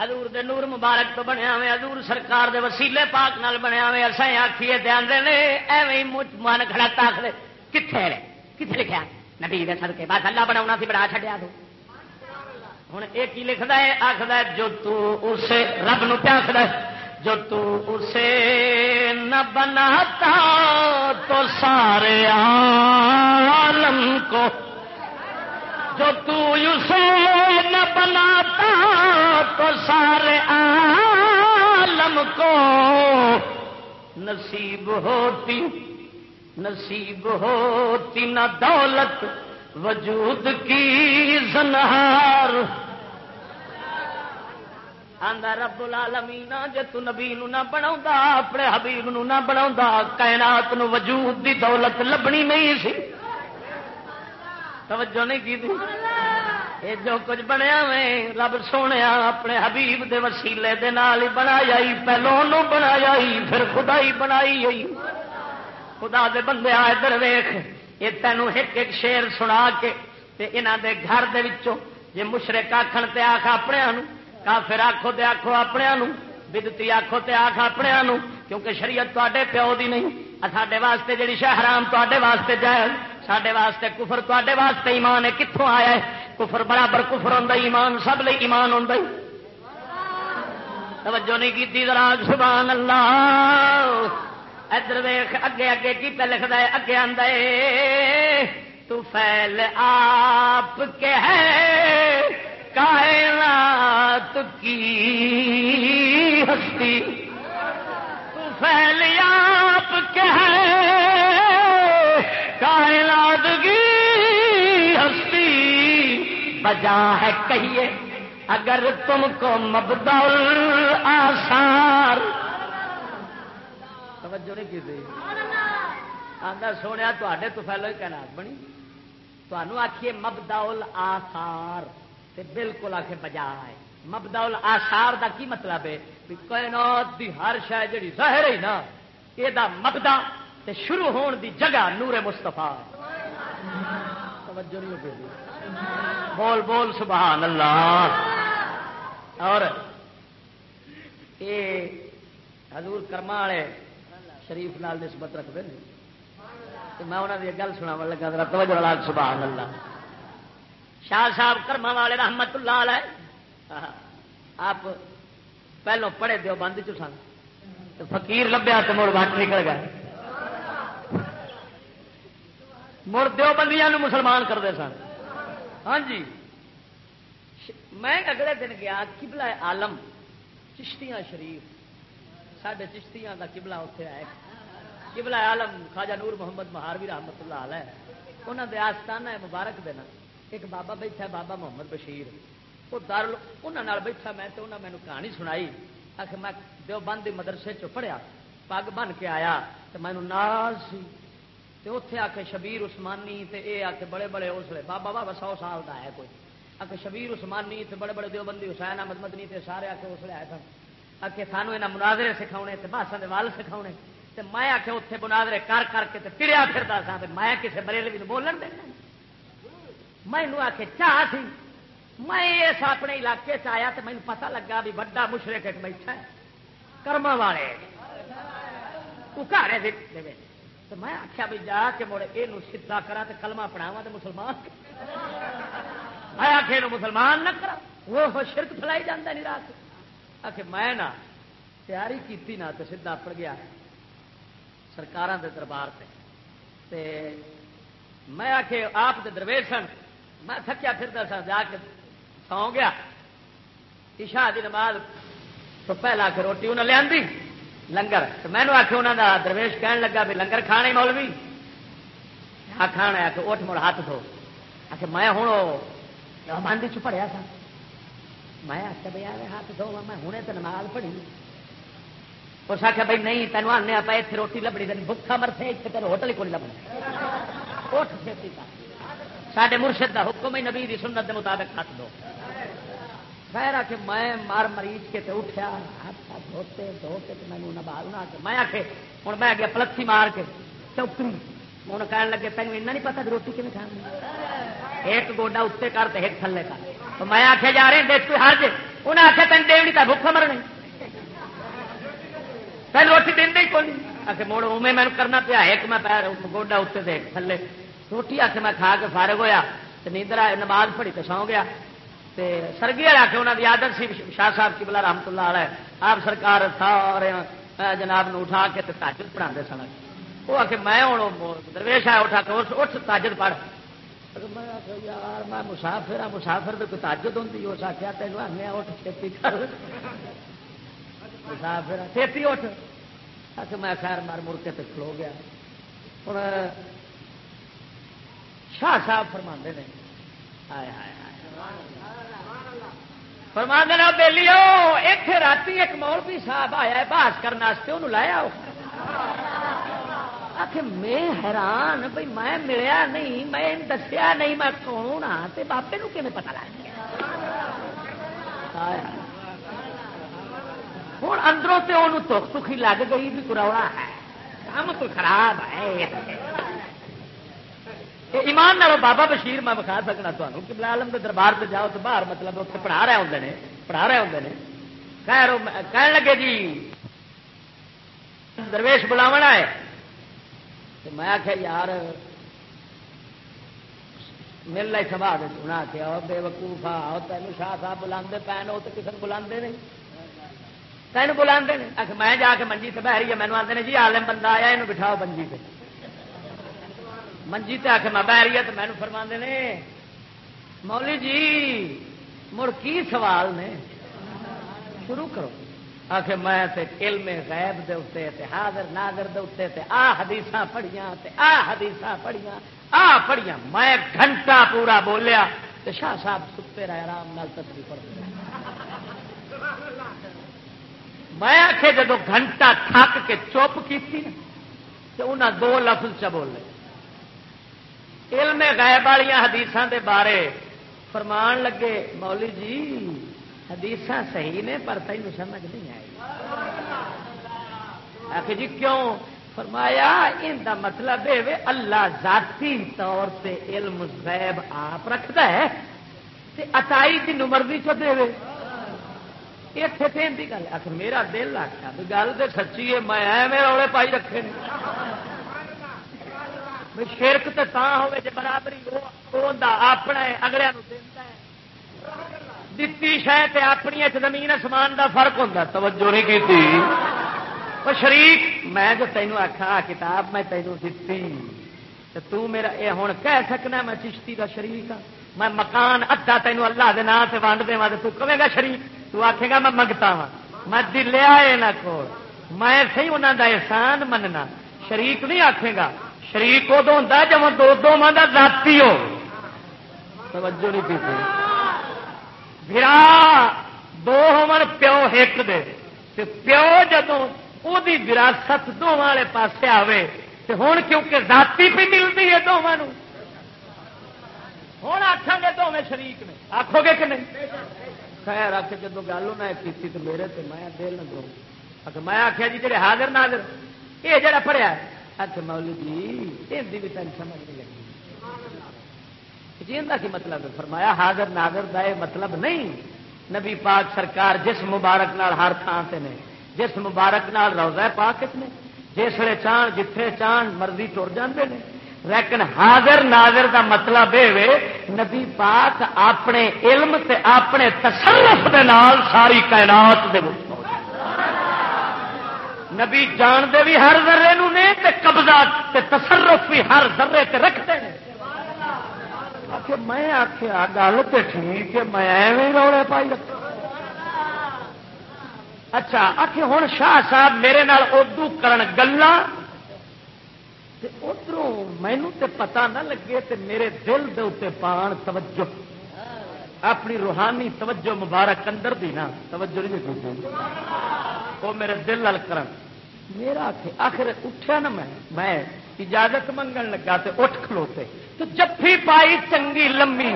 حضور دے نور مبارک تو بنیا میں حضور سرکار دے وسیلے پاک نال بنیا میں اصا آخیے دھیان دے ایویں مجھ من کھڑا تاخ کتنے کتنے لکھا نبی دے صدقے بس اللہ بنا سی بڑا چڈیا تو۔ ہوں یہ کی لکھتا ہے؟ آخر جو تو اسے رب نو پیا آخر جو تو اسے نہ بناتا تو سارے عالم کو جو تو اسے نہ بناتا تو سارے عالم کو نصیب ہوتی نصیب ہوتی، نہ دولت، وجود کی زنہار۔ آندا رب العالمین، جے تو نبی نو نہ بناوندا اپنے حبیب نو نہ بناوندا کائنات نو وجود دی دولت لبنی نہیں سی۔ توجہ نہیں کی یہ جو کچھ بنیا میں رب سونے اپنے حبیب دے وسیلے دے نال ہی بنایا پہلو نو بنایا پھر خدا ہی بنائی ہوئی خدا دے بندے آئے در ویخ یہ تینوں ایک ایک شیر سنا کے انہوں دے گھر دے وچوں، جے مشرق آخر تے آخ اپنے کافر آخو تے آخو اپنے بدتی آخو تے آخ اپنے کیونکہ شریعت تے پیو دی نہیں ساڈے واسطے جی شہرام تے واسطے جائز۔ سڈے واسطے کفر تے واسطے ایمان ہے کتوں آیا ہے کفر برابر کفر ہوں ایمان سب لی ایمان ہوں توجہ نہیں کی ذرا سبحان اللہ ادھر ویخ اگے اگے کی پہ لکھتا ہے اگے آدھا تو فیل آپ کے ہے کائنات کی ہستی تو فیل آپ کے ہے کائنات کی ہستی بجا ہے کہیے، اگر تم کو مبدول آسار توجہ نہیں کی آدھا سونے تے تو پہلو ہی کہنا بنی۔ تمہوں آخیے مبدول آسار تے بالکل آخے بجا ہے۔ مبدول آسار دا کی مطلب ہے؟ کائنات دی ہر شاید جی ظاہر ہی نا، یہ مبدا تے شروع ہون دی جگہ نور مستفا توجہ نہیں بول بول، سبحان اللہ۔ اور یہ حضور کرما والے شریف نال نسبت رکھتے ہیں۔ میں انہوں کی گل سنا لگا توجہ لال سبحان اللہ۔ شاہ صاحب کرما والے رحمت اللہ علیہ۔ آپ پہلو پڑھے دیو بند چ سن۔ فقیر لبیا تو مڑ بٹ نکل گئے۔ مڑ دیو بندیاں مسلمان کرتے سن۔ ہاں جی۔ میں اگلے دن گیا کبلا آلم چشتیاں شریف۔ سڈے چشتیاں کا کبلا اتنے آئے۔ کبلا آلم خواجہ نور محمد مہاروی رحمت اللہ علیہ۔ انہوں نے آستانہ مبارک دینا ایک بابا بیٹھا، بابا محمد بشیر۔ وہ در انہوں بیٹھا میں تو انہوں نے کہانی سنائی۔ آخر میں دو بند مدرسے چ پڑھیا، پگ بن کے آیا تو مینو ناز سی۔ اتے آ کے شبیر اسمانی تے اے آ کے بڑے بڑے اسلے بابا بابا سو سال کا ہے کوئی۔ آ کے شبیر اسمانی تے بڑے بڑے دیوبندی حسین احمد مدنی تے سارے آ کے اسلے آئے سن۔ آ کے سانو یہاں مناظرے سکھاؤنے تے باسا وال سکھاؤنے تے میں آ کے اتنے مناظرے کر کر کے تے پڑیا پھرتا سا میں کسی بریلوی بولن دینا میں آ کے چاہ سی۔ میں اس اپنے علاقے چ آیا تو مجھے پتا لگا بھی بڑا مشرق ایک بیٹھا ہے۔ کرم والے۔ تو گھر تو میں آخیا بھی جا کے مڑ یہ سیدا کرا تو کلما پڑھاوا تو مسلمان میں آخ مسلمان نہ کرا وہ شرک فلائی جانا نہیں رات۔ آخ میں نہ تیاری کی نہ تو سیدا پڑ گیا۔ سرکار کے دربار سے میں آخ آپ درویش سن۔ میں تھکیا پھرتا سا جا کے سو گیا۔ عشاء دی نماز تو پہلا کے روٹی انہیں لیا لنگر تو میں نے آخ انہوں کا درویش کہن لگا بھی لنگر کھانے مولوی ہاں کھانا آ کے اٹھ مڑ ہاتھ دھو آ میں ہوں بند چ پڑیا سا میں آخیا بھائی آئے ہاتھ دھو میں ہوں تو نماز پڑھی اس آخیا بھائی نہیں تینوں آنے آپ اتنے روٹی لبنی تین بکھا مرتے اتنے تیرے ہوٹل ہی کوئی لبنا اٹھ چھتی کا مرشد کا حکم ہی نبی سنت کے مطابق ہاتھ دو خیر آ کے میں مار مریض کے تے اٹھیا، ہاتھ دھوتے، دھو کے مینو نبال نہ میں آ کے ہوں میں گیا پلتھی مار کے چوکری ہوں کہنے لگے، تینوں ایسا نہیں پتا کہ روٹی کھانے کھانی ایک گوڈا اتنے کر تو ایک تھلے کر۔ تو میں آخیا جا رہے دیکھ ہر جی انہیں آخیا تین دیونی تو بھوک مرنی تین روٹی دیں کون آ کے مڑ اوے میں کرنا پیا۔ ایک میں پیر گوڈا اتنے دے تھلے۔ روٹی آ کے میں کھا کے فارغ ہوا تو نیندر نماز پڑی تو سو گیا۔ سرگی والے آ انہوں کی آدت سی، شاہ صاحب کی بلا رحمت اللہ علیہ، آپ سرکار سارے جناب نو اٹھا کے تاجر پڑھا سن۔ وہ آ کے میں ہوں، درویش آیا اٹھا کے، اٹھ تاجر پڑھ۔ یار، میں مسافر ہاں مسافر تو کوئی تاجد ہوں اس آخیا تین آنے اٹھ، چھتی کر۔ مسافر ہاں، چھتی اٹھ۔ آ کے میں خیر، مار مڑ کے کھلو گیا۔ ہوں شاہ صاحب فرما نے، ہائے ہائے۔ فرما دینا بہلی اتنے رات ایک مولوی صاحب آیا ہے بحث کرنے انہوں لایا آخ میں حیران بھائی میں ملیا نہیں، میں دسیا نہیں، میں کون ہاں بابے کیون پتا لگ گیا؟ ہوں اندروں سے انہوں تخ تخی لگ گئی بھی کروڑا ہے۔ کام تو خراب ہے۔ ایمان نالو بابا بشیر میں بخا سکنا تمہیں کہ بلالم کے دربار سے جاؤ تو باہر مطلب اتنے پڑھا رہے ہوں نے، پڑھا رہے ہوں نے۔ خیر کہنے لگے جی درویش بلاو ہے میں آخیا یار، مل لائی سبھا دے۔ سنا کے آؤ بے وقوفا آؤ تین شاہ صاحب بلا پین وہ تو کسی بلا نہیں تین بلا میں جا کے منجی سے بہ رہی ہے مینو آتے جی آلم بندہ آیا یہ بٹھاؤ منجی سے منجی تے آ میں تو مینو فرما نے مولی جی مڑ کی سوال نے؟ شروع کرو۔ آخ میں علم غیب دے اتنے تے حاضر ناگر دے اتنے تے آ حدیث پڑھیاں تے آ حدیث پڑھیاں، آ پڑھیاں۔ میں گھنٹہ پورا بولیا تے شاہ صاحب ستے رہے آرام نال تصویر پڑھ میں آخ جدو گھنٹہ تھک کے چپ کی تو انہیں دو لفظ چ بولے علم غیب والی حدیث دے بارے فرمان لگے مولی جی حدیث صحیح نے پر تین سمجھ نہیں آئی۔ آخر جی کیوں؟ فرمایا، ان کا مطلب ہے اللہ ذاتی طور سے علم غیب آپ رکھتا ہے تے اتائی کی مرضی چ دے اتنے کی گل، آخر میرا دل آخیا گل تو سچی ہے، میں ایویں روڑے پائی رکھے شرک تو ہوے جی برابری اپنا اگلے دتی شہ اپنی زمین اسمان دا فرق ہوتا توجہ نہیں کی وہ شریک، میں جو تینوں آخا کتاب میں تینوں دتی۔ تو میرا یہ ہوں کہہ سکنا میں چشتی کا شریک ہاں۔ میں مکان ادھا تینوں اللہ کے نام سے ونڈ دوا تو کہے گا شریف تو آخے گا میں منگتا وا میں دلیا یہاں کو میں سی انہوں کا احسان مننا۔ شریک نہیں آخے گا۔ شریک ادو ہوں جب دو دو ماں کا ذاتی ہو۔ توجہ نہیں کی برا دو ہون پیو ایک دے۔ پیو جدو وہ وراثت دونوں والے پاس آئے تو ہوں کیونکہ ذاتی بھی ملتی ہے دونوں ہوں آخان گے دونوں شریک نے۔ آخو گے کہ نہیں؟ خیر آ کے جب گل انہیں کی تو میرے تو میں دل نہ دوں۔ میں آخیا جی جی حاضر ناظر، یہ جڑا پڑھیا اچھا مولی جی یہ بھی تین سمجھ نہیں لگی۔ جی کی مطلب فرمایا، حاضر ناظر دا یہ مطلب نہیں۔ نبی پاک سرکار جس مبارک نال ہر تھان سے نے، جس مبارک نال روزہ پاک نے، جس جسے چان جتھے چان مرضی ٹر جاندے نے۔ لیکن حاضر ناظر دا مطلب یہ نبی پاک اپنے علم تے اپنے تصرف دے نال ساری کائنات دے نبی جانتے بھی ہر ذرے نو نے تے قبضہ تے تصرف بھی ہر ذرے تے رکھتے ہیں۔ کہ میں آخیا گل تو ٹھیک ہے، میں ایویں روڑے پائی رکھا اچھا آخ ہوں شاہ صاحب میرے نال اردو کرن گلا۔ ادھر مینو تے پتا نہ لگے تے میرے دل دے اتنے پان توجہ۔ اپنی روحانی توجہ مبارک اندر دی نا، توجہ نہیں وہ میرے دل لال کرن۔ میرا آخر اٹھا نا میں میں اجازت منگن لگا تے اٹھ کھلوتے۔ تو جفی پائی چنگی لمبی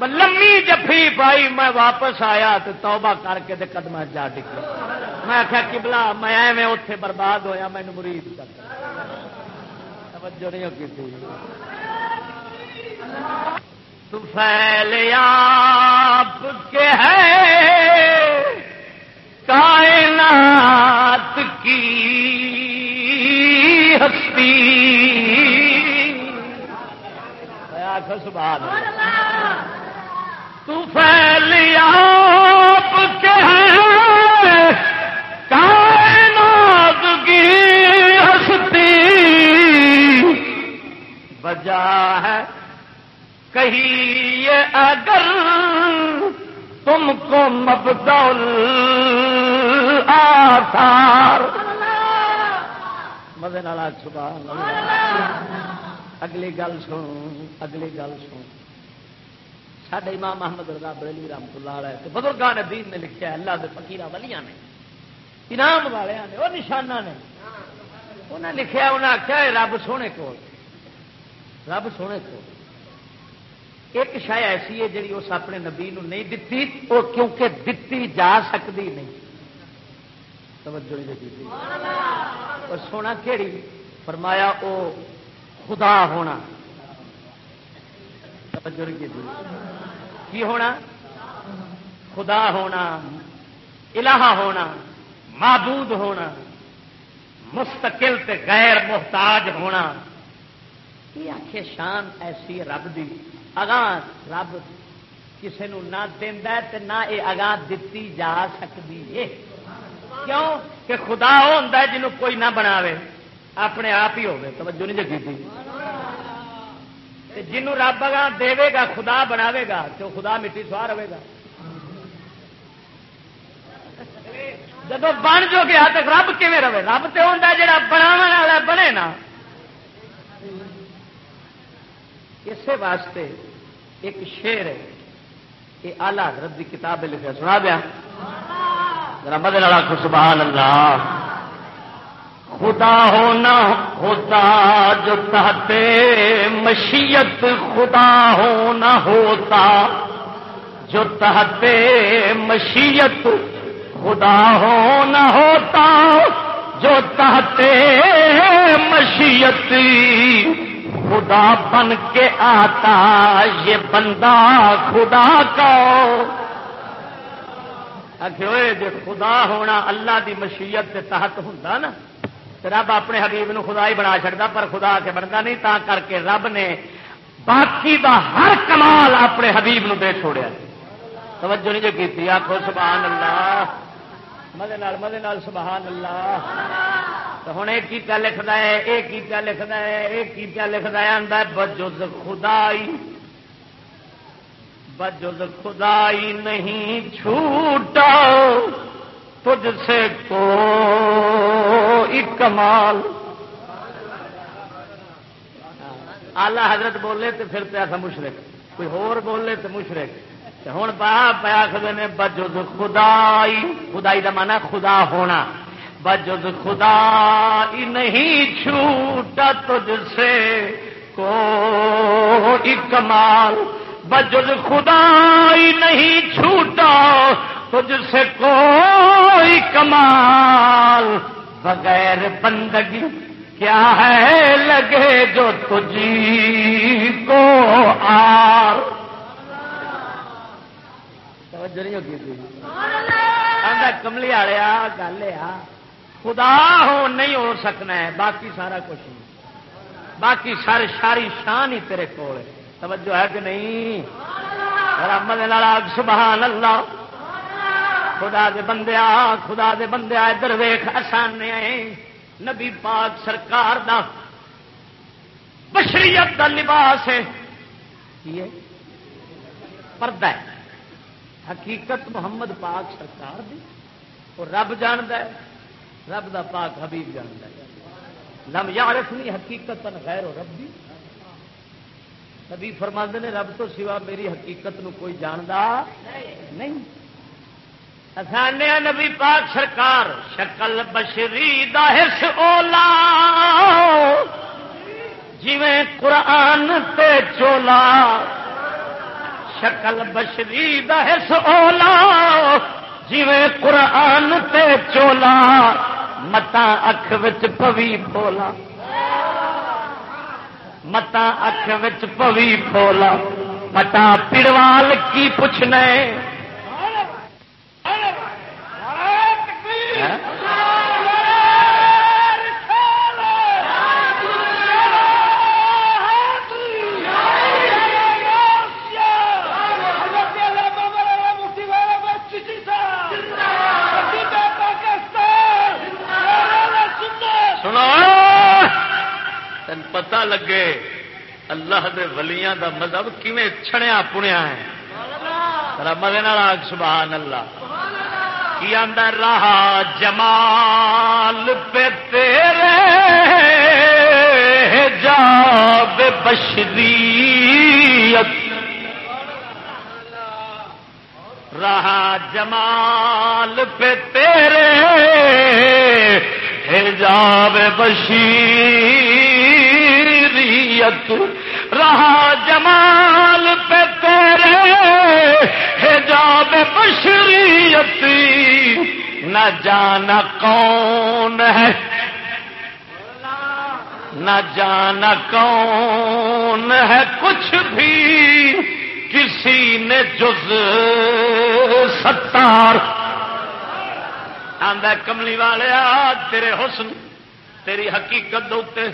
لمبی جفی پائی، میں واپس آیا تو توبہ کر کے قدم جا ڈگا میں آخیا کبلا میں ایویں اتے برباد ہویا مینو مرید کر۔ توجہ نہیں کی تو پھیل آپ کے ہے۔ کائنات کی ہستی۔ سبحان تو پھیل آپ کے کائنات کی ہستی۔ بجا ہے کہیے اگر تم کو مبدول آثار۔ مزے نالا سبحان اللہ۔ اگلی گل سن، اگلی گل سن۔ سڈے امام محمد رضا بریلی رحمت اللہ علیہ بزرگان دین نے لکھا اللہ کے فکیر ولیاں نے، انعام والے نے وہ نشانہ نے۔ انہیں لکھا انہیں آخیا رب سونے کو رب سونے کو ایک شاید ایسی ہے جی اس اپنے نبی نو نہیں دتی وہ کیونکہ دتی جا سکتی نہیں۔ توجہ نہیں اور سونا کہڑی فرمایا وہ خدا ہونا۔ کی ہونا؟ خدا ہونا، الہ ہونا، معبود ہونا، مستقل تے غیر محتاج ہونا۔ یہ آخ شان ایسی رب دی؟ اگاں رب کسی نہ دینا نہ یہ اگاں دتی جا سکتی ہے۔ کیوں؟ کہ خدا وہ ہوں جنہوں کوئی نہ بناوے۔ اپنے آپ ہی ہوگی توجہ نہیں جگی تھی۔ جنوں رب اگاں دے گا، خدا بناوے گا، تو خدا مٹی سوا رہے گا۔ جب بن جو گیا تو رب کیون رہے؟ رب تو ہوتا جا بنا بنے نا۔ اسی واسطے ایک شیر ہے یہ آلہ حضرت کی کتاب لکھا سنا دیا۔ رب سبحان اللہ خدا ہونا ہوتا جو تحتے مشیت، خدا ہونا ہوتا جو تحتے مشیت، خدا ہونا ہوتا جو تحتے مشیت۔ خدا بن کے آتا، یہ بندہ خدا کا۔ جو خدا ہونا اللہ دی مشیت کے تحت ہوں نا رب اپنے حبیب نو خدا ہی بنا چڑتا پر خدا کے بنتا نہیں، تا کر کے رب نے باقی دا ہر کمال اپنے حبیب نو دے چھوڑیا۔ توجہ نہیں جو کی آخو سبحان اللہ۔ مدے مدے سبحان اللہ۔ تو ہوں یہ کیا لکھتا ہے یہ کیا لکھتا ہے یہ کیا لکھتا ہے آدھا بجز خدائی۔ بجز خدائی نہیں چھوٹا، تجھ سے کو کمال۔ آلہ حضرت بولے تو پھر پیاسا مشرق کوئی ہور بولے تو مشرق ہوں پا پیا نے بجز خدائی۔ خدائی کا مانا خدا ہونا۔ بجز خدا نہیں چھوٹا تجھ سے کو کمال۔ بجز خدا نہیں چھوٹا تجھ سے کوئی کمال۔ بغیر بندگی کیا ہے لگے جو تجھی کو آر؟ کملی آیا گل آ۔ خدا ہو نہیں ہو سکنا ہے، باقی سارا کچھ نہیں۔ باقی سارے ساری شان ہی تیرے کول توجہ ہے کہ نہیں؟ رحمد سبحان اللہ۔ خدا دے بندیا خدا دے بندیا ادھر ویخ آسان نبی پاک سرکار دا بشریت دا لباس ہے۔ پردہ ہے۔ حقیقت محمد پاک سرکار دی۔ اور رب جاند ہے۔ رب دا پاک حبیب جاند ہے۔ لم یارفنی حقیقت غیر و ربی۔ نبی فرماندے نے رب تو سوا میری حقیقت نو کوئی جاندا نہیں۔ سانے نبی پاک سرکار، شکل بشری داہس اولا۔ جویں قرآن تے چولا۔ شکل بشری داہس اولا۔ جویں قرآن تے چولا۔ متا اکھ وچ پوی پولا متا اکھ وچ پوی پولا متا پڑوال کی پوچھنے تین پتا لگے۔ اللہ دے ولیاں دا مذہب کیویں چھڑیا پنیا ہے۔ مدے آگ سبحان اللہ کی آدھا رہا جمال پہ تیرے جا بشریت۔ رہا جمال پہ تیرے حجاب بشیر رہا جمال پہ تیرے حجاب بشریت نہ جانا کون ہے نہ جانا کون ہے کچھ بھی کسی نے جز ستار آدھا کملی والے تیرے حسن تیری حقیقت دے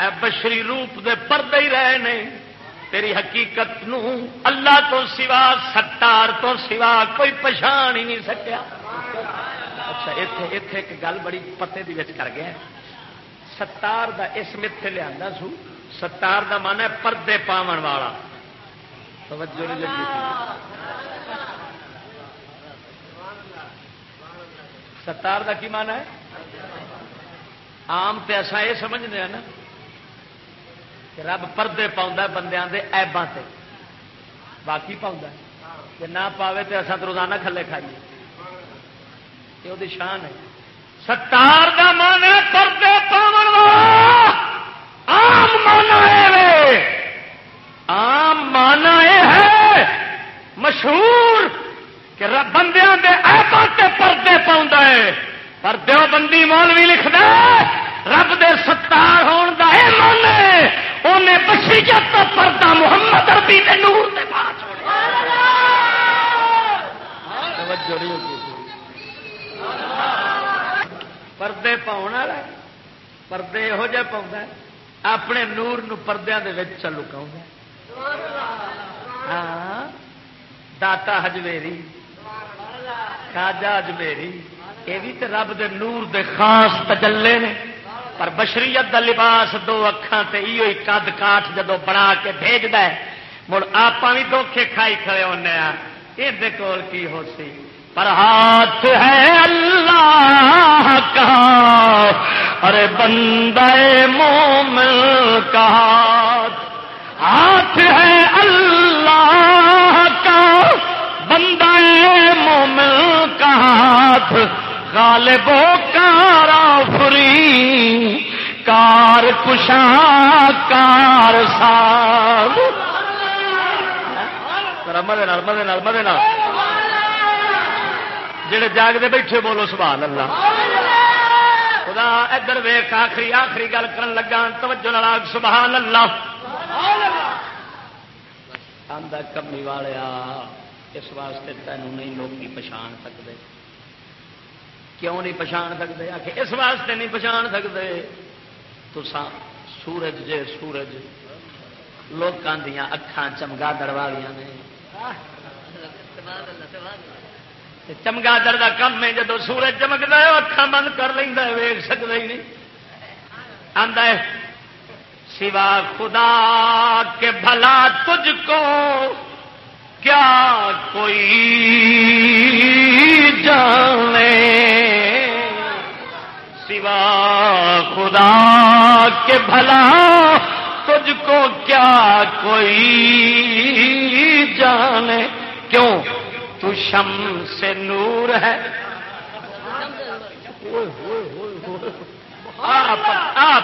اے بشری روپ دے پردے ہی رہے نے۔ تیری حقیقت نو اللہ تو سوا، ستار تو سوا کوئی پچھان ہی نہیں سکیا۔ اچھا اتے اتے ایک گل بڑی پتے دی وچ کر گیا۔ ستار دا اسم اتنے لیا سو۔ ستار دا من ہے پردے پاون والا۔ توجہ ستار دا کی مان ہے؟ آم تے ایسا یہ سمجھنے ہیں نا۔ رب پردے پاؤں بندیاں دے ایباں تے۔ باقی پاؤں کہ نہ پاوے تے اصا تو روزانہ کھلے کھائیے۔ یہ وہ شان ہے۔ ستار دا مان ہے پردے پاون والا عام مانا ہے مانا یہ ہے مشہور کہ رب بندیاں دے ایباں تے پردے پاؤں پر دیو بندی مولوی لکھدا رب دے ستار ہون دا اے من ہے اونے بشریت تو پردہ محمد ربی دے نور دے پا پردے پاؤن والا پردے یہو جہ پاؤں اپنے نور نو پردیاں دے ہاں۔ داتا ہجویری خاجا اجمیری۔ یہ بھی تو رب دے نور دے خاص تجلے نے۔ پر بشریت دا لباس دو اکھان تے ایو ہی کد کاٹ جدو بنا کے بھیج ہے، مڑ آپ بھی دھوکھے کھائی کھڑے ہونے ہاں۔ یہ کول کی ہو سی؟ پر ہاتھ ہے اللہ کا، ارے بندے مومن کا ہاتھ۔ ہے اللہ کا، بندہ مومن کا ہاتھ۔ غالب و کارا فری کشا کار ساب مدے مدے مدے جڑے جاگتے بیٹھے بولو سبحان اللہ۔ خدا ادھر ویخ آخری آخری گل کر لگا توجہ نال سبحان اللہ۔ آدھا کمی والیا، اس واسطے تینوں نہیں لوگ پچھان سکتے کیوں نہیں پچھان سکتے آ اس واسطے نہیں پچھان سکتے تو سورج جے سورج لوگوں دیا اکھان چمگادڑ والیاں نے چمگادڑ کا کم ہے جب سورج چمکتا ہے اکھان بند کر لینا ویگ سکتا ہی نہیں آتا ہے سوا خدا کے بھلا تجھ کو کیا کوئی جانے سوا، خدا کے بھلا تجھ کو کیا کوئی جانے؟ کیوں؟ تو شم سے نور ہے۔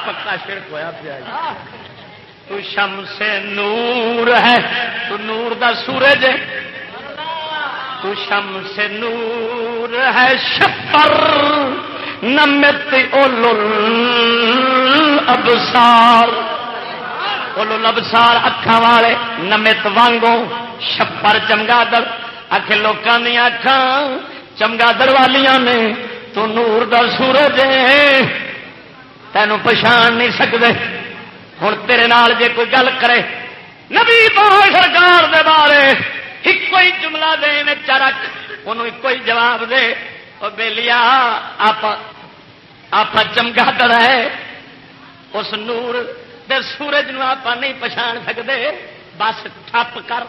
پکا شرک ہوا پیا۔ تو شم سے نور ہے۔ تو نور دا سورج ہے۔ تو شم سے نور ہے شپر نمت اول ابسار اول ابسار اکھا والے نمت وانگو شپر چمگادڑ۔ اکھ لوگوں دیا اکھان چمگادڑ والیاں نے، تو نور دا سورج تینوں پچھان نہیں سکتے ہوں تیرے نال جے کوئی گل کرے، نبی سرکار دے بارے ایک ہی جملہ دے چرک انہوں ایک ہی جواب دے۔ وہ بے لیا آپ چمگا کر ہے۔ اس نور دے سورج نو آپ نہیں پچھان سکتے۔ بس ٹھپ کر۔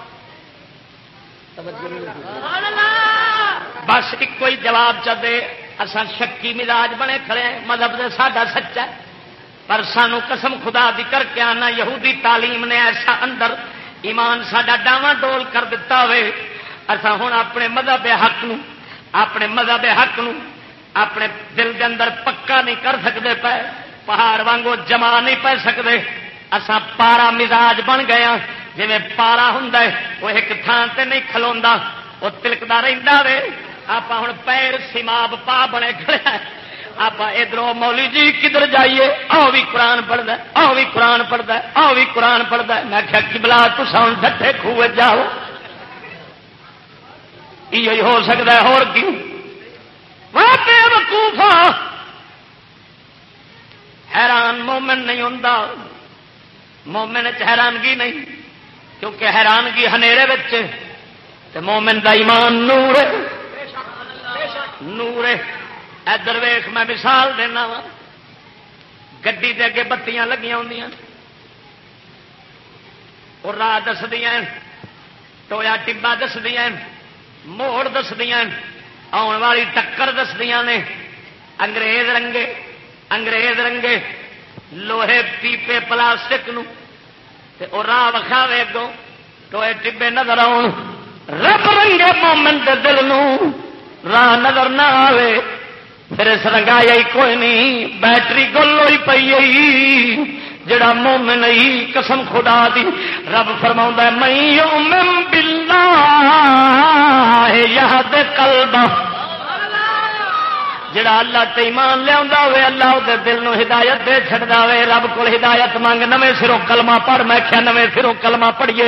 بس ایک ہی جواب چلے اصا شکی مزاج بنے کھڑے مذہب دے ساڈا سچا پر سانو قسم خدا دی کر کے آنا، یہودی تعلیم نے ایسا اندر ایمان سڈا ڈاواں ڈول کر دیتا ہوئے۔ اصا ہوں اپنے مذہب حق نو اپنے مذہب حق نو اپنے دل کے اندر پکا نہیں کر سکتے پے، پہاڑ وانگو جما نہیں پی سکتے اسا پارا مزاج بن گیا ہاں۔ جی پارا ہوں وہ ایک تھان سے نہیں کھلوا وہ تلکتا رہتا وے۔ آپ ہوں پیر سیماب پا بنے کھڑے ہاں۔ آپ ادھر مولی جی کدھر جائیے؟ آؤ بھی قرآن پڑھتا آؤ بھی قرآن پڑھتا آؤ بھی قرآن پڑھتا میں کیا کی بلا تو ساؤن ڈٹے خوہ جاؤ۔ یہ ہو سکتا ہے اور کی؟ وقوفا ہاں۔ حیران مومن نہیں ہوں مومن حیرانگی نہیں، کیونکہ حیرانگی تے مومن دا ایمان نور نور ادھر ویخ میں مثال دینا وا۔ گڈی دے اگے بتیاں لگیاں ہوں اور راہ دسدیا ٹویا ٹبا دسدیا موڑ دسدیا آن والی ٹکر دسدیا نے۔ انگریز رنگے انگریز رنگے۔ لوہے پیپے پلاسٹک نو۔ راہ وکھاوے اگوں ٹوئے ٹبے نظر آن رب رنگے مومن دے دل نو۔ راہ نظر نہ آوے۔ پھر اس رنگایا کوئی نہیں، بیٹری گل ہوئی پی جڑا مومن ہی قسم خدا دی۔ رب فرما میں بلا یاد کلبا جڑا اللہ تے ایمان لیا ہوئے، اللہ دے دل نو ہدایت دے چڑھتا ہوئے، رب کو ہدایت منگ، نویں سروں کلمہ پڑھ، میں کیا نویں سروں کلمہ پڑھیے۔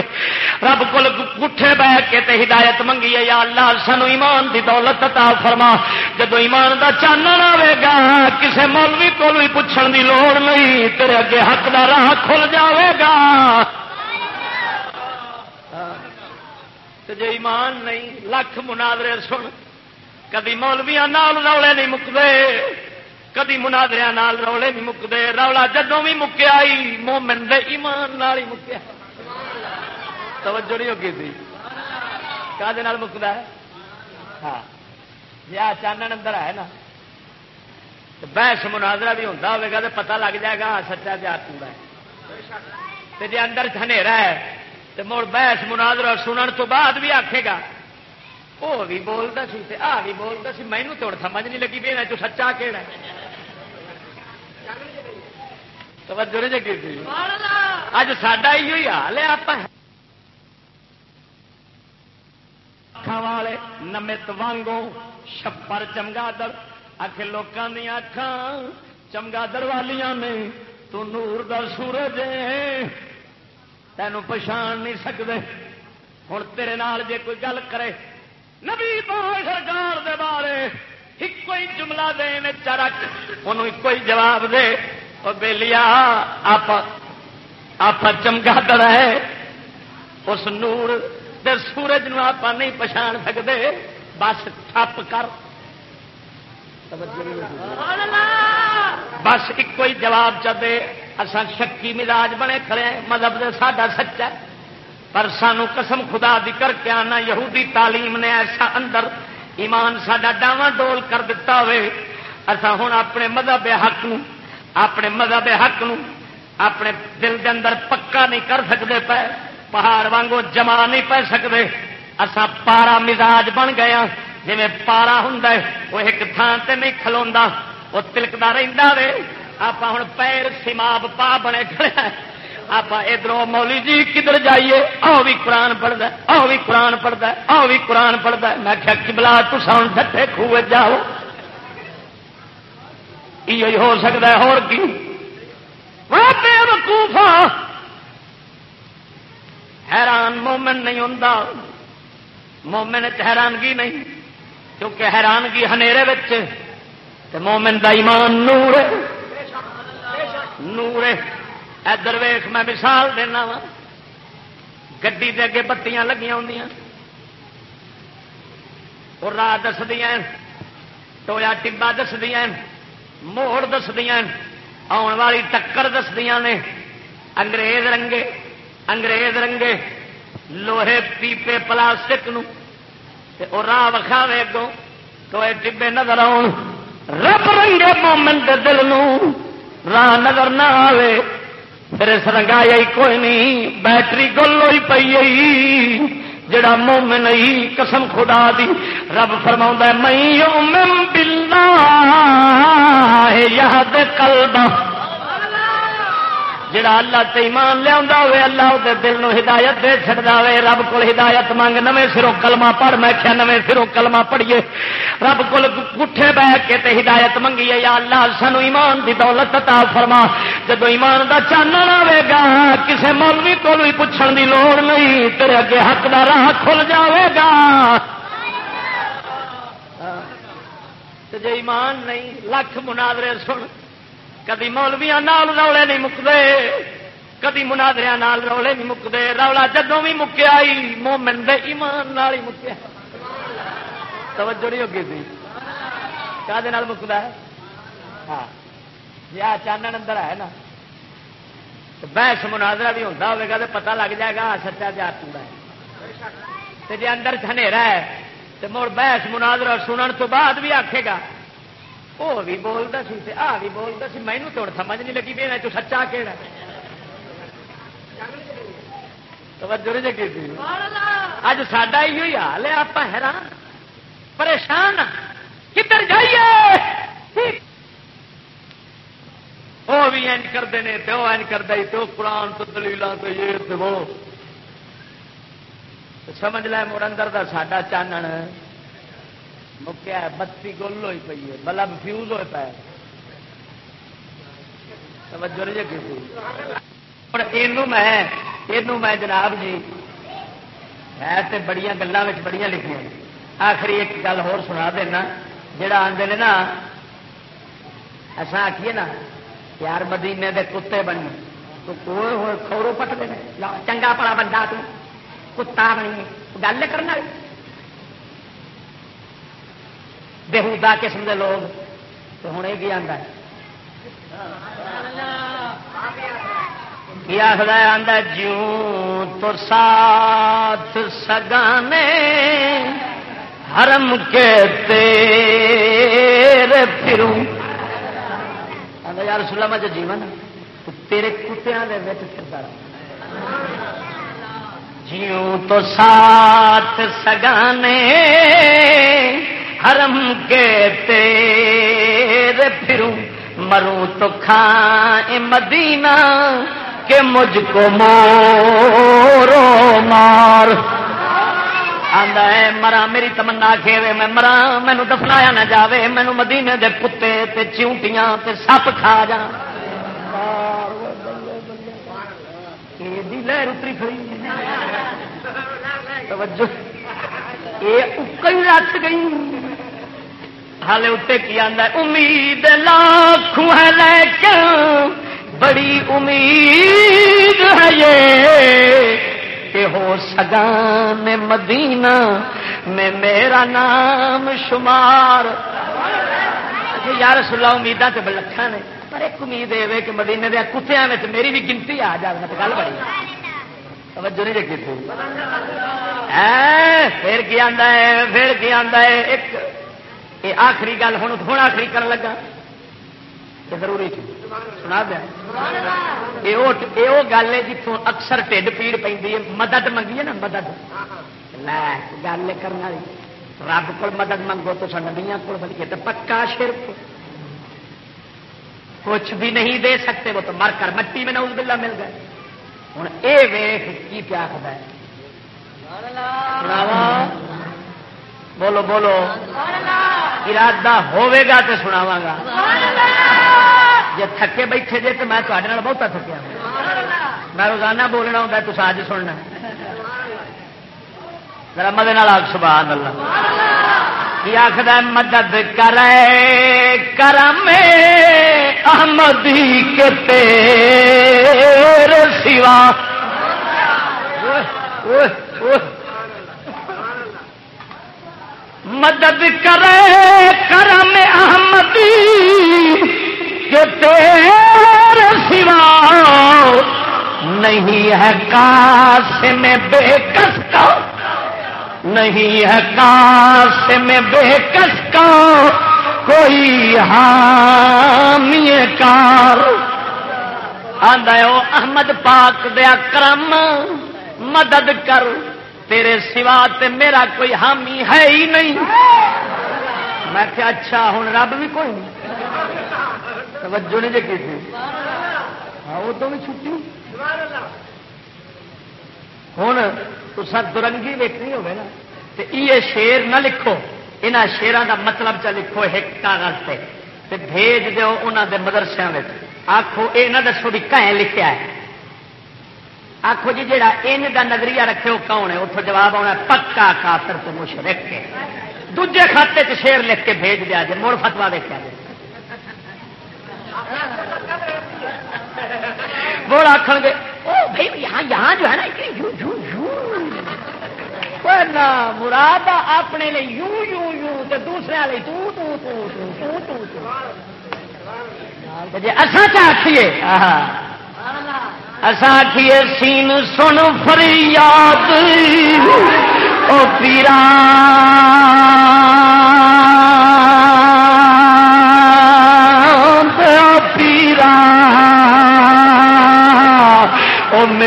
رب کو گٹھے بہ کے تے ہدایت منگیے، یا اللہ سانو ایمان دی دولت عطا فرما۔ جدو ایمان دا چانن آئے گا، کسے مولوی کو بھی پوچھن دی لوڑ نہیں، تیرے اگے حق دا راہ کھل جاوے گا۔ جی ایمان نہیں، لکھ مناظرے سن۔ کدی مولویا نال روڑے نہیں مکتے کدی منادریا نال روڑے نہیں مکتے رولا جدوں بھی مکیا مومن دے ایمان نال ہی مکیا۔ توجہ نہیں ہوگی تھی؟ کہ مکتا ہے؟ ہاں۔ جی آ چانن اندر ہے نا۔ بحث مناظرہ بھی ہوتا ہوگا تو پتا لگ جائے گا ہاں، سچا جا پورا ہے۔ جی اندر ہے تو مڑ بحث مناظرہ سنن تو بعد بھی آکھے گا وہ بھی بولتا سی آ بھی بولتا سی مینو توڑ سمجھ نہیں لگی بھی تو سچا کہڑا توجہ نہیں جگی تھی اج ساڈا ہی حال ہے آپ والے نمت وانگو چھپر چمگادڑ آخ لوگوں دیا اکھان چمگادڑ والیاں نے تو نور دا سورج تینوں پچھان نہیں سکتے ہوں تیرے نال جے کوئی گل کرے نبی پاک سرکار دے بارے ایک ہی جملہ دے چرک ان کوئی جواب دے۔ اور بے لیا آپ آپ چمکا در ہے۔ اس نور دے سورج نو آپ نہیں پچھان سکتے بس ٹھپ کر۔ بس ایک ہی جواب چلے اصا شکی مزاج بنے کھڑے مذہب دے ساڈا سچا پر سانو قسم خدا دی کر کے آنا، یہودی تعلیم نے ایسا اندر ایمان سڈا ڈاواں ڈول کر دیتا ہوئے۔ اصا ہوں اپنے مذہب حق نو اپنے مذہب حق نو اپنے دل دے اندر پکا نہیں کر سکتے پے، پہاڑ وانگو جما نہیں پی سکتے اسا پارا مزاج بن گیا ہاں، جی پارا ہوں وہ ایک تھان سے نہیں کھلوا وہ تلکتا رہتا رہے آپ ہوں پیر سماب پا بنے کھڑے آپ ادھر مولی جی کدھر جائیے؟ آؤ بھی قرآن پڑھتا آؤ بھی قرآن پڑھتا آؤ بھی قرآن پڑھتا میں کیا کبلا تو ساؤن ڈٹے خوہ جاؤ۔ یہ ہو سکتا ہے اور کی وقوفا ہاں۔ حیران مومن نہیں ہوں مومن حیرانگی نہیں، کیونکہ حیرانگی ہنیرے مومن دا ایمان نور نور ہے۔ ادھر ویخ میں مثال دینا وا۔ گڈی دے اگے بتیاں لگیاں ہوں اور راہ دسدیا ٹویا ٹبا دسدیا موڑ دسدیا آن والی ٹکر دسدیا نے۔ انگریز رنگے انگریز رنگے، لوہے پیپے پلاسٹک نو۔ راہ وکھاوے اگوں ٹوئے ٹبے نظر آن۔ رب رنگے مومن دے دل نو، راہ نظر نہ آوے۔ پھر سرنگایا ہی کوئی نہیں بیٹری گل ہوئی پی جڑا مومن ہی قسم خدا دی رب فرما میں بلا یاد کلبا جڑا اللہ تے ایمان لیا ہوئے اللہ دے دل نو ہدایت دے چڑھتا ہوئے رب کو ہدایت منگ نویں سروں کلمہ پڑھ، میں کیا نویں سروں کلمہ پڑھیے۔ رب کو گٹھے بہ کے تے ہدایت منگیے، یا اللہ سانو ایمان دی دولت عطا فرما۔ جب ایمان دا چانن آئے گا، کسے مولوی کو بھی پوچھن دی لوڑ نہیں، تیرے اگے حق دا راہ کھل جاوے گا۔ جی ایمان نہیں، لکھ مناظرے سن۔ کدی مولویا نال روڑے نہیں مکتے کدی منادریا نال رولے نہیں مکتے رولا جدوں بھی مکیا مومن دے ایمان نال ہی مکیا توجہ نہیں ہوگی تھی کیا مکتا ہے؟ ہاں۔ جی آ چانن اندر ہے نا۔ بحث مناظرہ بھی ہوتا ہوگا تو پتا لگ جائے گا سچا جا پورا ہے۔ جی اندر ہے تو مڑ بحث مناظرہ سنن تو بعد بھی آکھے گا وہ بھی بولتا سی آ بھی بولتا سی مینو تو ہوں سمجھ نہیں لگی بھی تو سچا کہڑا توجہ نہیں کی اج ساڈا یہ حال ہے آپ حیران پریشان کدھر جائیے وہ بھی این کرتے ہیں تو این کرتا تو قرآن تو دلیل تو یہ تو وہ سمجھ لے مڑ اندر کا ساڈا چانن مکیا بتی گل ہوئی پی ہے، بلب فیوز ہوئے پہ توجہ نہیں میں یہ میں جناب جی ہے تو بڑی گلوں بڑی لکھیاں۔ آخری ایک گل ہو سنا دینا، جڑا آدھے نا ایسا آخیے نا، یار مدینے دے کتے بنی تو کورو پٹ دے چنگا پڑا بندہ تو، کتا بنی گل کرنا۔ بےحدا قسم دے لوگ، تو ہوں یہ آتا ہے؟ کیا آخر آدھا جیوں تو ساتھ سگانے، حرم کے تیرے پھروں۔ یار سلا میں جیون تیرے کتیا پھرتا جیوں تو ساتھ سگانے حرم کے تیرے پھروں مروں تو کھائیں مدینہ کہ مجھ کو مورو مار۔ ہے، مرا، میری تمنا کھیوے، میں مرا، مینو دفنایا نہ جاوے، مینو مدینے دے کتے تے چیونٹیاں تے سپ کھا جا لہر اتری کھڑی توجہ۔ یہ اکل رکھ گئی۔ ہالے اتنے کی آدھا امید لاکھوں ہے لیکن بڑی امید ہے یہ کہ ہو سگان مدینہ میں میرا نام شمار۔ یار سلا امیداں تو بلکھا نے۔ پر ایک امید یہ کہ مدینے دیا کتیا میری بھی گنتی آ جائے گل بڑی توجہ نہیں رکھی تھی۔ پھر کی آتا ہے پھر کی آتا ہے۔ ایک یہ آخری گل ہوں ہوں آخری کر لگا۔ ضروری تھی۔ سنا دیا۔ یہ گل ہے جتوں اکثر ٹھڈ پیڑ پہ مدد منگی ہے نا مدد۔ گل کرنا رب کو مدد منگو تو نبیا کو بلیے تو پکا شرک۔ کچھ بھی نہیں دے سکتے وہ تو مر کر مٹی میں نوز بلا مل گئے۔ ہوں یہ ویخ کی پیا ہے؟ بولو بولو۔ ارادہ ہوگا تو سناوا گا۔ جی تھکے بیٹھے جی تو میں بہتا تھکیا میں روزانہ بولنا ہوتا تو آج سننا میرا مدد آگ، سبحان اللہ۔ کی آخر مدد کرے، کرم احمدی کے تیرے سوا۔ مدد کرے، کرم احمدی تیرے سوا۔ نہیں ہے کاش میں بے کس کا نہیں ہے کاش میں بے کس کا کوئی حامی کار۔ آدھو احمد پاک، دیا کرم، مدد کر۔ تیرے سوا تے میرا کوئی حامی ہے ہی نہیں۔ میں کہ اچھا ہوں رب بھی کوئی نہیں۔ توجہ نہیں جی تھی۔ ہاں وہ تو بھی چھٹی۔ ہوں تو سر درنگی ویکنی ہوگی نا۔ تو یہ شیر نہ لکھو یہاں شیران کا مطلب چ لکھو ایک کاغذ سے تے بھیج دو انہوں دے مدرسے میں آخو یہ نہ دسو بھی کہیں لکھا ہے۔ آخو جی جا ان کا نظریہ رکھے وہ کون ہے؟ اتوں جواب آنا پکا کافر تو مشرک کے دوجے کھاتے چ شیر لکھ کے بھیج دیا جائے، مڑ فتوا دیکھا جائے۔ وہ آخ گے بھائی، یہاں یہاں جو ہے نا یوں یوں یوں۔ نہ مراد اپنے لیے یوں یوں یوں تو دوسرے والے تو تو تو تو تو تو جی اصا چاہیے اصا آخیے سین سن فریاد، او پیرا پیرا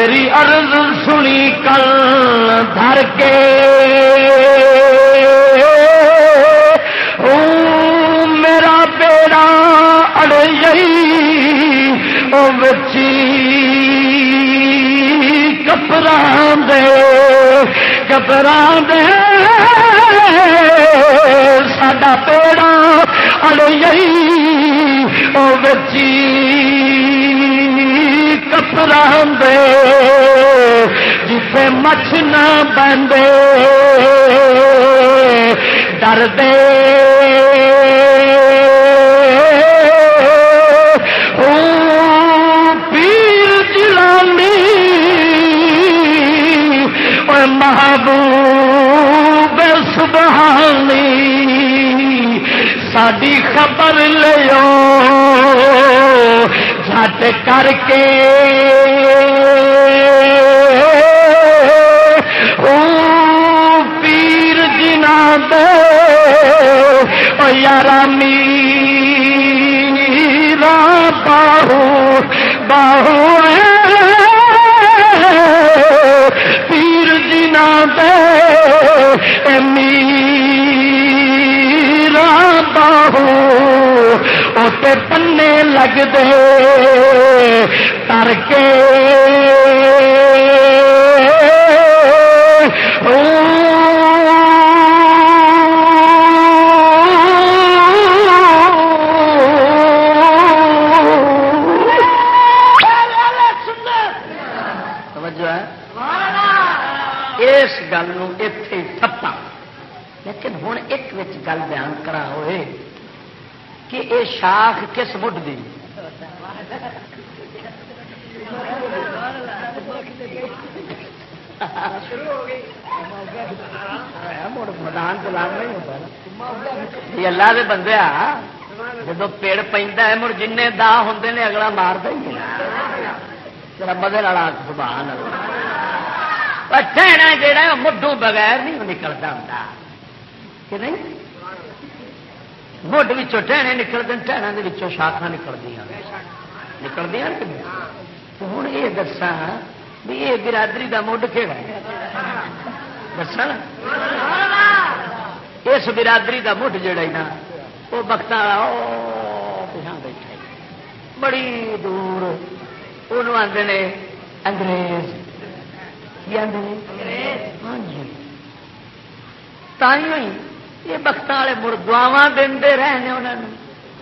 میری عرض سنی کل دھر کے۔ میرا بیڑا اڑ گئی او بچی کپڑا دے کپڑا دے۔ ساڈا پیڑا اڑ گئی او بچی کپڑا دے جسے مچھ نہ بندے۔ ڈر دے۔ پیر جلانی اور محبوب سبحانی ساری خبر لو جھٹ کر کے۔ او پیر جنا دے، او یارا میرا باہو باہو پیر جنا دے، اے میرا باہو۔ لگ دے تر کے اس گل اتے تھپا لیکن ہوں ایک گل بیان کرا ہوئے۔ کہ یہ شاخ کس مڈ دی؟ یہ اللہ دے بندے جب پیڑ پہ مڑ جن دا ہوں نے اگلا مار دیں تیرا مدر والا سبحان ٹھہنا جہا مڈو بغیر نہیں نکلتا ہوں کہ نہیں؟ مڈ ٹہنے نکلتے ٹہنوں کے شاخا نکلتی نکلتی ہوں یہ دسا بھی یہ برادری کا مڈ کہڑا دسا اس برادری کا مڈ جڑا نا، وہ بخت بیٹھا بڑی دور وہ آتے نے انگریز۔ کی آدھے ہاں جی۔ تھی یہ بخت والے مڑ دعوا دے رہے انہوں نے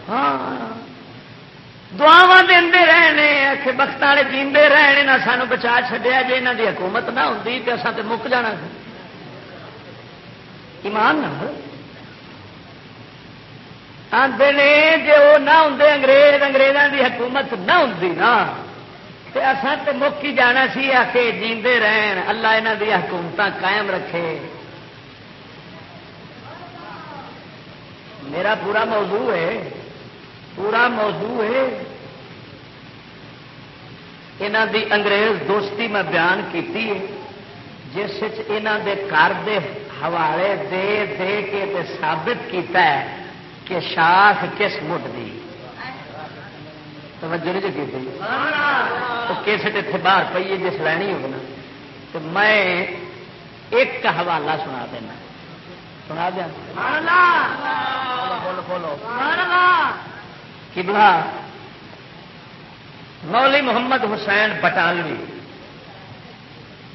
ہاں۔ دعوا دے رہے آخ بخت والے جیندے رہے نہ سانو بچا چڈیا جی یہاں کی حکومت نہ ہوتی تو اصل تو مک جانا ایمان نہ آتے نے جی وہ نہ ہوں انگریز انگریزوں کی حکومت نہ ہوں نا اصل تو مک ہی جانا سی آ کے جیندے رہن، اللہ یہاں دیا حکومت قائم رکھے۔ میرا پورا موضوع ہے، پورا موضوع ہے۔ یہاں دی انگریز دوستی میں بیان کیتی ہے، جس دے گھر دے حوالے دے دے کے تے ثابت کیتا ہے کہ شاخ کس مٹ دی۔ توجہ نہیں جی کی تو کیسٹ اتنے باہر پی ہے، جس لینی ہوگا تو میں ایک حوالہ سنا دینا۔ سنا دیا۔ بولو بولو۔ کبلا مولی محمد حسین بٹالوی۔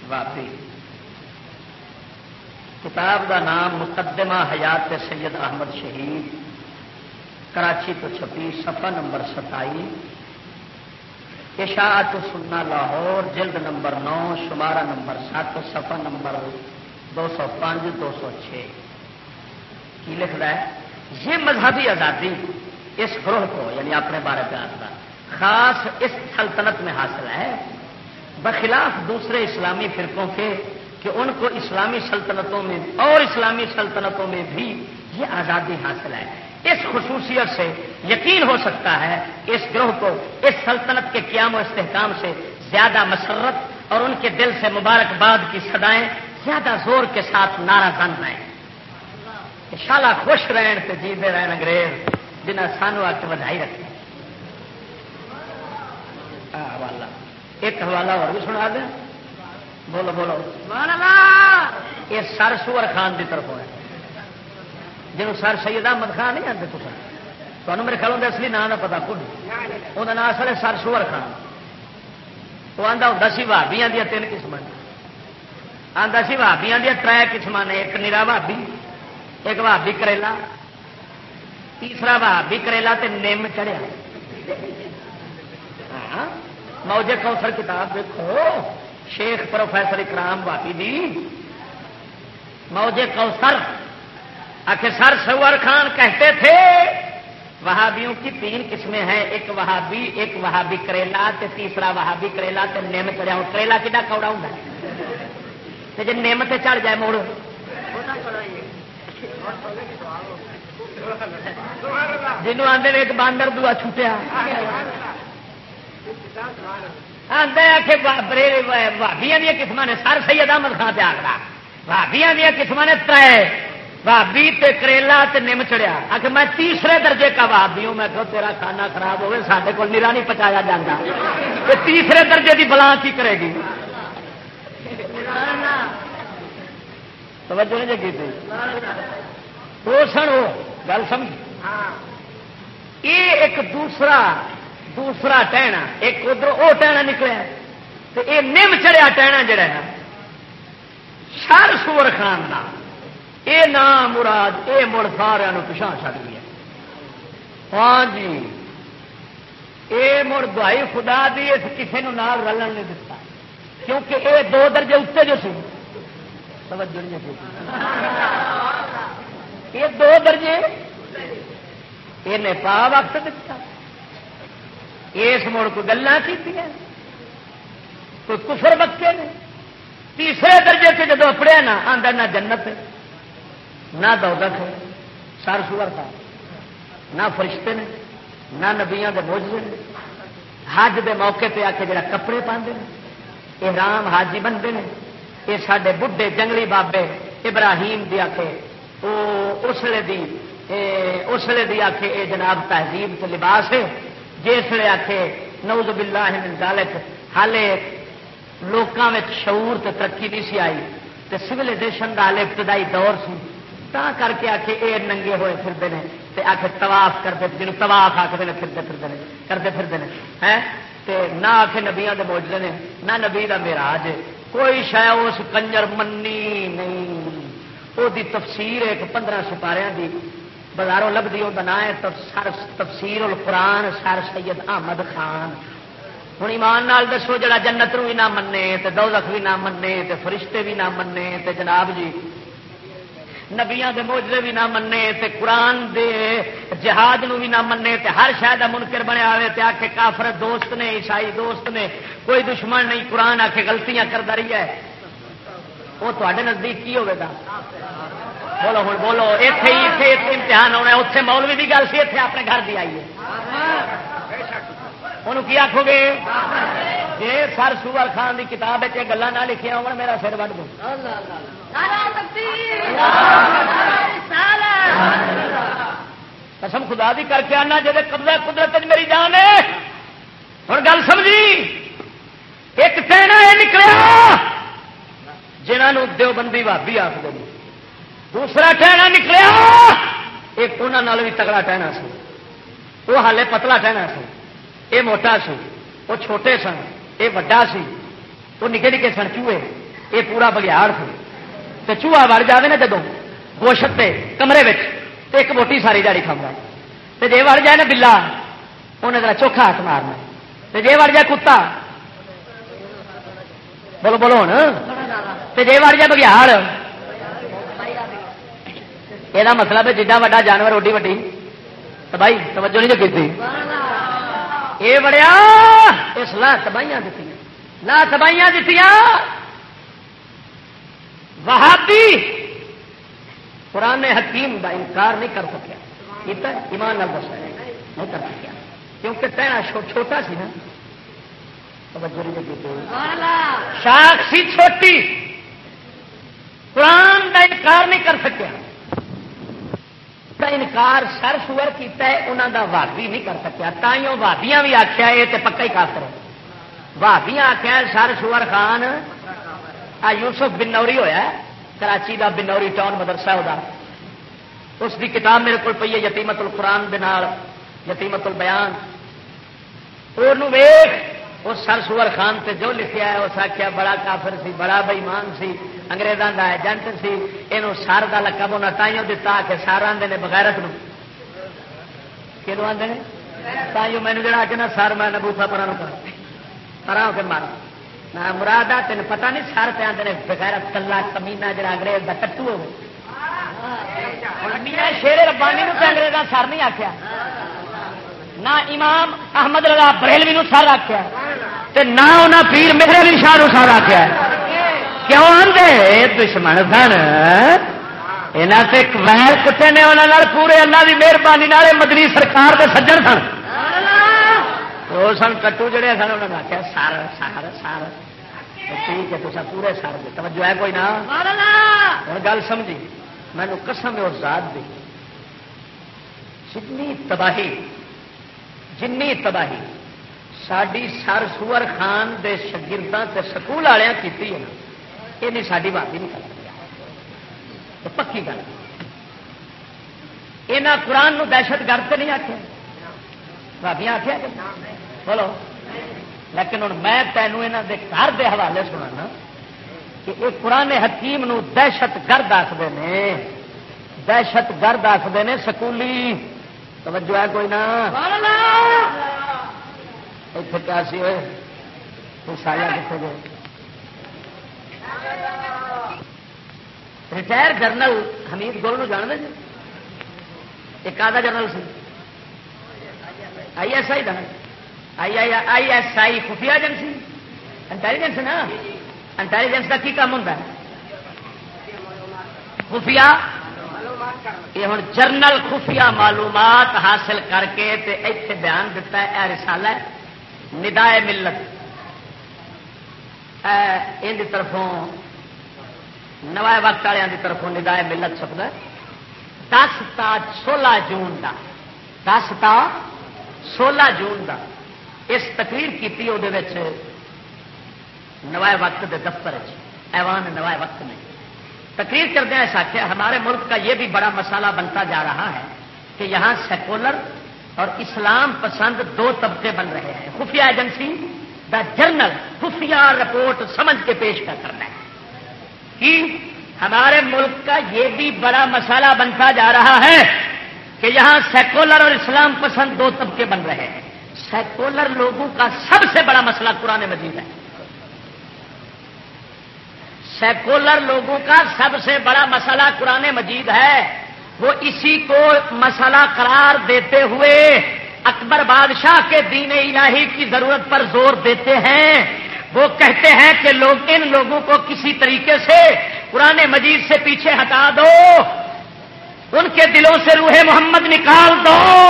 واپی کتاب کا نام مقدمہ حیات سید احمد شہید۔ کراچی تو چھپی سفا نمبر ستائی۔ اشاعت سننا لاہور جلد نمبر نو شمارہ نمبر سات سفا نمبر دو سو پانچ دو سو چھ۔ کی لکھ رہا ہے، یہ مذہبی آزادی اس گروہ کو یعنی اپنے بارے پہ آتا خاص اس سلطنت میں حاصل ہے۔ بخلاف دوسرے اسلامی فرقوں کے کہ ان کو اسلامی سلطنتوں میں اور اسلامی سلطنتوں میں بھی یہ آزادی حاصل ہے۔ اس خصوصیت سے یقین ہو سکتا ہے کہ اس گروہ کو اس سلطنت کے قیام و استحکام سے زیادہ مسرت اور ان کے دل سے مبارکباد کی سدائیں زیادہ زور کے ساتھ نعرہ زن رہے ہیں شالا خوش رہن سے جیتے رہن انگریز جنہیں سانو آ کے بدائی رکھے حوالہ۔ ایک حوالہ اور بھی سنا دیں۔ بولو بولو۔ یہ سر سور خان کی طرف ہے جنہوں سر سید احمد خان نہیں آتے تو تمہیں میرے خیال اصلی نام کا پتا کون وہ نام اصل ہے سر سور خان۔ وہ آتا ہوں سی بھابیا دیا تین قسم آتا سی بھابیا دیا تر قسم نے ایک نیرا بھابی ایک بھابی کریلا تیسرا بھابی کریلا تے نیم چڑھیا موجے کوسر کتاب دیکھو شیخ پروفیسر اکرام بھابی جی موجے کوسر آخر سر سور خان کہتے تھے وہابیوں کی تین قسمیں ہیں ایک وہابی ایک وہابی کریلا تے تیسرا وہابی کریلا تے نیم چڑھیا کریلا کتا کوڑا ہوں جی نیم تے چڑھ جائے موڑ جنوب آدھے ایک باندر دعا چھوٹیا۔ آدھے آخر بھابیا دیا قسم نے، سر سید احمد خان پہ آگرا بھابیا دیا قسم نے تر بھابی تے کریلا تے نم چڑیا آ کے میں تیسرے درجے کا بھابی ہوں، میں کہ تیرا کھانا خراب ہوئے سارے کو نیرا نہیں پچایا جاتا تو تیسرے درجے کی بلا کی کرے گی؟ توجہ نہیں جگی تھی۔ وہ سن وہ گل سمجھ۔ یہ ایک دوسرا دوسرا ٹہنا ایک ادھر وہ ٹہنا نکلیا تو یہ نم چڑیا ٹہنا جڑا ہے۔ شر سور خان کا یہ نام مراد یہ مڑ سارا پچھا چڑ گیا ہاں جی۔ یہ مڑ دہائی خدا دی اس کسی نو نال رلن نہیں دتا۔ کیونکہ یہ دو درجے اتنے جو سی یہ دو درجے یہ پا وقت دتا۔ اس مڑ کو گلا کی کوئی کفر بکے نے۔ تیسرے درجے سے جدو پڑیا نا آدھا نہ جنت نہ دودت ہے، سر سور کا نہ فرشتے نے، نہ نبیا کے موجے نے۔ حج دے موقع پہ آ کے جڑا کپڑے پاندے یہ رام حاجی بنتے ہیں یہ سارے بڈھے جنگلی بابے ابراہیم دی آخے وہ اسلے دی اسلے دی آخے یہ جناب تہذیب سے لباس ہے جسے آخے نوز باللہ من ذالک، حالے لوکاں میں شعور تے ترقی نہیں سی آئی، تے سولاشن کا حالے ابتدائی دور سی۔ تا کر کے آخے یہ ننگے ہوئے پھرتے ہیں تے آخے تواف کرتے جنوب تواف آخر نے، پھرتے پھرتے ہیں کرتے پھرتے ہیں؟ تے نہ آخے نبیا کے موجود نے، نہ نبی کا میرا کوئی شاید اس کنجر منی نہیں۔ وہ تفسیر ایک پندرہ سپارے دی بازاروں لبھی وہ بنا ہے تفسیر القرآن سر سید احمد خان ہوں ایمان نال دسو جڑا جنت بھی نہ منے تے دولت بھی نہ منے تے فرشتے بھی نہ منے تے جناب جی نبیا دے موجے بھی نہ منے تے قرآن دے جہاد نو بھی نہ منے تے ہر شاید کا منکر بنیا ہوئے تے آ کافر دوست نے عیسائی دوست نے کوئی دشمن نہیں قرآن آ کے گلتیاں کرتا رہی ہے وہ تے نزدیک کی ہوگا بولو ہوں بولو اتے ہی امتحان ہونا اتنے مولوی کی گل سی اتنے اپنے گھر کی آئی ہے انہوں کی آخو گے جی سر سور خان کی کتاب گلا نہ لکھیا ہو میرا سر وڈ دو قسم خدا دی کر کے آنا جی قبضہ قدرت میری جان ہے ہوں گل سمجھی ایک ٹہنا یہ نکلیا جنہوں دیوبندی بھابی آخر دوسرا ٹہنا نکلیا۔ ایک انہوں بھی تگڑا ٹہنا سی وہ ہالے پتلا ٹہنا سی یہ موٹا سی وہ چھوٹے سن۔ یہ وڈا سی۔ وہ نکے نکے سن چوہے۔ یہ پورا بگیاڑ سی تو چوہا وڑ جائے نا جدو گوشت پہ کمرے میں ایک موٹی ساری جاڑی کھانا تو جی وڑ جائے نا بلا انہیں ذرا چوکھا ہاتھ مارنا۔ تو جی وڑ جائے کتا۔ بولو بولو ہوں تو جی وڑ جائے بگیاڑ یہ مطلب ہے جڈا وا جانور اوڈی وڈی تو بھائی توجہ نہیں جو کی یہ بڑیا اس لا تباہیاں دیتی لا تباہیاں دیتی وہابی قرآن حکیم کا انکار نہیں کر سکیا ایمان نال دس نہیں کر سکیا کیونکہ پہنا چھوٹا سی نا شاخ سی چھوٹی قرآن کا انکار نہیں کر سکیا انکار سر سور کیا انہوں کا وادی نہیں کر سکیا۔ تائیوں وادیاں بھی آخیا یہ تو پکا ہی کافر وادیاں آخیا سر سور خان، آ یوسف بنوری ہویا کراچی کا بنوری ٹاؤن مدرسہ ہوتا اس کی کتاب میرے کو پی ہے یتیمت القرآن دال یتیمت البیان۔ ویخ اس سر سور خان تے جو لکھیا ہے، اس آخیا بڑا کافر سی، بڑا بئیمان سی انگریزوں کا ایجنٹ سی یہ سر کا لقب انہیں تائیوں دتا کہ سر آدھے نے بغیرت کلو آدھے تائیوں مینو جڑا کہ نا، سر میں نبوسا پرا پر ہو کے مارا میں مراد آ تین پتا نہیں سر پہ آدھے بغیرت، کلا کمینا جڑا انگریز کا کٹو ہو شیر ربانی نے انگریزا سر نہیں آخیا نہ امام احمد رضا بریلوی نو سر آخیا نہ انہیں پیر میرے بھی شاہ سر آخیا کیوں آدھے دشمن سن یہاں سے ویر کتے نے انہوں پورے اللہ کی مہربانی مدنی سرکار کے سجن سن۔ وہ سن کٹو جڑے سن انہوں نے آخیا سر سر سر ٹھیک ہے تو پورے سر دے۔ توجہ ہے کوئی نہ؟ ہوں گل سمجھی۔ مینو قسم اور ذات دی۔ جنی تباہی جنی تباہی۔ ساری سر سور خان دے شگرداں تے سکول والوں کی یہ نہیں ساری بات نہیں کر پکی گل یہاں قرآن نو دہشت گرد تو نہیں آخیا بھابیا آخیا بولو لیکن ہوں میں تینوں یہاں دے گھر دے حوالے سنا کہ یہ قرآن حکیم نو دہشت گرد آخر نے دہشت گرد آخر نے سکولی توجہ ہے کوئی نہ اتنے کیا سی سایا کتنے گئے ریٹائر جنرل حمید گول جان دے جی ایک آدھا general C I S I کا آئی آئی آئی ایس آئی خفیہ ایجنسی انٹیلیجنس نا انٹیلیجنس کا کی کام ہوتا ہے خفیہ یہ ہوں جرنل خفیہ معلومات حاصل کر کے اتنے بیان دیتا ہے اے رسالہ ہے ندائے ملت۔ ان طرفوں، نوائے وقت والوں کی طرفوں ندائے ملت چھپتا دس تا سولہ جون کا دس تا سولہ جون کا اس تقریر کی وہ نوائے وقت کے دفتر ایوان نوائے وقت میں۔ تقریر کردہ ایسا آخیا ہمارے ملک کا یہ بھی بڑا مسئلہ بنتا جا رہا ہے کہ یہاں سیکولر اور اسلام پسند دو طبقے بن رہے ہیں۔ خفیہ ایجنسی، دا جرنل خفیہ رپورٹ سمجھ کے پیش کر کرنا ہے کہ ہمارے ملک کا یہ بھی بڑا مسئلہ بنتا جا رہا ہے کہ یہاں سیکولر اور اسلام پسند دو طبقے بن رہے ہیں۔ سیکولر لوگوں کا سب سے بڑا مسئلہ قرآن مجید ہے۔ سیکولر لوگوں کا سب سے بڑا مسئلہ قرآن مجید ہے۔ وہ اسی کو مسئلہ قرار دیتے ہوئے اکبر بادشاہ کے دین الہی کی ضرورت پر زور دیتے ہیں۔ وہ کہتے ہیں کہ لوگ ان لوگوں کو کسی طریقے سے قرآن مجید سے پیچھے ہٹا دو۔ ان کے دلوں سے روح محمد نکال دو۔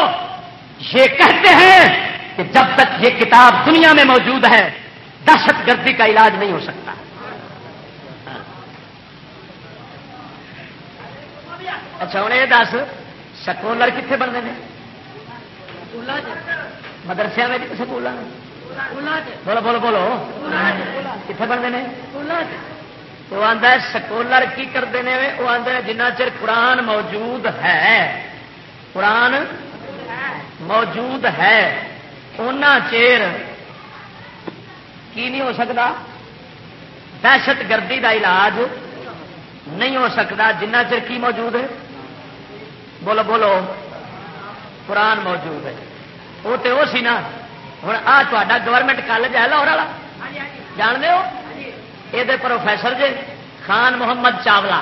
یہ کہتے ہیں کہ جب تک یہ کتاب دنیا میں موجود ہے، دہشت گردی کا علاج نہیں ہو سکتا۔ اچھا ہوں یہ دس سکولر کتنے بنتے ہیں؟ مدرسے میں سکول بولو بولو بولو۔ کتنے بنتے ہیں؟ وہ آتا ہے سکولر کی کرتے ہیں؟ وہ آتا ہے جنہ چر قرآن موجود ہے۔ قرآن موجود ہے۔ ان چیر کی نہیں ہو سکتا؟ دہشت گردی کا علاج نہیں ہو سکتا جنہ چر کی موجود ہے؟ بولو بولو قرآن موجود ہے۔ وہ تو وہ سی نا ہوں آ تا گورنمنٹ کالج ہے لاہور والا۔ جان دو یہ پروفیسر جی خان محمد چاولا۔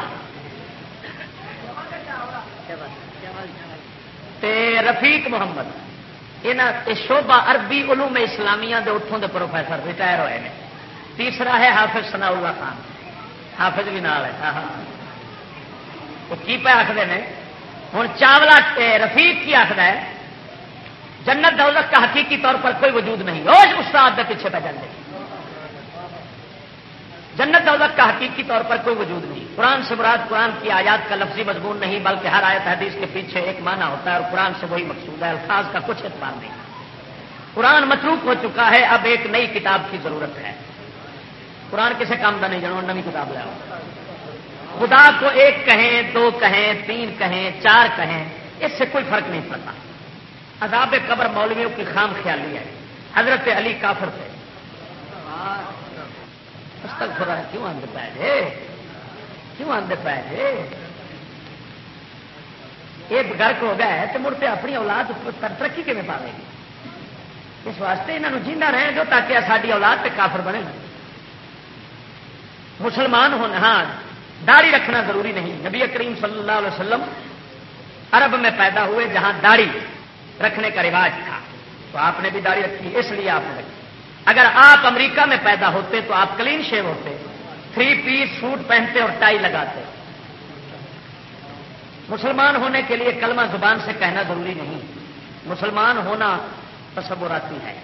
تے رفیق محمد۔ یہاں شوبا عربی علوم اسلامیہ دے اتوں دے پروفیسر ریٹائر ہوئے ہیں تیسرا ہے حافظ سنا اللہ خان۔ حافظ بھی نال ہے ہاں ہاں۔ وہ کی پہ آخر نے؟ ہوں چاولا رفیق کی آخر ہے، جنت دولت کا حقیقی طور پر کوئی وجود نہیں۔ روز استاد کے پیچھے پہ جانے جنت دولت کا حقیقی طور پر کوئی وجود نہیں۔ قرآن سے مراد قرآن کی آیات کا لفظی مضمون نہیں، بلکہ ہر آیت حدیث کے پیچھے ایک معنی ہوتا ہے اور قرآن سے وہی مقصود ہے، الفاظ کا کچھ اعتبار نہیں۔ قرآن مصروف ہو چکا ہے، اب ایک نئی کتاب کی ضرورت ہے۔ قرآن کسی کام کا نہیں جانو نئی کتاب لے خدا کو ایک کہیں، دو کہیں، تین کہیں، چار کہیں، اس سے کوئی فرق نہیں پڑتا۔ عذاب قبر مولویوں کی خام خیالی ہے۔ حضرت علی کافر تھے۔ خدا کیوں آدھے پہ جے کیوں آدھے پہ جے یہ گرک ہو گیا ہے تو مڑ پہ اپنی اولاد ترقی کیون پا گی؟ اس واسطے یہاں جینا رہے جو تاکہ ساری اولاد پہ کافر بنے۔ مسلمان ہونا ہاں داڑھی رکھنا ضروری نہیں۔ نبی کریم صلی اللہ علیہ وسلم عرب میں پیدا ہوئے جہاں داڑھی رکھنے کا رواج تھا۔ تو آپ نے بھی داڑھی رکھی، اس لیے آپ نے رکھی۔ اگر آپ امریکہ میں پیدا ہوتے تو آپ کلین شیو ہوتے، تھری پیس سوٹ پہنتے اور ٹائی لگاتے۔ مسلمان ہونے کے لیے کلمہ زبان سے کہنا ضروری نہیں۔ مسلمان ہونا تصوراتی ہے۔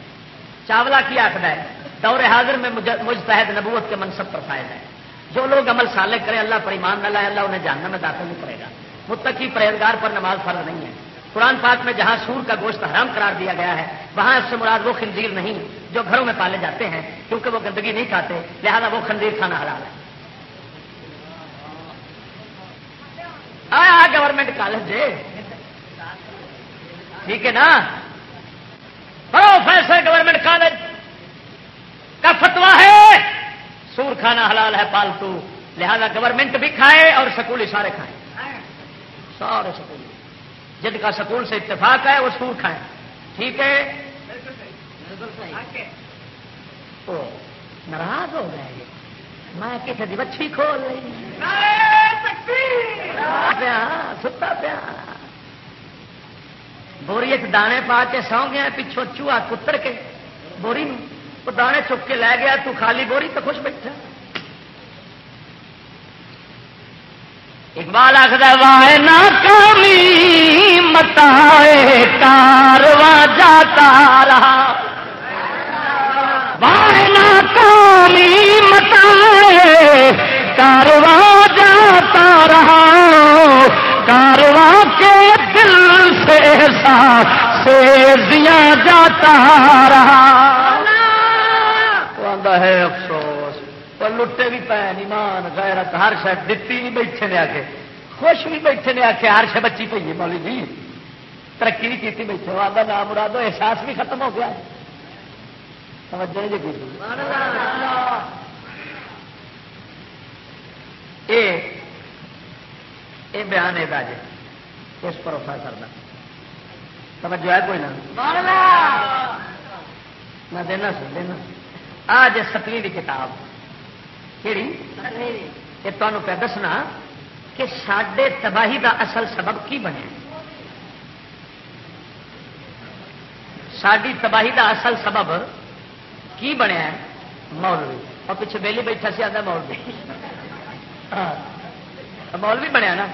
چاولا کی آخر ہے، دور حاضر میں مجتحد نبوت کے منصب پر فائد ہے۔ جو لوگ عمل سالے کریں اللہ پر ایمان نہ لائے، اللہ انہیں جاننا میں داخل نہیں کرے گا۔ متقی پرہیزگار پر نماز فرض نہیں ہے۔ قرآن پاک میں جہاں سور کا گوشت حرام قرار دیا گیا ہے، وہاں اس سے مراد وہ خنزیر نہیں جو گھروں میں پالے جاتے ہیں، کیونکہ وہ گندگی نہیں کھاتے، لہذا وہ خنزیر کھانا حرام ہے۔ آیا گورنمنٹ کالج ٹھیک ہے نا؟ پروفیسر گورنمنٹ کالج کا فتوا ہے۔ سور کھانا حلال ہے، پالتو۔ لہذا گورنمنٹ بھی کھائے اور سکولی سارے کھائے۔ سارے سکولی جن کا سکول سے اتفاق ہے، وہ سور کھائے۔ ٹھیک ہے؟ ناراض ہو گئے۔ میں کسی جی، بچی کھول رہی ستا پیا بوری ایک دانے پا کے سو گیا، پچھو چوہا کتر کے۔ بوری میں وہ دانے چک کے لے گیا، تو خالی بوری تو خوش بیٹھا۔ اقبال آخر واہ ناکامی متا کارواں جاتا رہا۔ واہ ناکامی متا کارواں جاتا رہا۔ کارواں کے دل سے ساتھ سے دیا جاتا رہا۔ ہے افسوس۔ پر لٹے بھی پے ایمان غیرت ہر شاید دتی بھی بیٹھے نے آ کے خوش بھی بیٹھے نے آ کے ہر شہ بچی پی ہے مولی جی۔ ترقی نہیں کی بیٹھے وہ آدھا نام مرادو احساس بھی ختم ہو گیا۔ توجہ جی یہ بیان ہے جی اس پروفیسر کا توجہ ہے کوئی نہ؟ میں دینا سر دینا آج ستویں کی کتاب۔ کہڑی یہ تمہوں پہ دسنا کہ سڈے تباہی دا اصل سبب کی بنے؟ ساری تباہی دا اصل سبب کی بنیا مولوی۔ اور پیچھے بیلی بیٹھا سی آتا مولوی۔ مولوی بنیا نا۔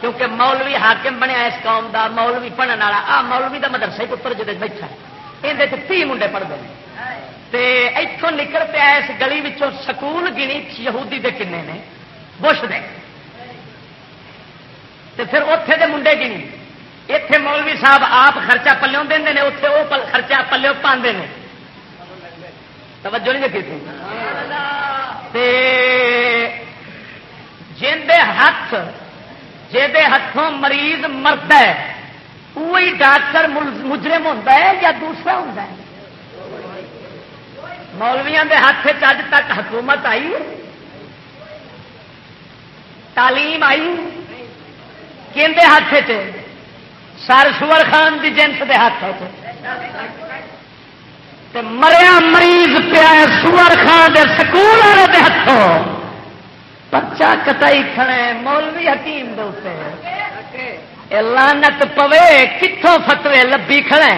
کیونکہ مولوی حاکم بنیا اس قوم دا مولوی پڑھنے والا۔ آ مولوی دا مدرسہ پتر جی بیٹھا۔ یہ تی منڈے پڑھتے ہیں اتوں نکل پیا اس گلی سکول گنی یہودی دے کنے نے، بش دے۔ پھر اتے دے منڈے گنی۔ اتے مولوی صاحب آپ خرچہ پلو دے اتے وہ خرچہ پلو پاندے نے۔ توجہ نہیں دیکھی جی ہاتھ جہد ہاتھوں مریض مرد ہے وہی ڈاکٹر مجرم ہوتا ہے یا دوسرا ہوتا ہے؟ مولویا کے ہاتھ اج تک حکومت آئی؟ تعلیم آئی؟ کہ ہاتھ سر سور خان کی جنس کے ہاتھ مریا مریض پیا سور خان کے سکول والے ہاتھوں بچہ کٹائی کھڑے مولوی حکیم دے لانت پوے کتوں فتوے لبی کھڑے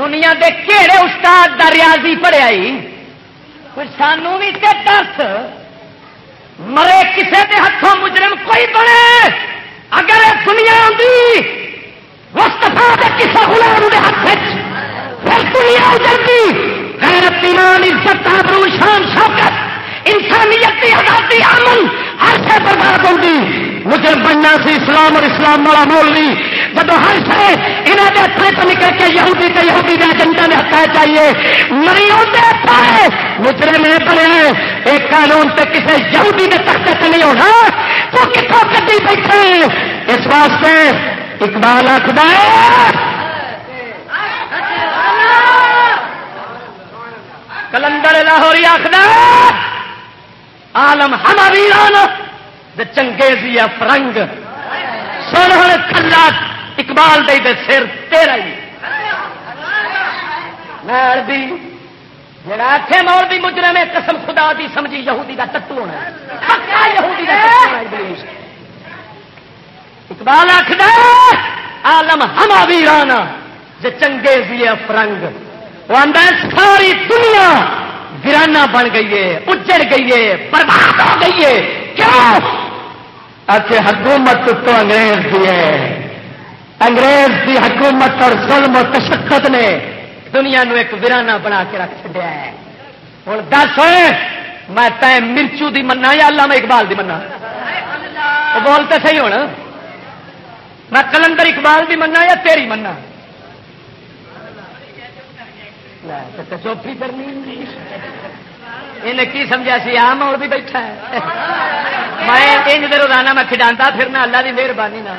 دنیا دے کہڑے استاد دا ریاضی پڑھیا سانو بھی تے درس مرے کسی کے ہاتھوں مجرم کوئی بنے؟ اگر دنیا آتی وسطفا کسی غلام کے ہاتھ پھر دنیا اجڑتی غیرت ایمان، عزت، آبرو، شان، شوکت، انسانیت کی آزادی، امن ہر سے برباد ہوگی مجھے بننا سی اسلام اور اسلام والا مولوی۔ جب ہر سے انہوں نے ہاتھ تو نکل کے یہودی تو یہودی کے ایجنٹا نے ہٹا چاہیے نہیں ہوتے پائے مجرے میں بنے ایک قانون سے کسی یہودی نے تخت سے نہیں ہونا۔ تو کتوں کدی بیٹھے؟ اس واسطے اقبال آخر کلندر لاہوری آخر آلم ہم ویران چنگیزی فرنگ۔ سن ہوں کلا اقبال دے دے سر تیرا ہی۔ جڑا آخے مول بھی مجرم ہے، قسم خدا دی سمجھی یہودی کا ٹٹو ہونا پکا یہودی کا اقبال آخر آلم ہما ویران جے چنگیزی فرنگ۔ وہ ساری دنیا ویرانا بن گئی ہے، اجڑ گئی ہے، برباد ہو گئی ہے۔ کیوں؟ آخر حکومت تو انگریز کی ہے۔ انگریز کی حکومت اور ظلم و تشدد نے دنیا نو ایک ویرانا بنا کے رکھ چڑیا ہے۔ ہوں دس ہوئے میں تے مرچو دی منا یا اللہ میں اقبال دی منا بولتے صحیح ہونا میں کلندر اقبال دی منا یا تیری منا چوپی کرنی انہیں کی سمجھا سی؟ آم اور بھی بیٹھا ہے۔ میں انج دے روزانہ میں کھڈانتا پھرنا، اللہ کی مہربانی نہ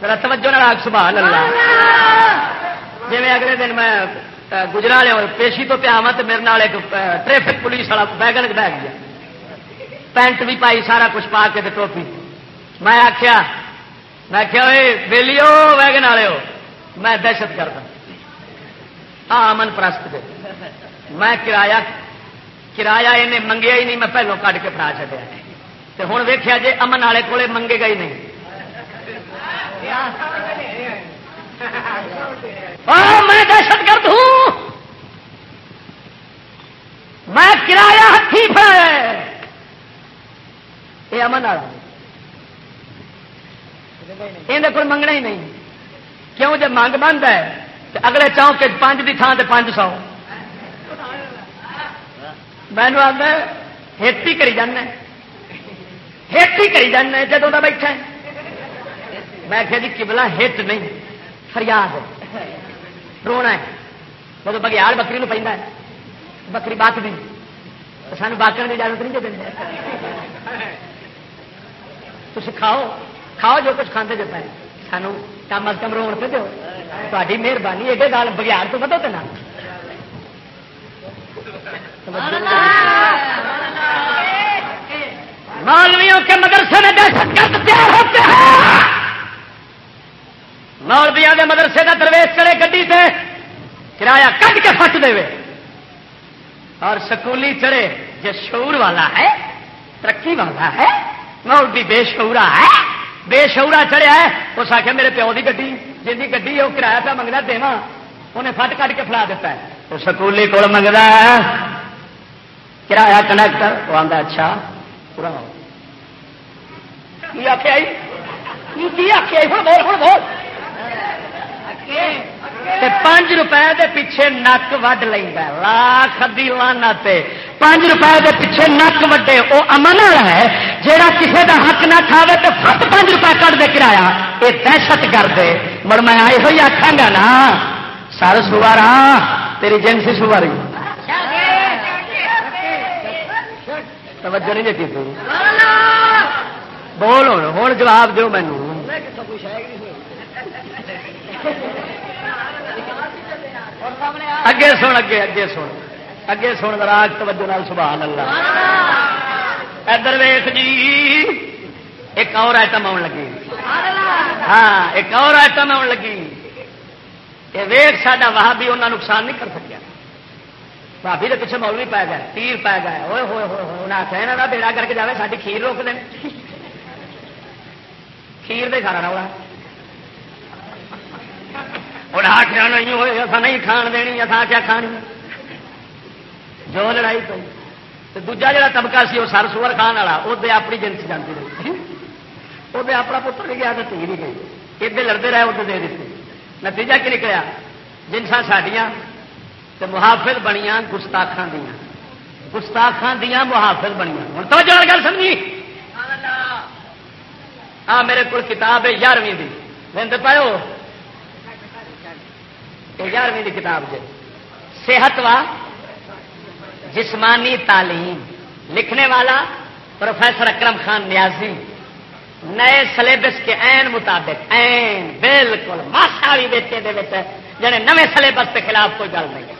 ذرا توجہ نہ راگ سبحان اللہ۔ جی اگلے دن میں گجرا لیا پیشی تو پیا تو میرے نال ایک ٹریفک پولیس والا بیگن بہ گیا۔ پینٹ بھی پائی، سارا کچھ پا کے ٹوپی۔ میں آخیا میں آخیا ویلی ویگن والے ہو۔ میں دہشت گرد ہاں۔ ہاں امن پرست دے۔ میں کرایہ کرایہ انہیں منگیا ہی نہیں، میں پہلو کٹ کے پڑا چڑیا تو ہوں ویخیا جی امن والے کولے منگے گا ہی نہیں۔ میں دہشت گرد ہوں۔ میں کرایہ ہاتھی پڑا یہ امن والا۔ یہ کو منگنا ہی نہیں۔ کیوں؟ جب منگ بند ہے۔ اگلے چونک پانچ کی تھان سے پانچ سو۔ میں آتا ہیتی کری جانا ہیتی کری جانا جدوں کا بیٹھا میں آخیا جی کبلا ہٹ نہیں، فریاد رونا ہے۔ جب بگیال بکری پہ بکری بات بھی سان باقی کی اجازت نہیں دیں تھی کھاؤ کھاؤ جو کچھ کھانے دیتا ہے سانو کم از کم رو دو تاری مہربانی ایڈے گال بگیار تو بدو تو نہ مولویوں کے مدرسے میں دہشت گرد تیار ہوتے ہیں مولویا کے مدرسے کا درویش چڑے گڈی سے کرایہ کٹ کے فٹ دے اور سکولی چڑھے جو شعور والا ہے ترقی والا ہے مولوی بے شعورا ہے بے شعورا چڑھیا ہے، اس آخیا میرے پیو کی گی جن کی گی وہ کرایہ پہ منگنا دیوا انہیں فٹ کٹ کے فلا دیتا ہے۔ سکولی کو منگتا ہے۔ کرایہ کنیکٹر وہ آتا اچھا پورا آخیا آخیا ہوں بول ہوں بول۔ پانچ روپے دے پیچھے نک وڈ لینا لاکھ دی لانا پانچ روپے دے پیچھے نک وڈے وہ امن والا ہے جہاں کسی کا حق نہ کھاوے تو فٹ پانچ روپے کٹ دے کرایا یہ دہشت کر دے مڑ میں آئے ہوئی آخا گا نا سر سوارا تیری جنسی سواری توجہ نہیں دیتی تھی بول ہوں ہوں جواب دو مینو اگے سن اگے اگے سن۔ اگے سن راج توجہ نال سبحان اللہ۔ ادھر ویخ جی ایک اور آئٹم آن لگی۔ ہاں ایک اور آئٹم آن لگی۔ یہ ویخ ساڈا واہ بھی انہیں نقصان نہیں کر سکیا۔ بھابی کے پیچھے مولوی پی گئے تیر پی گئے ہوئے ہوئے ہوئے انہیں آخیا یہاں کا بیڑا کر کے جائے ساری کھیر روک دیں کھیر دے کھانا رہا ہوں آخیا نہیں ہوئے اصا نہیں کھان دینی اصا کیا کھانی جو لڑائی پی دوجا جڑا طبقہ سی وہ سر سور خان والا وہ اپنی جنس جانتی رہی وہ اپنا پتر بھی گیا تو تھی نہیں گئی ادھر لڑتے رہے ادھر دے دیتے نتیجہ کی نکلیا جنسا سڈیا محافظ بنیا گستاخان دیا گستاخان دیا محافظ بنیا ہوں تو جان گل سمجھی آ میرے کو کتاب ہے یارویں کی لے پاؤ یارویں کی کتاب جی صحت وا، جسمانی تعلیم۔ لکھنے والا پروفیسر اکرم خان نیازی۔ نئے سلیبس کے این مطابق این بالکل۔ ماسا بھی بیچے دے جنے نئے سلیبس کے خلاف کوئی گل نہیں۔ ہے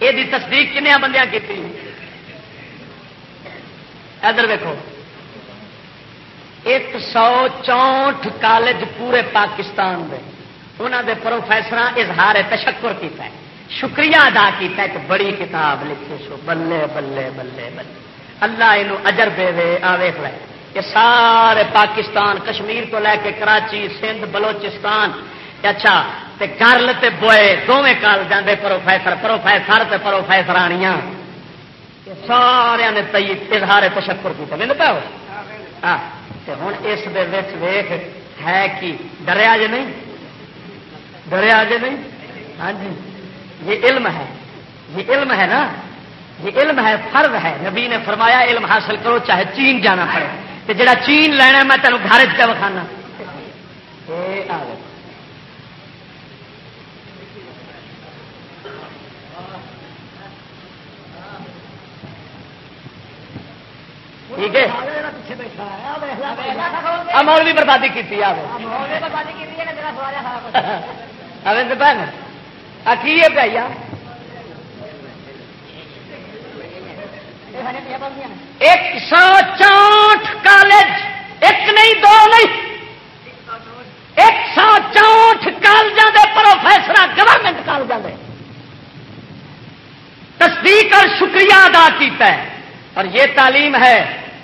یہ تصدیق کنیا بندیاں کی ادھر دیکھو ایک سو چونٹ کالج پورے پاکستان دے۔ انہوں دے پروفیسر اظہار تشکر کیتا ہے۔ شکریہ ادا کیتا ہے کہ بڑی کتاب لکھی سو بلے بلے بلے بلے۔ اللہ یہ اجر دے دے آوے لے۔ یہ سارے پاکستان، کشمیر تو لے کے کراچی، سندھ، بلوچستان۔ اچھا تے گرل تے بوئے دونیں کال جاندے پروفیسر پروفیسر تے پروفیسرانیاں۔ سارے نے تئی اظہار تشکر کیتا۔ میں پاؤ؟ ہاں ہوں اس ویخ ہے کہ ڈریا جی نہیں؟ ڈریا جی نہیں؟ ہاں جی۔ یہ علم ہے۔ یہ علم ہے نا؟ یہ علم ہے فرض ہے۔ نبی نے فرمایا علم حاصل کرو چاہے چین جانا پڑے۔ تو جڑا چین لینا میں تینوں گھر چکھانا ٹھیک ہے۔ مول بھی بربادی کی پہ ایک سو چونٹ کالج ایک نہیں دو نہیں ایک سو چونٹ کالجوں کے پروفیسر گورنمنٹ کالجوں کے تصدیق اور شکریہ ادا کیتا ہے اور یہ تعلیم ہے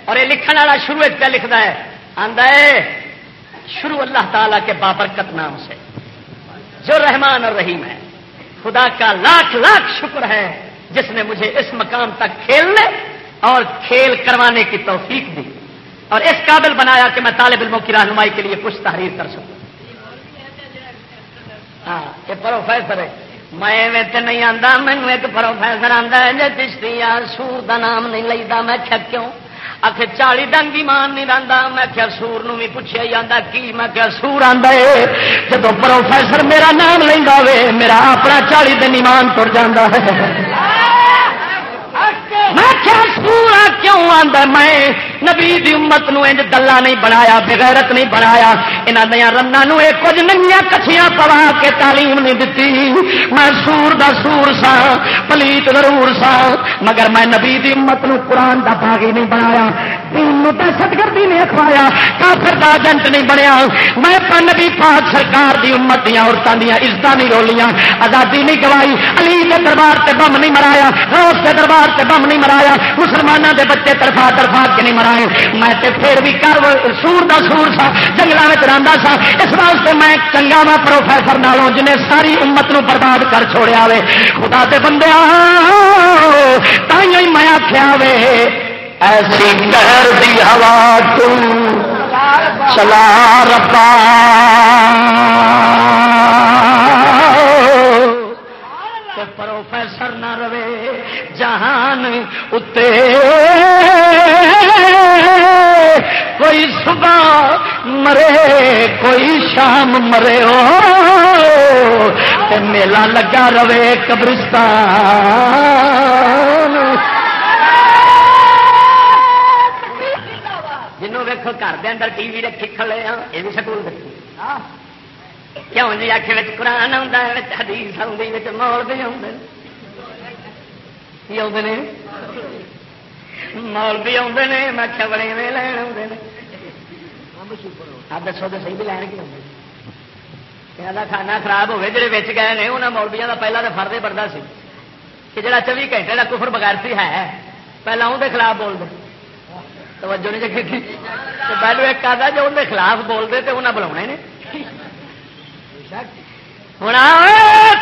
اور یہ لکھنے والا شروع کیا لکھتا ہے آدھا شروع اللہ تعالی کے بابرکت نام سے جو رحمان اور رحیم ہے۔ خدا کا لاکھ لاکھ شکر ہے جس نے مجھے اس مقام تک کھیلنے اور کھیل کروانے کی توفیق دی۔ اور اس قابل بنایا کہ میں طالب علموں کی رہنمائی کے لیے کچھ تحریر کر سکوں۔ ہاں یہ پروفیسر ہے۔ میں تو نہیں آتا مینو ایک پروفیسر آتا ہے جی چشتی سور کا نام نہیں لیتا میں کیا کیوں؟ آخر چالی ڈنگ ایمان نہیں رہتا میں کیا سور نو بھی پوچھا جاتا کی؟ میں کیا سور آتا ہے جب پروفیسر میرا نام لینا میرا اپنا چالی دن ایمان تر جا ہے۔ میں کیا سورا کیوں آدھا میں نبی دی امت نو انج دلہ نہیں بنایا، بغیرت نہیں بنایا۔ یہاں دیا رنگا کچھ ننگیا کچھیاں پوا کے تعلیم نہیں دیتی میں سور دا سور سا، پلیت ضرور سا، مگر میں نبی دی امت نو قرآن دا باغی نہیں بنایا۔ دہشت گردی نہیں اخوایا کافر دا ایجنٹ نہیں بنیا۔ میں نبی پاک سرکار دی امت دیا عورتوں دیا عزت نہیں رولیاں آزادی نہیں گوائی، علی کے دربار سے بم نہیں مرایا روز کے دربار سے بم نہیں مرایا مسلمانوں کے بچے ترفا ترفا کے نہیں مرائے میں تے پھر بھی کر سور دا سور سا جنگل میں رہا سا۔ اس واسطے میں چنگا وا پروفیسر نالوں جنہیں ساری امت نو برباد کر چھوڑیا وے۔ خدا دے بندے تھی میں آخیا وے، ایسی کر دی ہوا تم چلا رپا پروفیسر نہ رہے، جہان اتے کوئی صبح مرے، کوئی شام مرے ہو۔ میلہ لگا رہے قبرستان۔ جنوں ویکو گھر دے اندر ٹی وی رکھی کھلے ہاں یہ بھی سکول رکھی کیوں جی آخر قرآن آتا ہے حدیث آئی مول بھی آتے کی آتے مول بھی آتے ہیں میں کیا بڑے میں لین آتے ہیں آپ دسو تو صحیح بھی لین کی آتے کھانا خراب ہوئے جڑے بچ گئے ہیں انہوں مولبیا کا پہلا تو فرد پڑتا سی کہ جڑا چوبی گھنٹے کا کفر بغیرتی ہے پہلا اندر خلاف بول دے توجہ نہیں جگہ پہلو ایک آدھا جو اندر خلاف بولتے تو انہیں بلا نے ہوں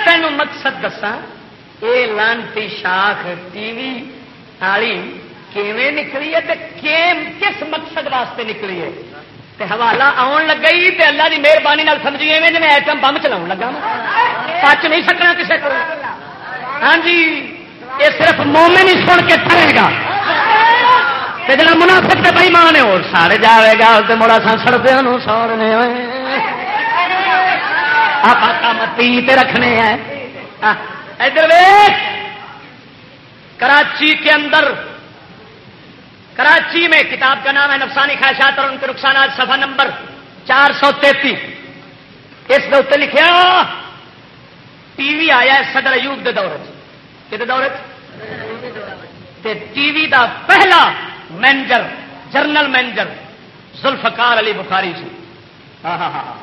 تینوں مقصد دساں یہ لانتی شاخ ٹی وی والی کیویں نکلی ہے کس مقصد واسطے نکلی ہے تے حوالہ آن لگا ہی تے اللہ دی مہربانی سمجھی ایویں جی ایٹم بم چلاؤ لگا پچ نہیں سکنا کسی کو۔ ہاں جی یہ صرف مومن ہی سن کے پڑے گا۔ جا منافق تے بھائی ماں اور سارے جائے گا۔ تو مڑا سا سڑتے سوڑنے آپ کام تی رکھنے ہیں۔ ادھر کراچی کے اندر کراچی میں کتاب کا نام ہے نفسانی خواہشات اور ان کے نقصانات، صفحہ نمبر چار سو تینتیس۔ اس میں لکھا ٹی وی آیا ہے صدر ایوب دے دور کہ دور ٹی وی دا پہلا manager general manager Zulfikar Ali Bukhari سی ہاں ہاں ہاں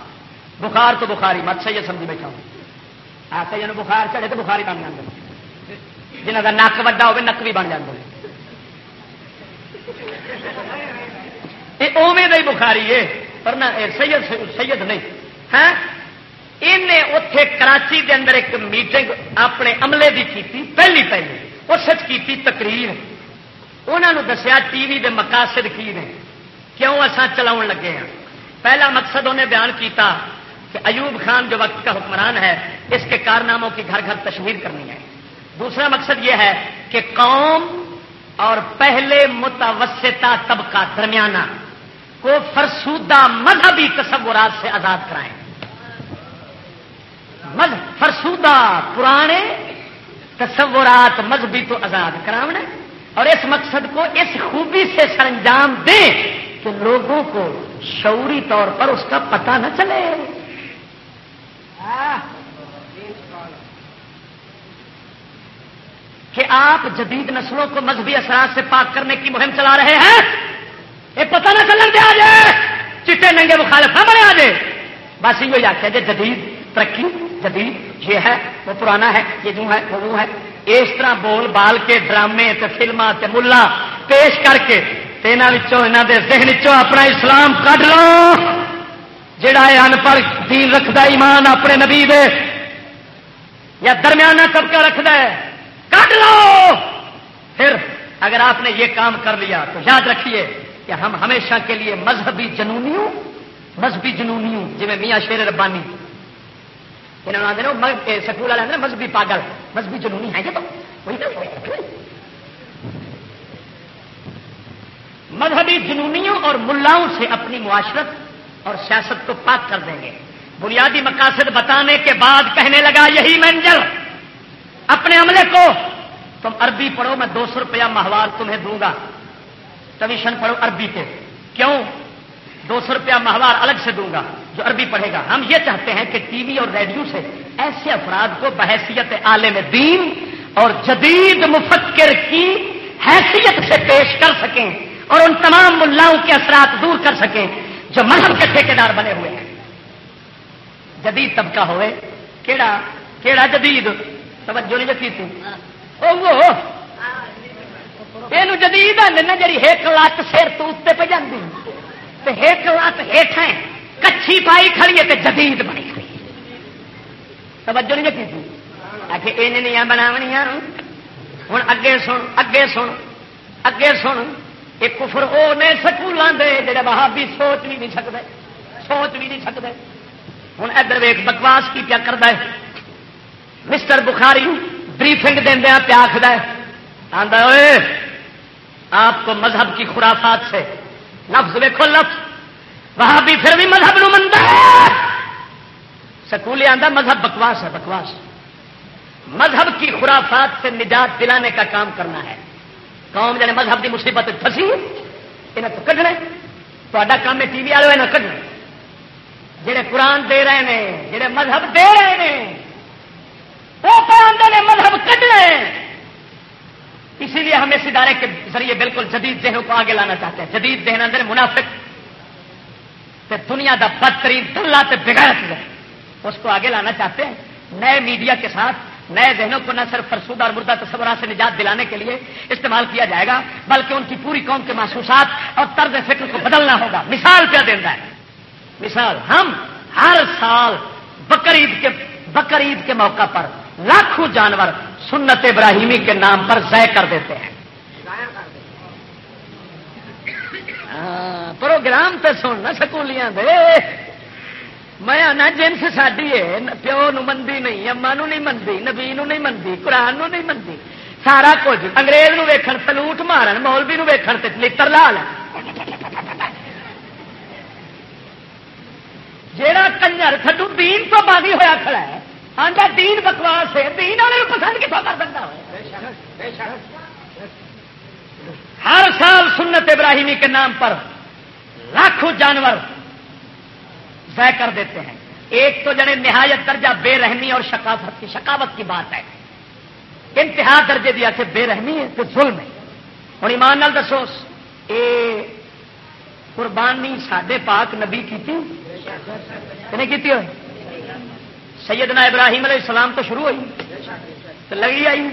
بخار تو بخاری، مت سے یہ سمجھی بیٹھا ہوں۔ آ کے جن بخار چڑھے تو بخاری بن جاتے جنہ کا نک وا ہو نک بھی بن جاتے اوے ہی بخاری ہے پر نہ سید سید نہیں۔ ہاں؟ ہے اتے کراچی دے اندر ایک میٹنگ اپنے عملے کی کی پہلی پہلی۔ اس کی تقریر۔ انہوں دسیا ٹی وی دے مقاصد کی نے۔ کیوں اصا چلا لگے ہیں پہلا مقصد انہیں بیان کیتا کہ ایوب خان جو وقت کا حکمران ہے، اس کے کارناموں کی گھر گھر تشہیر کرنی ہے۔ دوسرا مقصد یہ ہے کہ قوم اور پہلے متوسطہ طبقہ درمیانہ کو فرسودہ مذہبی تصورات سے آزاد کرائیں۔ فرسودہ پرانے تصورات مذہبی تو آزاد کراؤنے اور اس مقصد کو اس خوبی سے سر انجام دیں کہ لوگوں کو شعوری طور پر اس کا پتہ نہ چلے۔ کہ آپ جدید نسلوں کو مذہبی اثرات سے پاک کرنے کی مہم چلا رہے ہیں؟ یہ پتہ نہ چلن دیا جائے چٹے ننگے مخالف نہ بنے آ جائے بس یہ آخیا جی جدید ترقی، جدید یہ ہے، وہ پرانا ہے، یہ جو ہے، وہ ہے۔ اس طرح بول بال کے ڈرامے تے فلما تے ملا پیش کر کے یہاں دے ذہن چو اپنا اسلام کھ لو۔ جڑا ہے ان پڑھ دین رکھتا ایمان اپنے نبی دے۔ یا درمیانہ طبقہ رکھتا ہے۔ کٹ لو! پھر اگر آپ نے یہ کام کر لیا تو یاد رکھیے کہ ہم ہمیشہ کے لیے مذہبی جنونیوں مذہبی جنونیوں جی میاں شیر ربانی سکول والے مذہبی پاگل، مذہبی جنونی ہے تو۔ مذہبی جنونیوں اور ملاؤں سے اپنی معاشرت اور سیاست کو پاک کر دیں گے۔ بنیادی مقاصد بتانے کے بعد کہنے لگا یہی منجل اپنے عملے کو۔ تم عربی پڑھو، میں دو سو روپیہ ماہوار تمہیں دوں گا۔ کمیشن پڑھو عربی پہ کیوں؟ دو سو روپیہ ماہوار الگ سے دوں گا جو عربی پڑھے گا۔ ہم یہ چاہتے ہیں کہ ٹی وی اور ریڈیو سے ایسے افراد کو بحیثیت عالم دین اور جدید مفکر کی حیثیت سے پیش کر سکیں اور ان تمام ملاؤں کے اثرات دور کر سکیں جو مذہب کے ٹھیکیدار بنے ہوئے ہیں۔ جدید طبقہ ہوئے۔ کیڑا؟ کیڑا جدید؟ توجہ نہیں رکھی تھی وہ یہ جدید جی ایک لت سر تو اتنے پہ جاتی ایک لت ہیٹ کچھی پائی کھڑی ہے جدید بنی کھڑی توجہ نہیں رکھی تھی آخر یہ بناونیا ہوں اگے سن اگے سن اگے سن۔ ایک کفر وہ نے سکولوں دے جڑے بہابی سوچ بھی نہیں سکتے سوچ بھی نہیں سکتے ہوں ادھر ویک بکواس کی پیا کرتا ہے۔ مسٹر بخاری بریفنگ دیا پیا آخر آدھا آپ کو مذہب کی خرافات سے لفظ ویکو لفظ وہاں بھی پھر بھی مذہب نو منتا ہے۔ سکول آتا مذہب بکواس ہے، بکواس۔ مذہب کی خرافات سے نجات دلانے کا کام کرنا ہے۔ قوم جانے مذہب کی مصیبت پھنسی یہ تو کھنے تا کام ہے، ٹی وی والے نہ جہے قرآن دے رہے ہیں جہے مذہب دے رہے ہیں وہ نے مذہب کھنے اسی لیے ہم اس ادارے کے ذریعے بالکل جدید ذہنوں کو آگے لانا چاہتے ہیں۔ جدید ذہن اندر منافق تے دنیا دا بدترین دلہ تے بغیرت ہے۔ اس کو آگے لانا چاہتے ہیں۔ نئے میڈیا کے ساتھ نئے ذہنوں کو نہ صرف فرسودہ اور مردہ تصورات سے نجات دلانے کے لیے استعمال کیا جائے گا، بلکہ ان کی پوری قوم کے محسوسات اور طرز فکر کو بدلنا ہوگا۔ مثال کیا دینا ہے؟ مثال، ہم ہر سال بقر عید کے بقر عید کے موقع پر لاکھوں جانور سنت ابراہیمی کے نام پر ضائع کر دیتے ہیں۔ ہاں، پروگرام تو سننا سکولیاں دے۔ میں آنا جنس ساڈی ہے پیو نو نہیں اما نو نہیں منتی نبی نو نہیں منتی قرآن نو نہیں منتی سارا کچھ انگریز نو ویکھن، سلوٹ مارن، مولوی نو ویکھن تے لڑ لا لین جیڑا کنجر تھڈو دین تو باغی ہویا کھڑا ہے آندا دین بکواس ہے، دین والے پسند کتوں کر سکتا ہے ہر سال سنت ابراہیمی کے نام پر لاکھوں جانور ضائع کر دیتے ہیں۔ ایک تو جڑے نہایت درجہ بے رحمی اور شکافت کی، شکاوت کی بات ہے۔ انتہا درجے دیا کہ بے رحمی ہے تو ظلم ہے۔ ہوں ایمان نال دسو اے قربانی سڈے پاک نبی کی نہیں کی ہوئی سیدنا ابراہیم علیہ السلام تو شروع ہوئی، تو لگی آئی،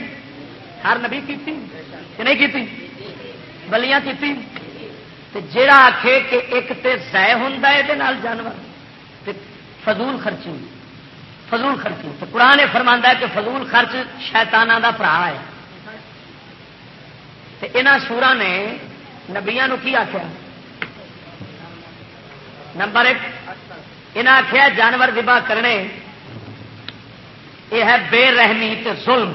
ہر نبی کی کہ نہیں کی بلیاں کی جڑا آخے کہ ایک تے ضائع ہوں یہ جانور، تے فضول خرچی فضول خرچی تو قرآن فرما ہے کہ فضول خرچ شیتانہ کا برا ہے۔ یہاں سورا نے نبیا کی آخیا نمبر ایک انہیں آخیا جانور دبا کرنے یہ ہے بے رحمی تے ظلم۔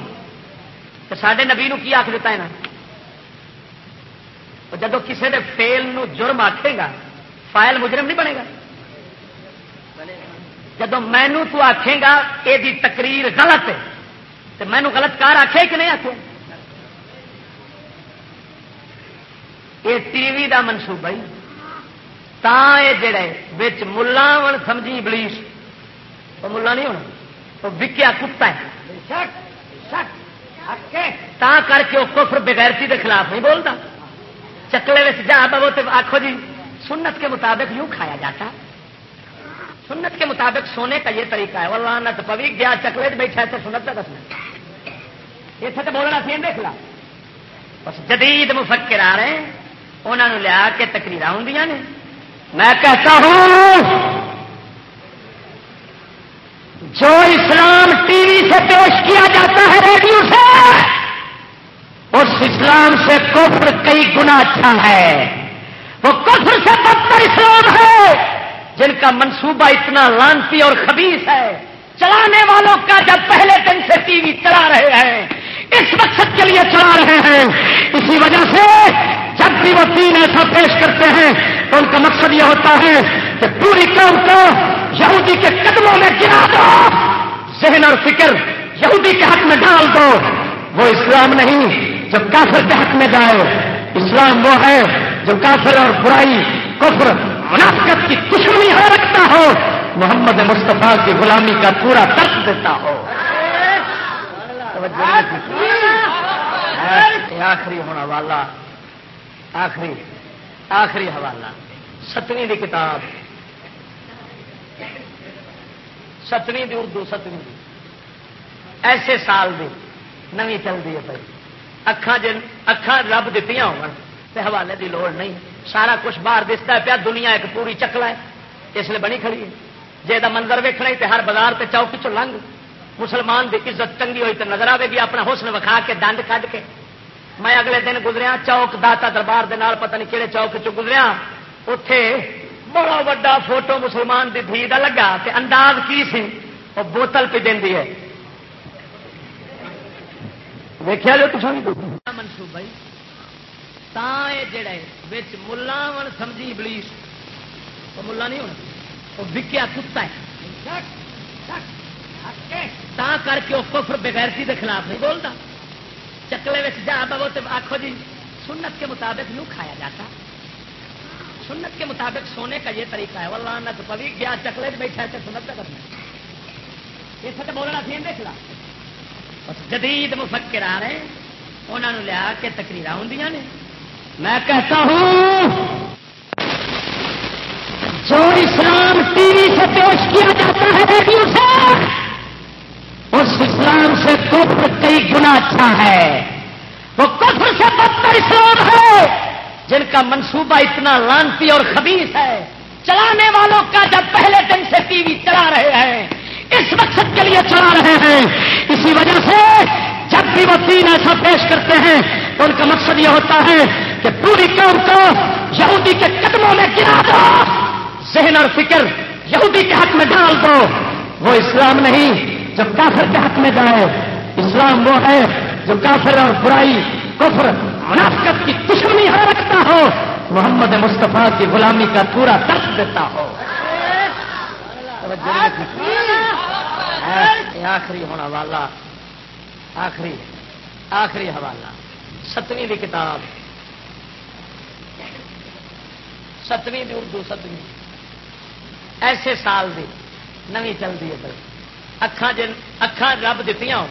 تو سڈے نبی نو کی آخ دیتا ہے نا؟ جب کسی نے فیل نو جرم آخے گا، فائل مجرم نہیں بنے گا۔ جب مینو تو آخے گا یہ تقریر غلط ہے تو مینو غلط کار آخے کہ نہیں آخے یہ ٹی وی کا منصوبہ ہی۔ تا یہ جڑے بچ ملا سمجھی بلیس وہ ملا نہیں ہونا۔ وہ وکیا کتا ہے۔ تا کر کے وہ کفر بغیرتی کے خلاف نہیں بولتا۔ چکلے میں جا بو تو آخو جی سنت کے مطابق یوں کھایا جاتا۔ سنت کے مطابق سونے کا یہ طریقہ ہے۔ وہ نت پوی گیا چکلے بیٹھا ہے تو سنت کا دسنا اتنے تو بولنا سی دیکھ لا بس جدید مفکر آ رہے ہیں انہوں نے لیا کے تقریر ہوں نے۔ میں کہتا ہوں جو اسلام ٹی وی سے پیش کیا جاتا ہے ریڈیو سے، اس اسلام سے کفر کئی گنا اچھا ہے۔ وہ کفر سے بدتر اسلام ہے، جن کا منصوبہ اتنا لانتی اور خبیص ہے۔ چلانے والوں کا جب پہلے دن سے ٹی وی چلا رہے ہیں اس مقصد کے لیے چلا رہے ہیں۔ اسی وجہ سے جب بھی وہ تین ایسا پیش کرتے ہیں، تو ان کا مقصد یہ ہوتا ہے کہ پوری قوم کو یہودی کے قدموں میں گرا دو، ذہن اور فکر یہودی کے حق میں ڈال دو۔ وہ اسلام نہیں جو کافر کے حق میں جائے۔ اسلام وہ ہے جو کافر اور برائی، کفر، منافقت کی دشمنی ہو رکھتا ہو۔ محمد مصطفیٰ کی غلامی کا پورا درد دیتا ہو۔ آخری ہونا والا آخری آخری حوالہ۔ ستویں دی کتاب۔ ستویں دی اردو، ستویں دی۔ ایسے سال دی نویں چلتی ہے بھائی۔ اکھان جن اکھان رب دیتی ہو حوالے دی لوڑ نہیں۔ سارا کچھ باہر دستا ہے پیا، دنیا ایک پوری چکلا ہے۔ اس لیے بنی کھڑی ہے۔ جی منظر ویکنا ہی ہر بازار تے چوک چ لنگ۔ مسلمان دی عزت چنگی ہوئی تو نظر آئے گی، اپنا حسن وکھا کے ڈنڈ کھ کے۔ میں اگلے دن گزریا، چوک داتا دربار دے نال، پتہ نہیں کہڑے چوک چ گزریا۔ اتے بڑا وا فوٹو مسلمان دی دھی کا لگا تے انداز کی سی؟ وہ بوتل پی دینی ہے۔ دیکھا جو منصوبہ تا جڑا ملا سمجھی بلیس وہ ملا نہیں ہونا، وہ وکیا کتا ہے۔ تا کر کے وہ کفر بغیرتی کے خلاف نہیں بولتا۔ چکلے میں جا بو تو آخو جی سنت کے مطابق یوں کھایا جاتا۔ سنت کے مطابق سونے کا یہ طریقہ ہے اللہ نت پوی گیا چکلے بیٹھا ہے سنت کا کرنا۔ یہ سب بولنا سی دیکھ لا جدید مفکر آ رہے ہیں انہوں نے لیا کے تقریر ہوں نے۔ میں کہتا ہوں، جو اسلام ٹی وی سے پیش کیا جاتا ہے، ریڈیو سے اس اسلام سے کفر کئی گنا اچھا ہے۔ وہ کفر سے بدتر اسلام ہے، جن کا منصوبہ اتنا لانتی اور خبیص ہے۔ چلانے والوں کا جب پہلے دن سے ٹی وی چلا رہے ہیں، اس مقصد کے لیے چلا رہے ہیں۔ اسی وجہ سے جب بھی وہ دین ایسا پیش کرتے ہیں، تو ان کا مقصد یہ ہوتا ہے کہ پوری قوم کو یہودی کے قدموں میں گرا دو۔ ذہن اور فکر یہودی کے حق میں ڈال دو۔ وہ اسلام نہیں جو کافر کے حق میں جائے، اسلام وہ ہے جو کافر اور برائی، کفر، منافقت کی دشمنی ہر رکھتا ہو، محمد مصطفیٰ کی غلامی کا پورا درد دیتا ہو۔ آخری ہونا والا۔ آخری آخری حوالہ۔ ستویں دی کتاب۔ ستویں دی اردو ستویں۔ ایسے سال دی، نویں چلتی ہے اکھان جن اکھان رب دیتی ہو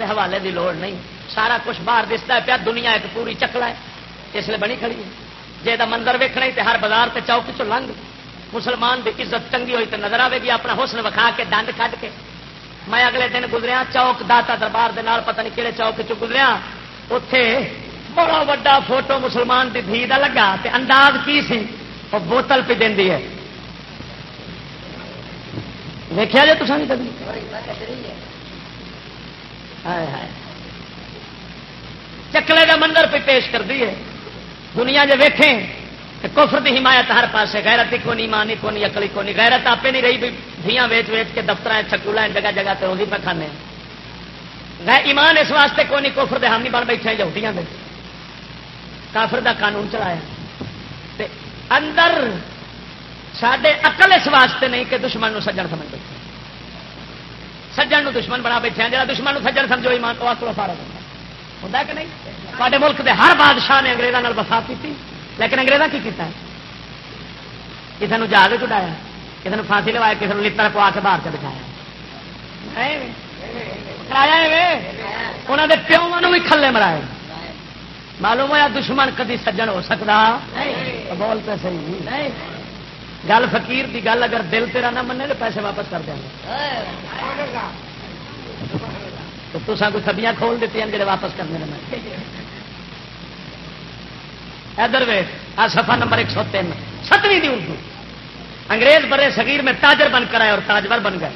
حوالے دی لوڑ نہیں۔ سارا کچھ باہر دستا ہے پیا، دنیا ایک پوری چکلا ہے۔ اس لیے بنی کھڑی ہے۔ جی منظر ویکنا ہی ہر بازار تے چوک چ لنگ۔ مسلمان دی عزت چنگی ہوئی تو نظر آئے گی، اپنا حسن وکھا کے ڈنڈ کھڈ کے۔ میں اگلے دن گزریا، چوک داتا دربار دے نال، پتہ نہیں کہڑے چوک چ گزریا۔ اتے بڑا وا فوٹو مسلمان دی دھی دا لگا تے انداز کی سی؟ وہ بوتل پہ دینی ہے۔ دیکھا جی تصا نہیں کبھی چکلے کا مندر پہ پیش کر دی ہے دنیا جو ویکھیں کفر دی حمایت ہر پاسے، غیرت ہی کونی، مانی کونی اکلی کونی۔ غیرت آپ نہیں رہی بھی دھیاں ویچ ویچ کے دفتر چکولا جگہ جگہ تے روزی پہ کھانے ایمان اس واسطے کونی کفر دے نہیں بن بیٹھے جہودیاں دے۔ کافر دا قانون چلایا۔ تے اندر سڈے اقل اس واسطے نہیں کہ دشمن نو سجن سمجھ بیٹھے سجن نو دشمن بنا بیٹھے جا دشمن نو سجن سمجھو ایمان تو اکلو سارا ہوتا کہ نہیں؟ سارے ملک دے ہر بادشاہ نے انگریزوں وفا کی لیکن انگریزا کی کیتا ہے؟ کسی نے جہاز چڑھایا کسی نے پھانسی لوایا کسی نے لڑ پوا کے باہر چ بٹھایا انہوں نے بھی کھلے مرائے معلوم ہوا دشمن کدی سجن ہو سکتا بولتے صحیح۔ گل فقیر کی گل اگر دل تیرا نہ منے تو پیسے واپس کر دیں تو تصا کوئی سبیاں کھول دیتی ہیں جی واپس کرنے میں۔ ادھر وے آ سفا نمبر ایک سو تین، ستویں دی اردو۔ انگریز برے صغیر میں تاجر بن کر آئے اور تاجور بن گئے۔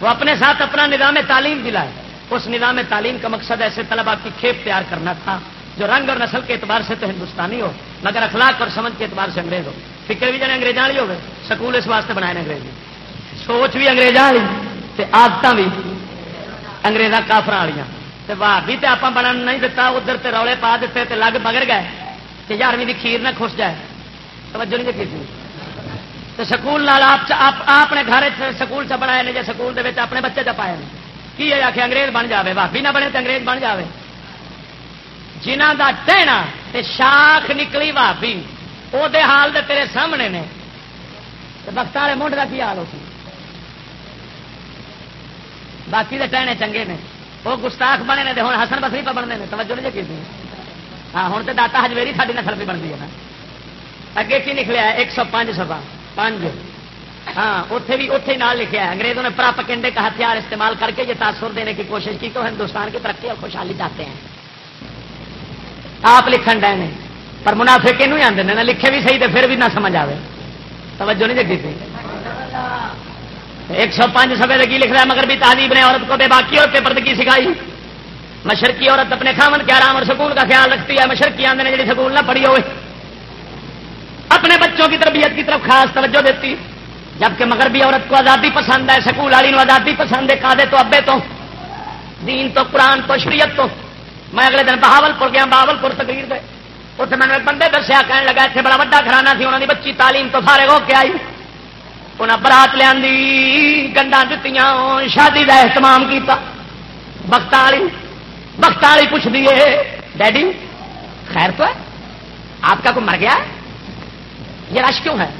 وہ اپنے ساتھ اپنا نظام تعلیم دلائے اس نظام تعلیم کا مقصد ایسے طلبا کی کھیپ تیار کرنا تھا جو رنگ اور نسل کے اعتبار سے تو ہندوستانی ہو، مگر اخلاق اور سمجھ کے اعتبار سے انگریز ہو۔ فکر بھی جانے انگریزوں والی ہوگی، سکول اس واسطے بنائے انگریز سوچ بھی انگریزوں والی آدت بھی اگریزاں کافر والی بھابی تو آپ بنا نہیں دتا، ادھر تے روڑے پا دیتے تے لگ مگر گئے، کہ یارویں کی کھیر نہ خوش جائے۔ توجہ نہیں کی تو سکول آپ نے گھر سکول چ بنایا جی سکول دے اپنے بچے چ پائے کی آ انگریز بن جائے بھابی نہ بنے تو انگریز بن جائے جنہ کا ٹہنا شاخ نکلی بھابی وہ حال دے تیرے سامنے نے بخت والے منڈ کا کی حال ہو باقی دے ٹہنے چنگے نے وہ گستاخ بنے نے ہوں ہسن بسری پہ بنتے ہیں توجہ نہیں کی ہاں ہوں تو داتا ہجویری ساری نسل بھی بنتی ہے نا اگے کی نکلیا ایک سو پانچ سفا پانچ ہاں اتے بھی اتے نال لکھا ہے انگریزوں نے پراپ کنڈے کا ہتھیار استعمال کر کے یہ تاثر دینے کی کوشش کی تو ہندوستان کی ترقی اور خوشحالی چاہتے ہیں آپ لکھن ڈے نے پر منافع کہ آتے ہیں نہ لکھے بھی صحیح تو پھر بھی نہ سمجھ آئے توجہ نہیں جگی تھی؟ ایک سو پانچ سفید کی لکھ رہا ہے مگر بھی تعلیم نے عورت کو بے باقی اور پیپر کی سکھائی۔ مشرقی عورت اپنے خامن کے آرام اور سکول کا خیال رکھتی ہے۔ مشرقی آندے نے جی سکول نہ پڑھی ہوئے۔ اپنے بچوں کی تربیت کی طرف خاص توجہ دیتی۔ جبکہ مگر بھی عورت کو آزادی پسند ہے، سکول والی نو آزادی پسند ہے کادے تو، ابے تو۔ دین تو، قرآن تو، شریعت تو۔ میں اگلے دن بہاول پور گیا بہاول پور تقریر دے۔ اتنے میں نے بندے دسیا کہنے لگا اتنے بڑا وا گھرانا تھی انہوں نے بچی تعلیم تو فارغ ہو کے آئی انہیں برات لیا گنڈا دیتی شادی کا اہتمام کیا بخت والی بخت والی پوچھ دیے ڈیڈی خیر تو ہے آپ کا کوئی مر گیا یہ رش کیوں ہے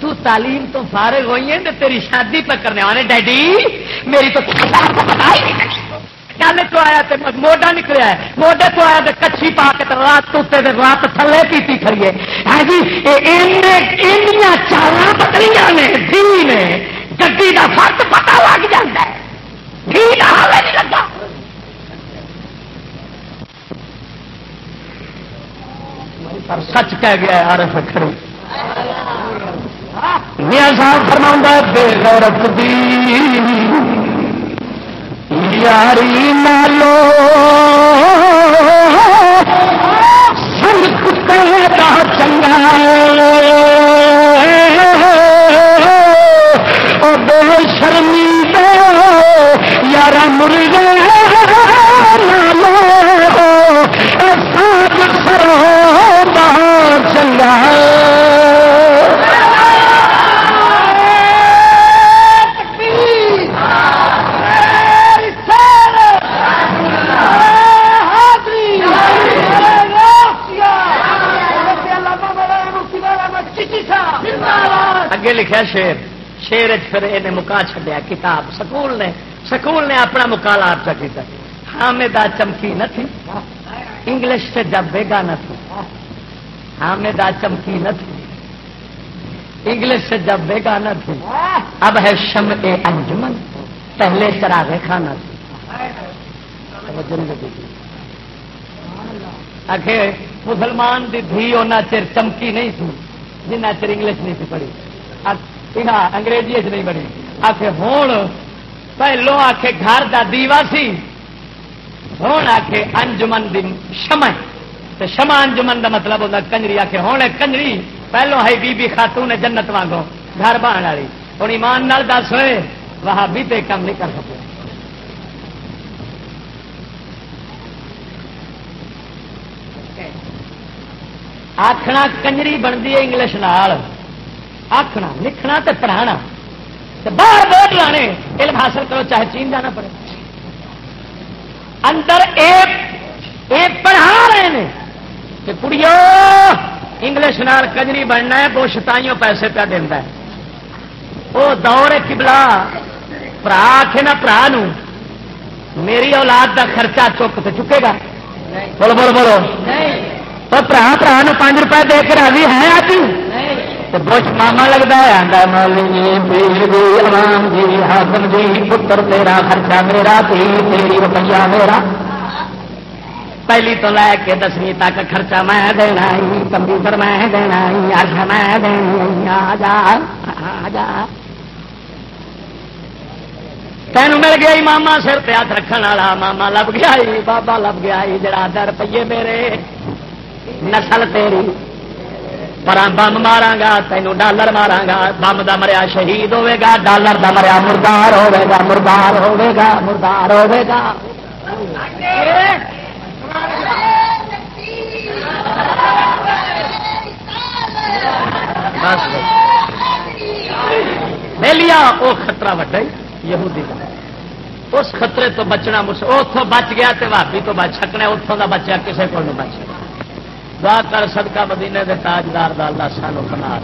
تو تعلیم تو فارغ ہوئی ہے تیری شادی پہ کرنے والے ڈیڈی میری تو گل تو آیا تو موڈا نکلیا ہے؟ موڈے تو آیا تو کچھی پا کے رات تو رات تھلے پیتی کھڑیے ہاں جی چالا بکری نے دھی نے گی کا فرق پتا لگ جا ہے۔ نہیں لگا۔ سچ کہہ گیا یار فکر میاں صاحب فرما بے غیرت دی۔ یاری مالو سنگ کا چنگا او بے شرمی دے یار مرغے لکھا شیر شیر پھر یہ مکا چڈیا کتاب۔ سکول نے سکول نے اپنا مکالا کیا حامدہ چمکی نہ تھی۔ انگلش سے جب بیگا نہ تھی۔ حامدہ چمکی نہ تھی۔ انگلش سے جب بیگا نہ تھی۔ اب ہے شم اے انجمن۔ پہلے چراغے کھانا تھی۔ آخر مسلمان دی دھی اونا چر چمکی نہیں تھی، جنہ چر انگلش نہیں تھی پڑھی۔ انگریزی چ نہیں بڑی آخ ہوں پہلو آخ گھر کا دیوا سی ہوں آخ انجمن دی شمع تو شمع انجمن دا مطلب ہوتا کنجری آخ ہوں کنجری پہلو ہے بی بی خاتون جنت وانگو گھر بان والی ہوں ایمان نال دس ہوئے وہاں بھی تو کام نہیں کر سکتے آخنا کنجری بنتی ہے انگلش نال آخنا لکھنا تے پڑھانا۔ باہر بورڈ لانے علم حاصل کرو چاہے چین جانا پڑے۔ اندر ایک ایک پڑھا رہے ہیں۔ کہ کڑیو انگلش نال کنجری بننا ہے وہ شتائیوں پیسے پہ دینا ہے۔ وہ دور کبلا برا آخے نا برا میری اولاد دا خرچہ چک تو چکے گا۔ بولو بولو بولو۔ تو برا برا پانچ روپئے دے کے راضی ہے آج؟ بوش ماما لگتا ہے آدھا مولوی پیر جی امام جی حاکم جی پتر تیرا خرچہ میرا تھی تیری روپیہ میرا پہلی تو لے کے دسویں تک خرچہ میں دینا کمپیوٹر میں دینا اچھ میں دینی آ جا تین مل گیا ماما سر پہ ہاتھ رکھنے والا ماما لب گیا بابا لب گیا جڑا در روپیے میرے نسل تیری پر بم مارا گا تینوں ڈالر مارا گا بم دا مریا شہید ہوے گا ڈالر دا مریا مردار ہوے گا مردار ہوے گا مردار ہوے گا لیا وہ خطرہ وڈا یہودی کا اس خطرے تو بچنا اتوں بچ گیا تو بھابی تو بچ سکنا اتوں کا بچہ کسی کو نہیں بچ سکتا دعا کر صدقہ مدینے دے تاجدار دا اللہ سانو بنا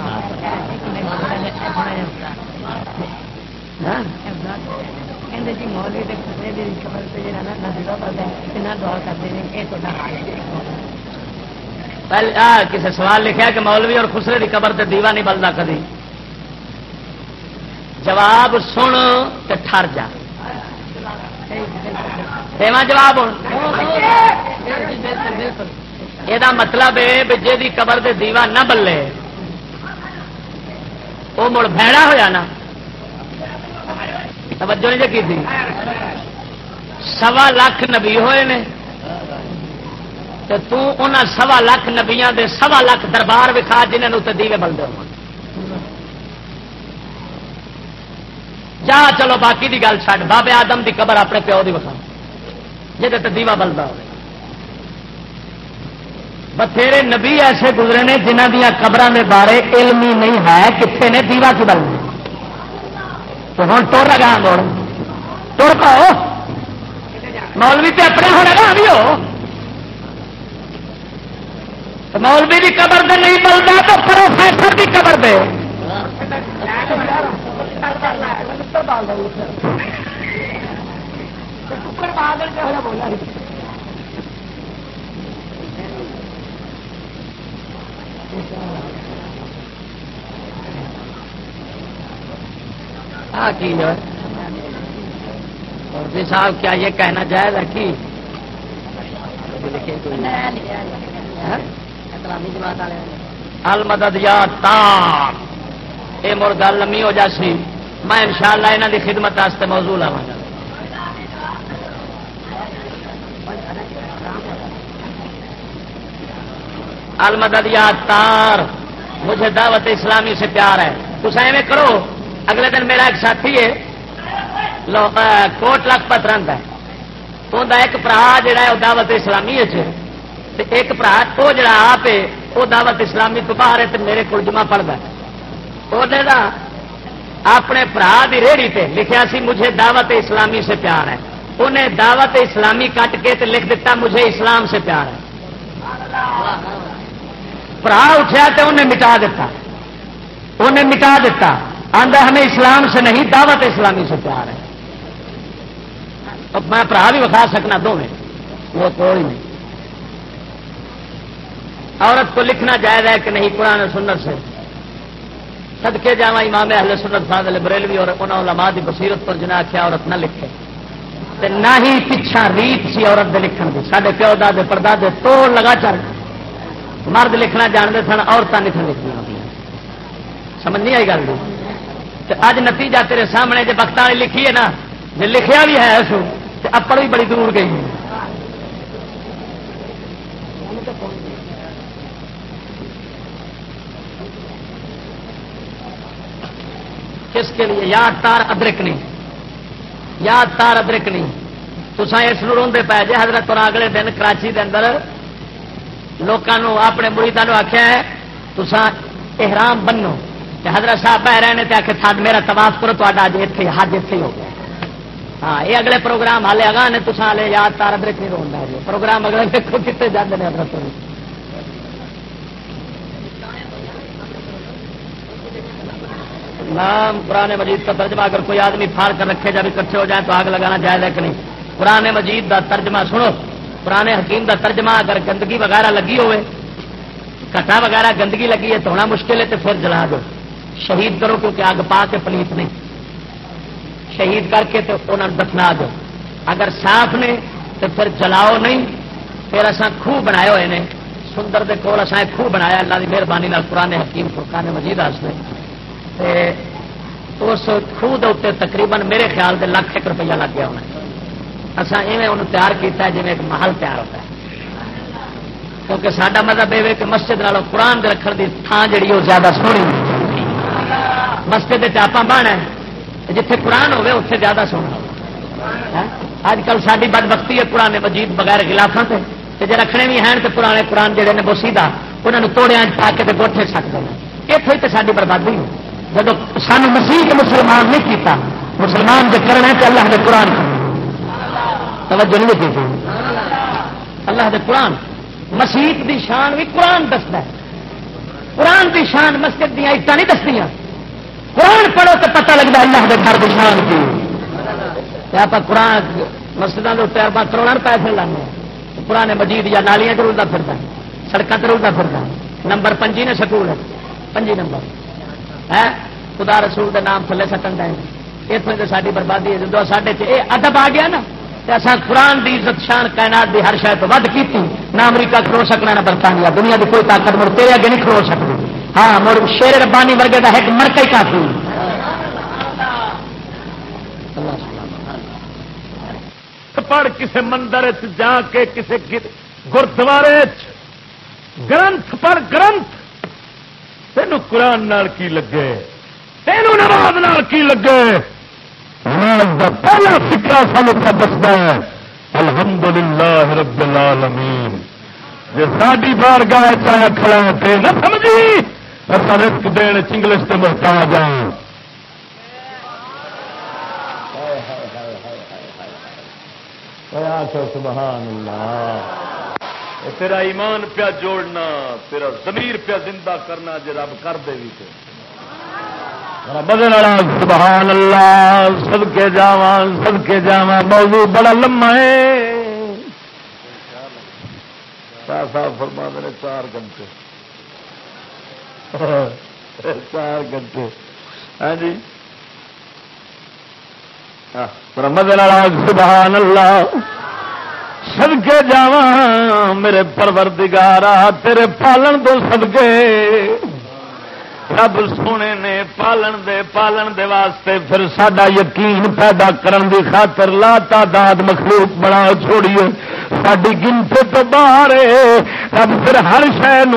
کسی سوال لکھا کہ مولوی اور خسرے کی قبر سے دیوا نہیں بلتا کدی؟ جواب سن تو ٹر جا۔ جواب یہ مطلب ہے جی قبر دے دیوا نہ بلے وہ مڑ بہڑا ہوا نا توجہ نہیں کی تھی سوا لاکھ نبی ہوئے نے تو سوا لاکھ نبیا دے سوا لاکھ دربار وکھا جنہوں تے دیوے بلتے ہو جا چلو باقی دی گل چڈ بابے آدم دی قبر اپنے پیو دی وکھا جی دیوا بلتا ہو بتھیرے نبی ایسے گزرے نے جنہ دیا قبر کے بارے علم ہی نہیں ہے کتنے نے؟ دیوا کی تو ہوں ٹور لگا دوڑ ٹور پاؤ۔ مولوی تے اپنے ہو لگا بھی ہو۔ مولوی کی قبر سے نہیں بلتا تو پروفیسر کی قبر دے۔ بولا۔ جی صاحب کیا یہ کہنا جائز ہے کہ؟ ہاں؟ المدد یا تار یہ مر گل لمی ہو جاسی۔ میں ان شاء اللہ یہاں کی خدمت موضوع لوا گا۔ المدد یا تار. مجھے دعوت اسلامی سے پیار ہے. کچھ ایویں کرو، اگلے دن میرا ایک ساتھی ہے. کوٹ لکھپت رنگ ہے. تو ایک برا جا دعوت اسلامی جی. ایک برا وہ جڑا آپ وہ دعوت اسلامی تو باہر ہے میرے کو جمع پڑتا وہ اپنے برا کی ریڑھی پہ لکھا سی، مجھے دعوت اسلامی سے پیار ہے. انہیں دعوت اسلامی کٹ کے لکھ دیتا مجھے اسلام سے پیار ہے. برا اٹھا تو انہیں مٹا دیتا۔ انہیں مٹا دیتا۔ آدھا ہمیں اسلام سے نہیں، دعوت اسلامی سے پیار ہے۔ میں برا بھی بکھا سکنا دونوں۔ وہ کوئی نہیں۔ عورت کو لکھنا جائز ہے کہ نہیں، قرآن سنت سے۔ سدکے جا امام اہل سنت فاضل بریلوی اور انہوں علماء دی بصیرت پر جنا کیا عورت نہ لکھے۔ تے نہ ہی پچھا ریت سی عورت دے لکھن دی۔ سارے پیو دے پردادے توڑ لگا چل مرد لکھنا جانتے سن عورتیں لکھن لکھی سمجھ نہیں آئی گل اج نتیجہ تیرے سامنے جی وقت والی لکھی ہے نا جی لکھیا بھی ہے سو اپڑ بھی بڑی دور گئی۔ کس کے لیے؟ یاد تار ادرک نہیں۔ یاد تار ادرک نہیں۔ تو اس روندے پی جی حضرت اور اگلے دن، کراچی دے اندر لوگوں اپنے مریدوں آخیا ہے تو احرام بنو۔ حضرت صاحب پہ رہے ہیں آخر تھا میرا تباف کرو تو اج اتنے حج اتنے ہو گیا۔ ہاں یہ اگلے پروگرام ہالے اگا نے تو ہالے یاد تار ادرک نہیں روندا ہے پروگرام اگلے دیکھو کتنے جاتے ہیں حضرت نام پرانے مجید کا ترجمہ اگر کوئی آدمی پھاڑ کر رکھے جب اکٹھے ہو جائیں تو آگ لگانا جائز ہے کہ نہیں؟ پرانے مجید کا ترجمہ سنو۔ پرانے حکیم کا ترجمہ اگر گندگی وغیرہ لگی ہوئے کٹا وغیرہ گندگی لگی ہے تو ہونا مشکل ہے تو پھر جلا دو۔ شہید کرو کیونکہ آگ پا کے پلیت نہیں۔ شہید کر کے تو انہوں دفنا دو۔ اگر صاف نے تو پھر جلاؤ نہیں، پھر اصا خوہ بنائے ہوئے ہیں سندر دے کول اصا خوہ بنایا، اللہ کی مہربانی پرانے حکیم فرقان مجید اس خوہ اتنے تقریباً میرے خیال سے لاکھ ایک روپیہ لگ گیا ہونا۔ اصا ایویں تیار کیا جی ایک محل تیار ہوتا ہے۔ کیونکہ سڈا مطلب یہ کہ مسجد والوں قرآن رکھنے کی تھان جی وہ زیادہ سونی مسجد چاپا بہن ہے جتھے قرآن ہوگی اتنے زیادہ سونا ہاں؟ اج کل ساری بد بختی ہے پرانے مجید بغیر گلافوں سے جی رکھنے بھی ہیں تو پرانے قرآن جہے نے بوسیدہ انہوں نے توڑیا پا کے گوٹے سکتے ہیں اتنے تو ساری بربادی ہو جب سان مسیح مسلمان نہیں کیتا، مسلمان جو کرنا ہے تو اللہ نے قرآن توجہ نہیں دیتی اللہ دے قرآن، مسیح دی شان بھی قرآن دستا ہے۔ قرآن دی شان مسجد دیا اٹا نہیں دستی قرآن پڑھو تو پتہ لگتا اللہ دے گھر کی شان کی۔ آپ قرآن مسجدوں کے اتنے آپ کروڑا پیسے لانے پرانے مجید یا نالیاں ضرورتا پھرتا ہے۔ سڑکیں ضرورتا پھرتا نمبر پنجی نے سکول ہے۔ پنجی نمبر۔ ہے؟ خدا رسول کے نام تھلے سٹن دیں اتنے تو ساری بربادی ہے۔ جب ساڈے یہ ادب آ گیا نا قرآن دی عزت شان کائنات دی ہر شاید ود کی نہ امریکہ کھلو سکنا، نہ برطانیہ۔ دنیا کی کوئی طاقت مڑ تیرے اگے نہیں کھلو سکتی ہاں مڑ شیر ربانی ورگے کا ایک مرکا ہی کافی۔ پڑھ کسی مندر جا کے کسی گردوارے گرنتھ پڑھ، گرنتھ۔ تین قرآن کی لگے؟ تینوں نماز کی لگے؟ ہاں، پہلا سکا سال کا دستا ہے الحمد للہ رب العالمین۔ جی ساری بار گائے چاہے کھڑا ہے نہ سمجھی۔ اصل رسک دین چنگلش سے محتاج ہیں سبحان اللہ۔ تیرا ایمان پیا جوڑنا، تیرا ضمیر پیا زندہ کرنا جی رب کر دے بھی بدل سبحان اللہ سب کے جاوا سب کے جاوا موضوع بڑا لما ہے۔ صاحب فرما میرے چار گھنٹے۔ چار گھنٹے۔ ہاں جی۔ ہاں، مدن سبحان اللہ سب کے جاوا میرے پروردگارا تیرے پالن تو سب کے رب سونے نے پالن دے پالن دے واسطے پھر سڈا یقین پیدا کرن دی خاطر لا تعداد مخلوق بنا چھوڑیے۔ ساری گنتے تو باہر رب پھر ہر شہ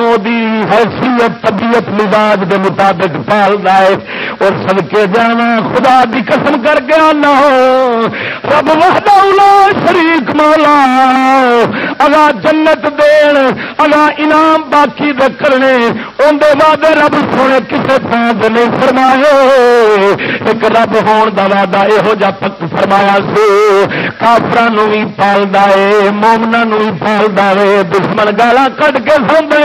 حیثیت طبیعت مزاج کے مطابق پالتا ہے اور سد کے جانا خدا دی قسم کر کے آنا رب وحدہ شریک مولا اگا جنت دین اگا انعام باقی دے کرنے اندر وعدے رب سونے کسے تھان نہیں فرمائے ایک رب ہون دا وعدہ یہو جا پک فرمایا سی کافران بھی پالتا ہے مومنا بھی پالتا ہے دشمن گالا کٹ کے سوندے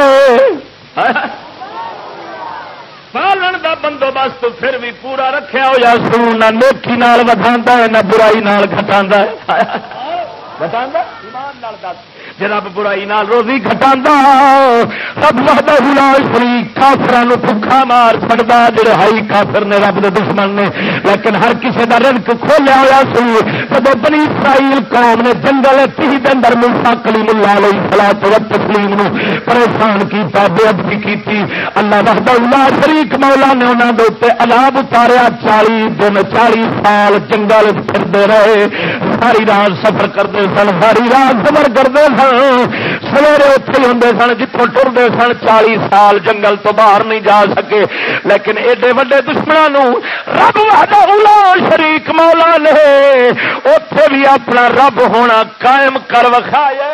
پالن دا بندوبست پھر بھی پورا رکھیا ہوا سو نہ نیکی نال ودا ہے، نہ برائی نال گٹا گٹا ایمان نال دس۔ جب برائی نال روزی گٹا رب وحدہ شری کافران بھوکا مار سکتا جڑے ہائی کافر نے رب دے دشمن نے۔ لیکن ہر کسی کا رنک کھولیا ہوا سی جب بنی اسرائیل قوم نے جنگل تی اندر ملتا کلیم اللہ علیہ سلا تو تسلیم پریشان کیتا بے ادبی کی اللہ وحدہ اللہ شریک مولا نے انہوں کے اتنے الاب اتاریا، چالی دن، چالی سال جنگل پھرتے رہے۔ ساری رات سفر کرتے سن، ساری رات سفر کرتے سن۔ سویرے اتنے ہوں سن جتوں ٹرتے سن، چالی سال جنگل تو باہر نہیں جا سکے۔ لیکن ایڈے وڈے دشمنوں رب شریک مولا نے اتے بھی اپنا رب ہونا قائم کر وکھایا